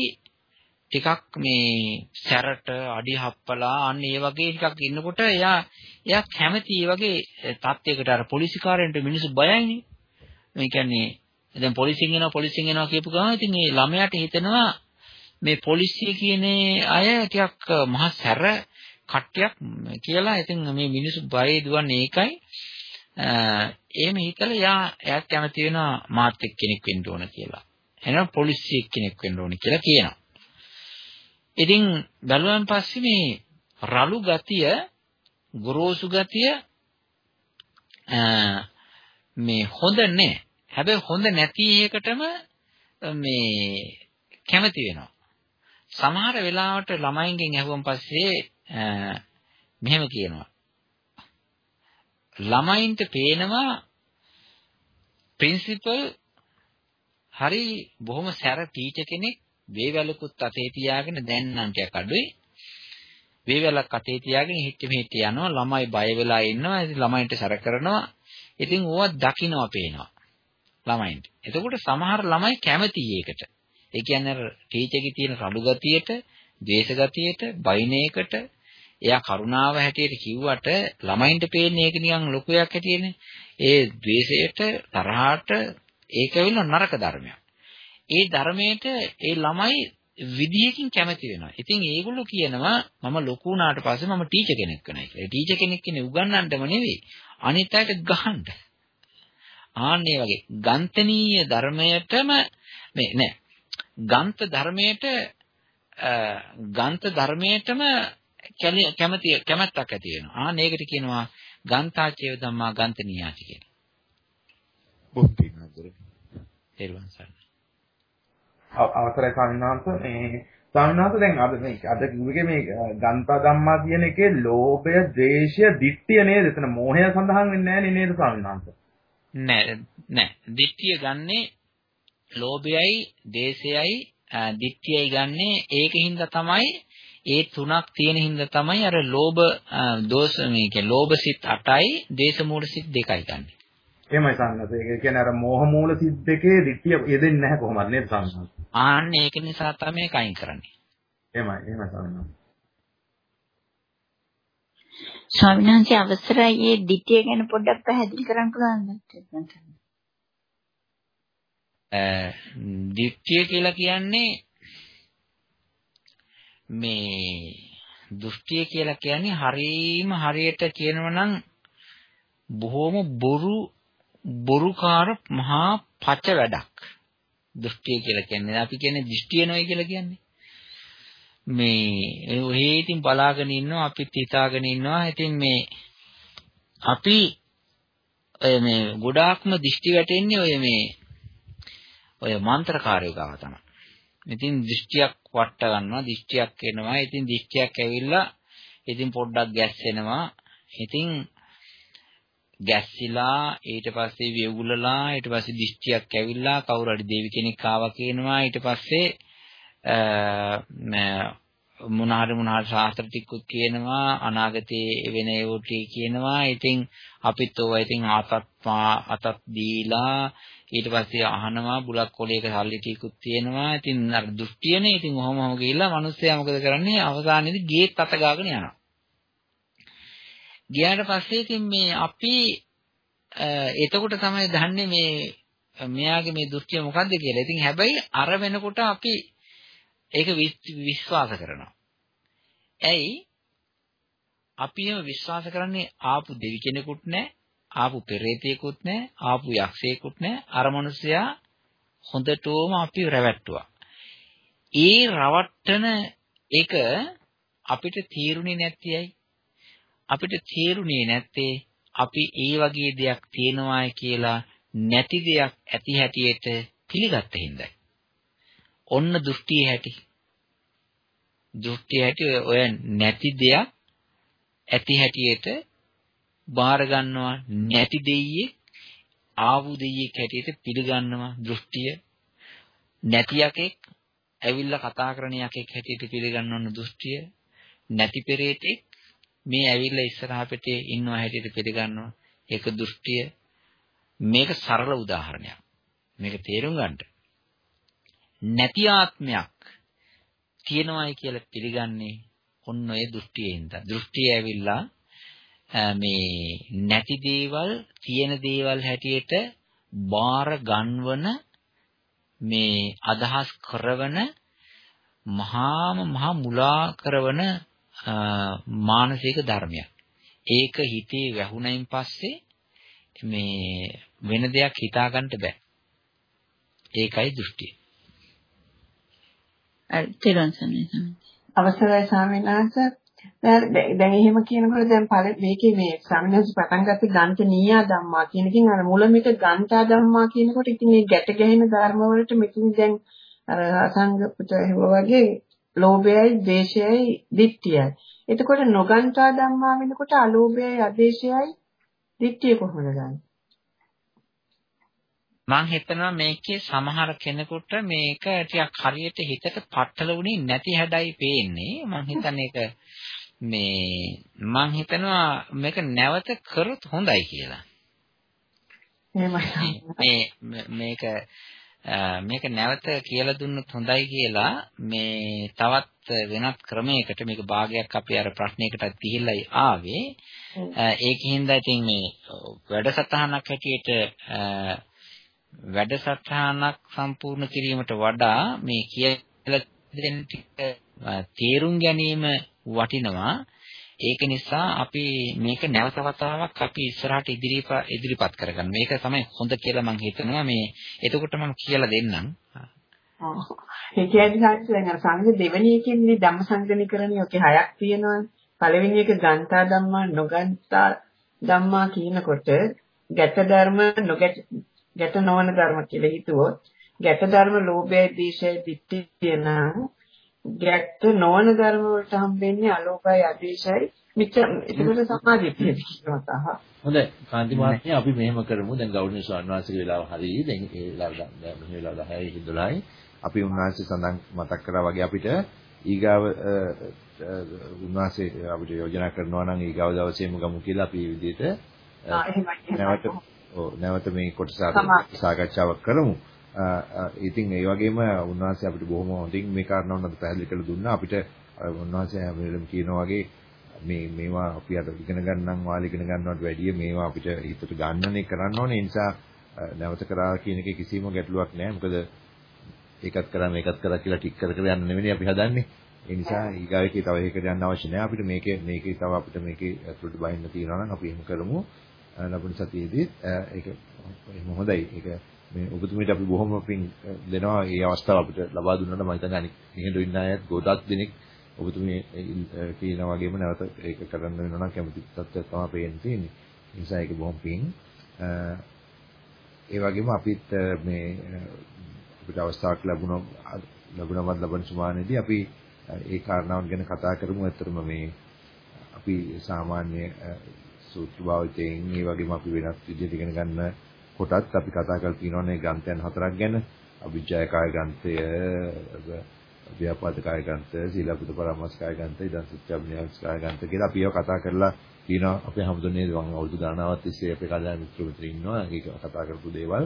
ටිකක් මේ සැරට අඩි හප්පලා අන්න ඒ වගේ ටිකක් ඉන්නකොට එයා එයා කැමති ඒ වගේ තත්යකට අර පොලිසිකාරයන්ට මිනිස්සු බයයිනේ. මේ කියන්නේ දැන් පොලිසියෙන් එනවා පොලිසියෙන් එනවා කියපු ගමන් ඉතින් ඒ ළමයාට හිතෙනවා මේ පොලිසිය කියන අය ටිකක් මහා සැර කට්ටියක් කියලා ඉතින් මේ මිනිස්සු බයයි දුවන්නේ ඒකයි එහෙම හිතලා යා එයාත් කැමති වෙනවා මාත් එක්ක කෙනෙක් වෙන්න ඕන කියලා. එහෙනම් පොලිසිය කෙනෙක් වෙන්න ඕන කියලා කියනවා. ඉතින් බැලුවන් පස්සේ මේ රළු ගතිය, ගොරෝසු ගතිය මේ හොඳ නෑ. හැබැයි හොඳ නැති එකටම මේ කැමති වෙනවා. සමහර වෙලාවට ළමයින්ගෙන් ඇහුවන් පස්සේ මෙහෙම කියනවා. ළමයින්ට පේනවා ප්‍රින්සිපල් හරි බොහොම සැර ටීචර් කෙනෙක් වේවැලකුත් අතේ තියාගෙන දැන් නම් ටිකක් අඩුයි. වේවැලක් අතේ තියාගෙන හිට මෙහෙට යනවා ළමයි බය වෙලා ඉන්නවා. ඉතින් ළමයින්ට සැර කරනවා. ඉතින් ඕවා දකින්නවා පේනවා. ළමයින්ට. එතකොට සමහර ළමයි කැමතියි ඒකට. ඒ කියන්නේ ටීචර්ගේ තියෙන රළු ගතියට, ද්වේෂ ගතියට, බයින එකට එයා කරුණාව හැටියට කිව්වට ළමයින්ට පේන්නේ ඒක නිකන් ලොකුයක් හැටියනේ. ඒ ද්වේෂයට, තරහට ඒක වෙන නරක ධර්මයක්. ඒ ධර්මයට ඒ ළමයි විදියකින් කැමති වෙනවා. ඉතින් ඒගොල්ලෝ කියනවා මම ලොකු වුණාට පස්සේ මම ටීචර් කෙනෙක් වෙනවා කියලා. ටීචර් කෙනෙක් කියන්නේ උගන්වන්නටම නෙවෙයි. අනිත් අයට ගහන්න. ආන්නේ වගේ ගන්තනීය ධර්මයටම මේ නෑ. ගන්ත ධර්මයට ගන්ත ධර්මයටම කැමැති කැමැත්තක් ඇති වෙනවා. ආන්න ඒකට කියනවා ගන්තාචේව ධම්මා ගන්තනීයාච කියලා. බොහොම පිං හඳුරේ. තෙරුවන් සරණයි. අවසරයි ස්වාමීන් වහන්සේ මේ ස්වාමීන් වහන්සේ දැන් අද මේ අද කිව්වේ මේ ගන්තා ධම්මා කියන එකේ ලෝභය, ද්වේෂය, ditthිය නේද? එතන මෝහය සඳහන් වෙන්නේ නැහැ නේද ස්වාමීන් වහන්සේ? නෑ නෑ. ditthිය ගන්නේ ලෝභයයි, ද්වේෂයයි, ditthියයි ගන්නේ ඒකින්ද තමයි ඒ තුනක් තියෙන හින්දා තමයි අර ලෝභ දෝෂ මේ කියන්නේ ලෝභ සිත් 8යි, දේශ මූල සිත් 2යි ගන්නෙ. එහෙමයි සාන්නස. ඒ කියන්නේ අර මෝහ මූල සිද්දකේ දිට්ඨිය යෙදෙන්නේ නැහැ කොහොමද නේද සාන්නස? ආන්න ඒක නිසා තමයි කයින් කරන්නේ. එහෙමයි එහෙමයි සාන්නස. ස්වාමීන් වහන්සේ අවසරයි මේ දිට්ඨිය ගැන පොඩ්ඩක් පැහැදිලි කරන්න පුළුවන්ද? දිට්ඨිය කියලා කියන්නේ මේ දෘෂ්ටිය කියලා කියන්නේ හරීම හරියට කියනවා නම් බොහොම බොරු බොරුකාර මහා පච වැඩක්. දෘෂ්ටිය කියලා කියන්නේ අපි කියන්නේ දෘෂ්ටිය නෙවෙයි කියලා කියන්නේ. මේ ඔහේ ඉතින් බලාගෙන ඉන්නවා අපිත් හිතාගෙන ඉන්නවා. ඉතින් මේ අපි ඔය මේ ගොඩාක්ම දෘෂ්ටි වැටෙන්නේ ඔය මේ ඔය මන්ත්‍රකාරයෝ ගාව තමයි. ඉතින් දෘෂ්ටියක් වට ගන්නවා, දෘෂ්ටියක් එනවා. ඉතින් දෘෂ්ටියක් ඇවිල්ලා ඉතින් පොඩ්ඩක් ගැස්සෙනවා. ඉතින් ගැස්සිලා ඊට පස්සේ වේගුලලා ඊට පස්සේ දිෂ්ටියක් ඇවිල්ලා කවුරු හරි දෙවි කෙනෙක් ආවා කියනවා ඊට පස්සේ මොනාරි මොනාරි ශාස්ත්‍ර ටිකුත් කියනවා අනාගතයේ වෙන ඒවෝ කියනවා. ඉතින් අපිත් ඕවා ඉතින් අතත් අතත් දීලා ඊට පස්සේ අහනවා බුලක් කොලයක සල්ලි ටිකුත් තියෙනවා. ඉතින් අර දෘෂ්ටියනේ. ඉතින් ඔහොම ඔහොම ගිහිල්ලා මිනිස්සයා මොකද කරන්නේ? අවසානයේදී ගේත් අත ගාගෙන යනවා. ගියාට පස්සේ ඉතින් මේ අපි එතකොට තමයි දන්නේ මේ මෙයාගේ මේ දෘෂ්ටිය මොකද්ද කියලා. ඉතින් හැබැයි අර වෙනකොට අපි ඒක විශ්වාස කරනවා. ඇයි? අපි එහෙම විශ්වාස කරන්නේ ආපු දෙවි කෙනෙකුත් නැහැ, ආපු පෙරේතයෙකුත් නැහැ, ආපු යක්ෂයෙකුත් නැහැ. අර මිනිසයා හොඳටම අපි රැවට්ටුවා. ඒ රවට්ටන එක අපිට තීරුනේ නැතියි. අපිට තේරුනේ නැත්තේ අපි ඒ වගේ දෙයක් තියෙනවායි කියලා නැති දෙයක් ඇති හැටියට පිළිගත්ත හින්දායි. ඔන්න දෘෂ්ටිය හැටි. දෘෂ්ටිය හැටි ඔය නැති දෙයක් ඇති හැටියට බාර ගන්නවා නැති දෙයියේ ආවු දෙයියෙක් හැටියට පිළිගන්නවා දෘෂ්ටිය. නැති යකෙක් ඇවිල්ලා කතා කරන යකෙක් හැටියට පිළිගන්න දෘෂ්ටිය. නැති පෙරේතෙක් මේ ඇවිල්ලා ඉස්සරහා පිටේ ඉන්නවා හැටියට පිළිගන්නවා. ඒක දෘෂ්ටිය. මේක සරල උදාහරණයක්. මේක තේරුම් ගන්නට. නැති ආත්මයක් තියෙනවායි කියලා පිළිගන්නේ ඔන්න ඔය දෘෂ්ටියෙන්ද. දෘෂ්ටිය ඇවිල්ලා මේ නැති දේවල් තියෙන දේවල් හැටියට බාර ගන්වන මේ අදහස් කරවන මහාම මහා මුලා කරවන මානසික ධර්මයක්. ඒක හිතේ වැහුණයින් පස්සේ මේ වෙන දෙයක් හිතා ගන්න බෑ. ඒකයි දෘෂ්ටිය. අවසරයි ස්වාමීන් වහන්සේ දැන් එහෙම කියනකොට දැන් පළ මේකේ මේ ස්වාමීන් පටන් ගත්තේ ගන්ත නීයා ධම්මා කියන එකෙන් අර මුලමිට ගන්තා ධම්මා කියනකොට ඉතින් මේ ගැට ගැහෙන ධර්ම වලට මෙතන දැන් අර අසංග පුත වගේ ලෝභයයි, ද්වේෂයයි, ditthiyයි. එතකොට නොගන්තා ධම්මා වෙනකොට අලෝභයයි, අදේශයයි, ditthිය කොහොමද ගන්නේ? මම හිතනවා මේකේ සමහර කෙනෙකුට මේක ටිකක් හරියට හිතට පట్టල වුණේ නැති හැඩයි පේන්නේ. මම හිතන්නේ ඒක මේ මම හිතනවා මේක නැවත කරොත් හොඳයි කියලා. මේ මේක මේක නැවත කියලා දුන්නොත් හොඳයි කියලා මේ තවත් වෙනත් ක්‍රමයකට මේක භාගයක් අපි අර ප්‍රශ්නයකටත් ගිහිල්ලා ආවේ ඒකින්ද ඉතින් මේ වැඩසටහනක් හැටියට වැඩසටහනක් සම්පූර්ණ කිරීමට වඩා මේ කියලා දෙන ටික තේරුම් ගැනීම වටිනවා ඒක නිසා අපි මේක නැවත වතාවක් අපි ඉස්සරහට ඉදිරිපත් කරගන්න. මේක තමයි හොඳ කියලා මම හිතනවා. මේ එතකොට මම කියලා දෙන්නම්. ඒ කියන්නේ සාංශ දැන් අර සංඝ දෙවෙනි එකෙන්නේ ධම්මසංගණිකරණිය ඔකේ හයක් තියෙනවා. පළවෙනි එක ගන්තා ධම්මා නොගන්තා ධම්මා කියනකොට ගැට ධර්ම නොගැට ගැට නොවන ධර්ම කියලා හිතුවොත් ගැට ධර්ම ලෝභය, ද්වේෂය, ditthිය නම් ගැට නොවන ධර්ම වලට හම්බෙන්නේ අලෝභය අධේශයි මිච්ඡ ඒකට සමාධිය කියනවා හොඳයි. කාන්ති මහත්මිය අපි මෙහෙම කරමු. දැන් ගෞරවනීය ස්වාමීන් වහන්සේගේ වෙලාව හරියි දැන් ඒ වෙලාව දැන් මේ වෙලාව 10යි 12යි අපි උන්වහන්සේ සඳහන් මතක් කරා වගේ අපිට ඊගාව උන්වහන්සේ අපිට යෝජනා කරනවා නම් ඊගාව දවසේම ගමු කියලා අපි මේ විදිහට නැවත නැවත මේ කොටස සාකච්ඡාවක් කරමු. ඉතින් ඒ වගේම උන්වහන්සේ අපිට බොහොම හොඳින් මේ කාරණාවන් අද පැහැදිලි කරලා දුන්නා. අපිට උන්වහන්සේ හැමෝටම කියනවා වගේ මේ මේවා අපි අද ඉගෙන ගන්නම් වාලි ඉගෙන ගන්නවට වැඩිය මේවා අපිට හිතට ගන්නනේ කරන්න ඕනේ. ඒ නිසා නැවත කරා කියන එකේ කිසිම ගැටලුවක් නැහැ. මොකද ඒකත් කරා මේකත් කරා කියලා ටික් කර කර යන්න නෙවෙයි අපි හදන්නේ. ඒ නිසා ඊගාවේ තව එකකට යන්න අවශ්‍ය නැහැ. අපිට මේකේ මේකේ තව අපිට මේකේ ඇතුළට බහින්න තියෙනවා නම් අපි එහෙම කරමු. ලබන සතියේදී ඒක එහෙම හොඳයි. ඒක මේ ඔබතුමීට අපි බොහොම පිං දෙනවා මේ අවස්ථාව අපිට ලබා දුන්නාට මම හිතන්නේ අනිත් නිහඬ ඉන්න අයත් ගොඩක් දෙනෙක් ඔබතුමී කියන වගේම නැවත ඒක කරන්න වෙනවා නම් කැමති තත්ත්වයක් තමයි පේන්න තියෙන්නේ. ඒ නිසා ඒක බොහොම පිං. ඒ වගේම අපිත් මේ අපිට අවස්ථාවක් ලැබුණා ලැබුණවත් ලබන සුමානේදී අපි ඒ කාරණාවන් ගැන කතා කරමු. ඇත්තටම මේ අපි සාමාන්‍ය සූත්‍ර භාවිතයෙන් ඒ වගේම අපි වෙනත් විදිහට ඉගෙන ගන්න කොටත් අපි කතා කරලා තියෙනවානේ ග්‍රන්ථයන් හතරක් ගැන. අභිජ්ජය කාය ග්‍රන්ථය, ව්‍යාපාද කාය ග්‍රන්ථය, සීලපුත පරාමස් කාය ග්‍රන්ථය, ඉදන් සුත්‍යඥාස් කාය ග්‍රන්ථය කියලා අපි ඒවා කතා කරලා තියෙනවා. අපේ හැමදෙන්නේ මම අවුරුදු ගණනාවක් තිස්සේ අපේ කල්යාණ මිත්‍ර මිත්‍ර ඉන්නවා. ඒක කතා කරපු දේවල්.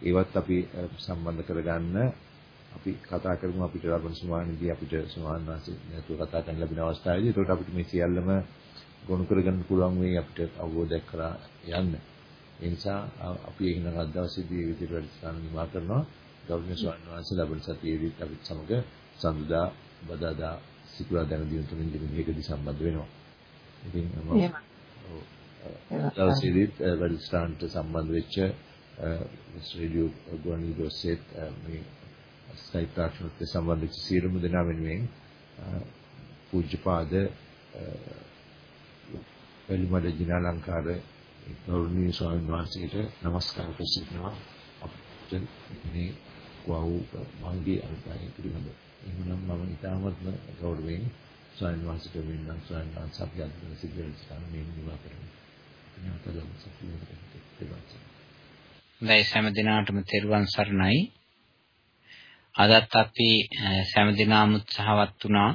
ඒවත් අපි සම්බන්ධ කරගන්න අපි කතා කරමු අපිට ලබන සුමානදී අපිට සුමාන වාසේ නැතුව කතා කරන්න ලැබෙන අවස්ථාවේදී ඒකට අපිට මේ සියල්ලම ගොනු කරගන්න පුළුවන් වෙයි අපිට අවබෝධයක් කරා යන්න. ඒ නිසා අපි එහෙනම් අද දවසේදී මේ විදිහට වැඩසටහන නිමා කරනවා. ගෞරවනීය ස්වාමීන් වහන්සේ ලබන සතියේදීත් අපිත් සමග සඳුදා බදාදා සිකුරාදා දින තුනෙන් දෙකකදී සම්බන්ධ වෙනවා. ඉතින් මම දවසේදීත් වැඩසටහනට සම්බන්ධ වෙච්ච රේඩියෝ ගුවන් විදුලියේත් මේ ස්කයිප් ප්‍රාර්ථනාවට සම්බන්ධ වෙච්ච සියලුම දෙනා වෙනුවෙන් පූජ්‍යපාද එලිමඩ ජිනාලංකාර ගෞරවනීය ස්වාමීන් වහන්සේට নমස්කාර කරනවා අපිට මේ වව් මංගේ අනුගාමී පිළිබඳ එහෙනම් මම ඉතාමත්ම ගෞරවයෙන් ස්වාමීන් වහන්සේට මෙන්නම් ස්වාමීන් වහන්සේ අපි අද සිද්ධ වෙන මේ නිවා කරමු. නැවතලම සතුටුමත් වෙනවා. හොඳයි සෑම දිනාටම තෙරුවන් සරණයි. අදත් අපි සෑම දිනාම උත්සාහවත් වුණා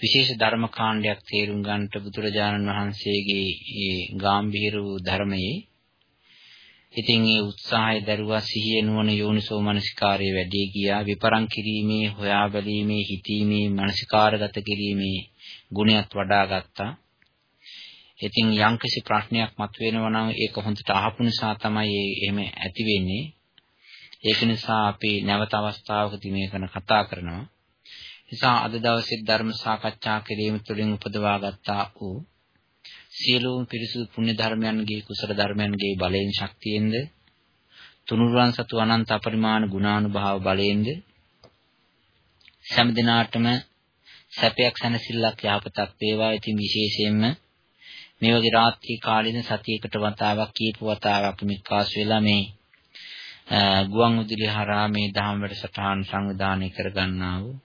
විශේෂ ධර්ම කාණ්ඩයක් තේරුම් ගන්නට බුදුරජාණන් වහන්සේගේ මේ ගාම්භීර වූ ධර්මයේ ඉතින් ඒ උත්සාහය දරුවා සිහිය නුවණ යෝනිසෝ මනසිකාරයේ වැඩි ගියා විපරම් කිරීමේ හොයා බැලීමේ හිතීමේ මනසිකාරගත කිරීමේ ගුණයත් වඩා ගත්තා ඉතින් යම්කිසි ප්‍රශ්නයක් මතුවෙනවා නම් ඒක හොඳට අහපු නිසා තමයි එහෙම ඇති වෙන්නේ. ඒක නිසා අපි නැවත අවස්ථාවකදී මේක ගැන කතා කරනවා. නිසා අද දවසේ ධර්ම සාකච්ඡා කිරීම තුළින් උපදවාගත්තා වූ සියලුම පිරිසුදු පුණ්‍ය ධර්මයන්ගේ කුසල ධර්මයන්ගේ බලයෙන් ශක්තියෙන්ද තුනුරුවන් සතු අනන්ත අපරිමාණ ගුණානුභාව බලයෙන්ද සෑම දිනාටම සැපයක් සැනසෙල්ලක් යහපතක් වේවා. ඉතින් විශේෂයෙන්ම මේ වගේ රාත්‍රී කාලෙන සතියකට වතාවක් කීප වතාවක් මික්කාස් වෙලා මේ ගුවන් විදුලි හරහා මේ දහම් වැඩසටහන් සංවිධානය කරගන්නා වූ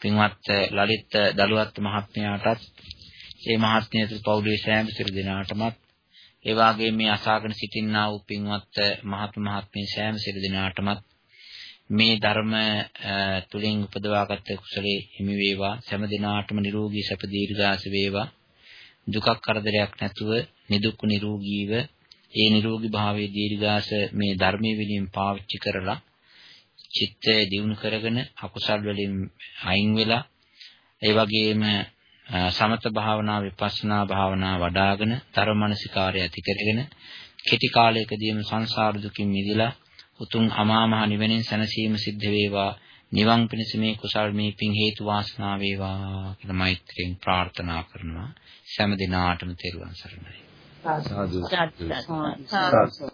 පින්වත් ලලිත් දලුවත් මහත්මයාටත් ඒ මහත්මියතු පවුලේ සෑම සිරු දෙනාටමත් ඒ වගේම මේ අසාගෙන සිටින්නා වූ පින්වත් මහත් මහත්මිය සෑම සිරු දෙනාටමත් මේ ධර්ම තුලින් උපදවාගත් කුසලයේ හිමි වේවා. සෑම දිනාටම නිරෝගී සැප දීර්ඝාස වේවා. දුකක් කරදරයක් නැතුව නිදුක් නිරෝගීව ඒ නිරෝගී භාවයේ දීර්ඝාස මේ ධර්මයේ විලින් පාවිච්චි කරලා චිත්තය දියුණු කරගෙන අකුසල් වලින් අයින් වෙලා ඒ වගේම සමත භාවනා විපස්සනා භාවනා වඩ아가න තරමනසිකාරය ඇති කරගෙන කෙටි කාලයකදීම සංසාර දුකින් මිදලා උතුම් අමා මහ නිවෙනින් සැනසීම සිද්ධ වේවා. නිවන් පිණිස මේ කුසල් මේ පින් හේතු වාසනා වේවා කියලා මෛත්‍රියෙන් ප්‍රාර්ථනා කරනවා. සෑම දිනාටම තෙරුවන් සරණයි. සාදු. සාදු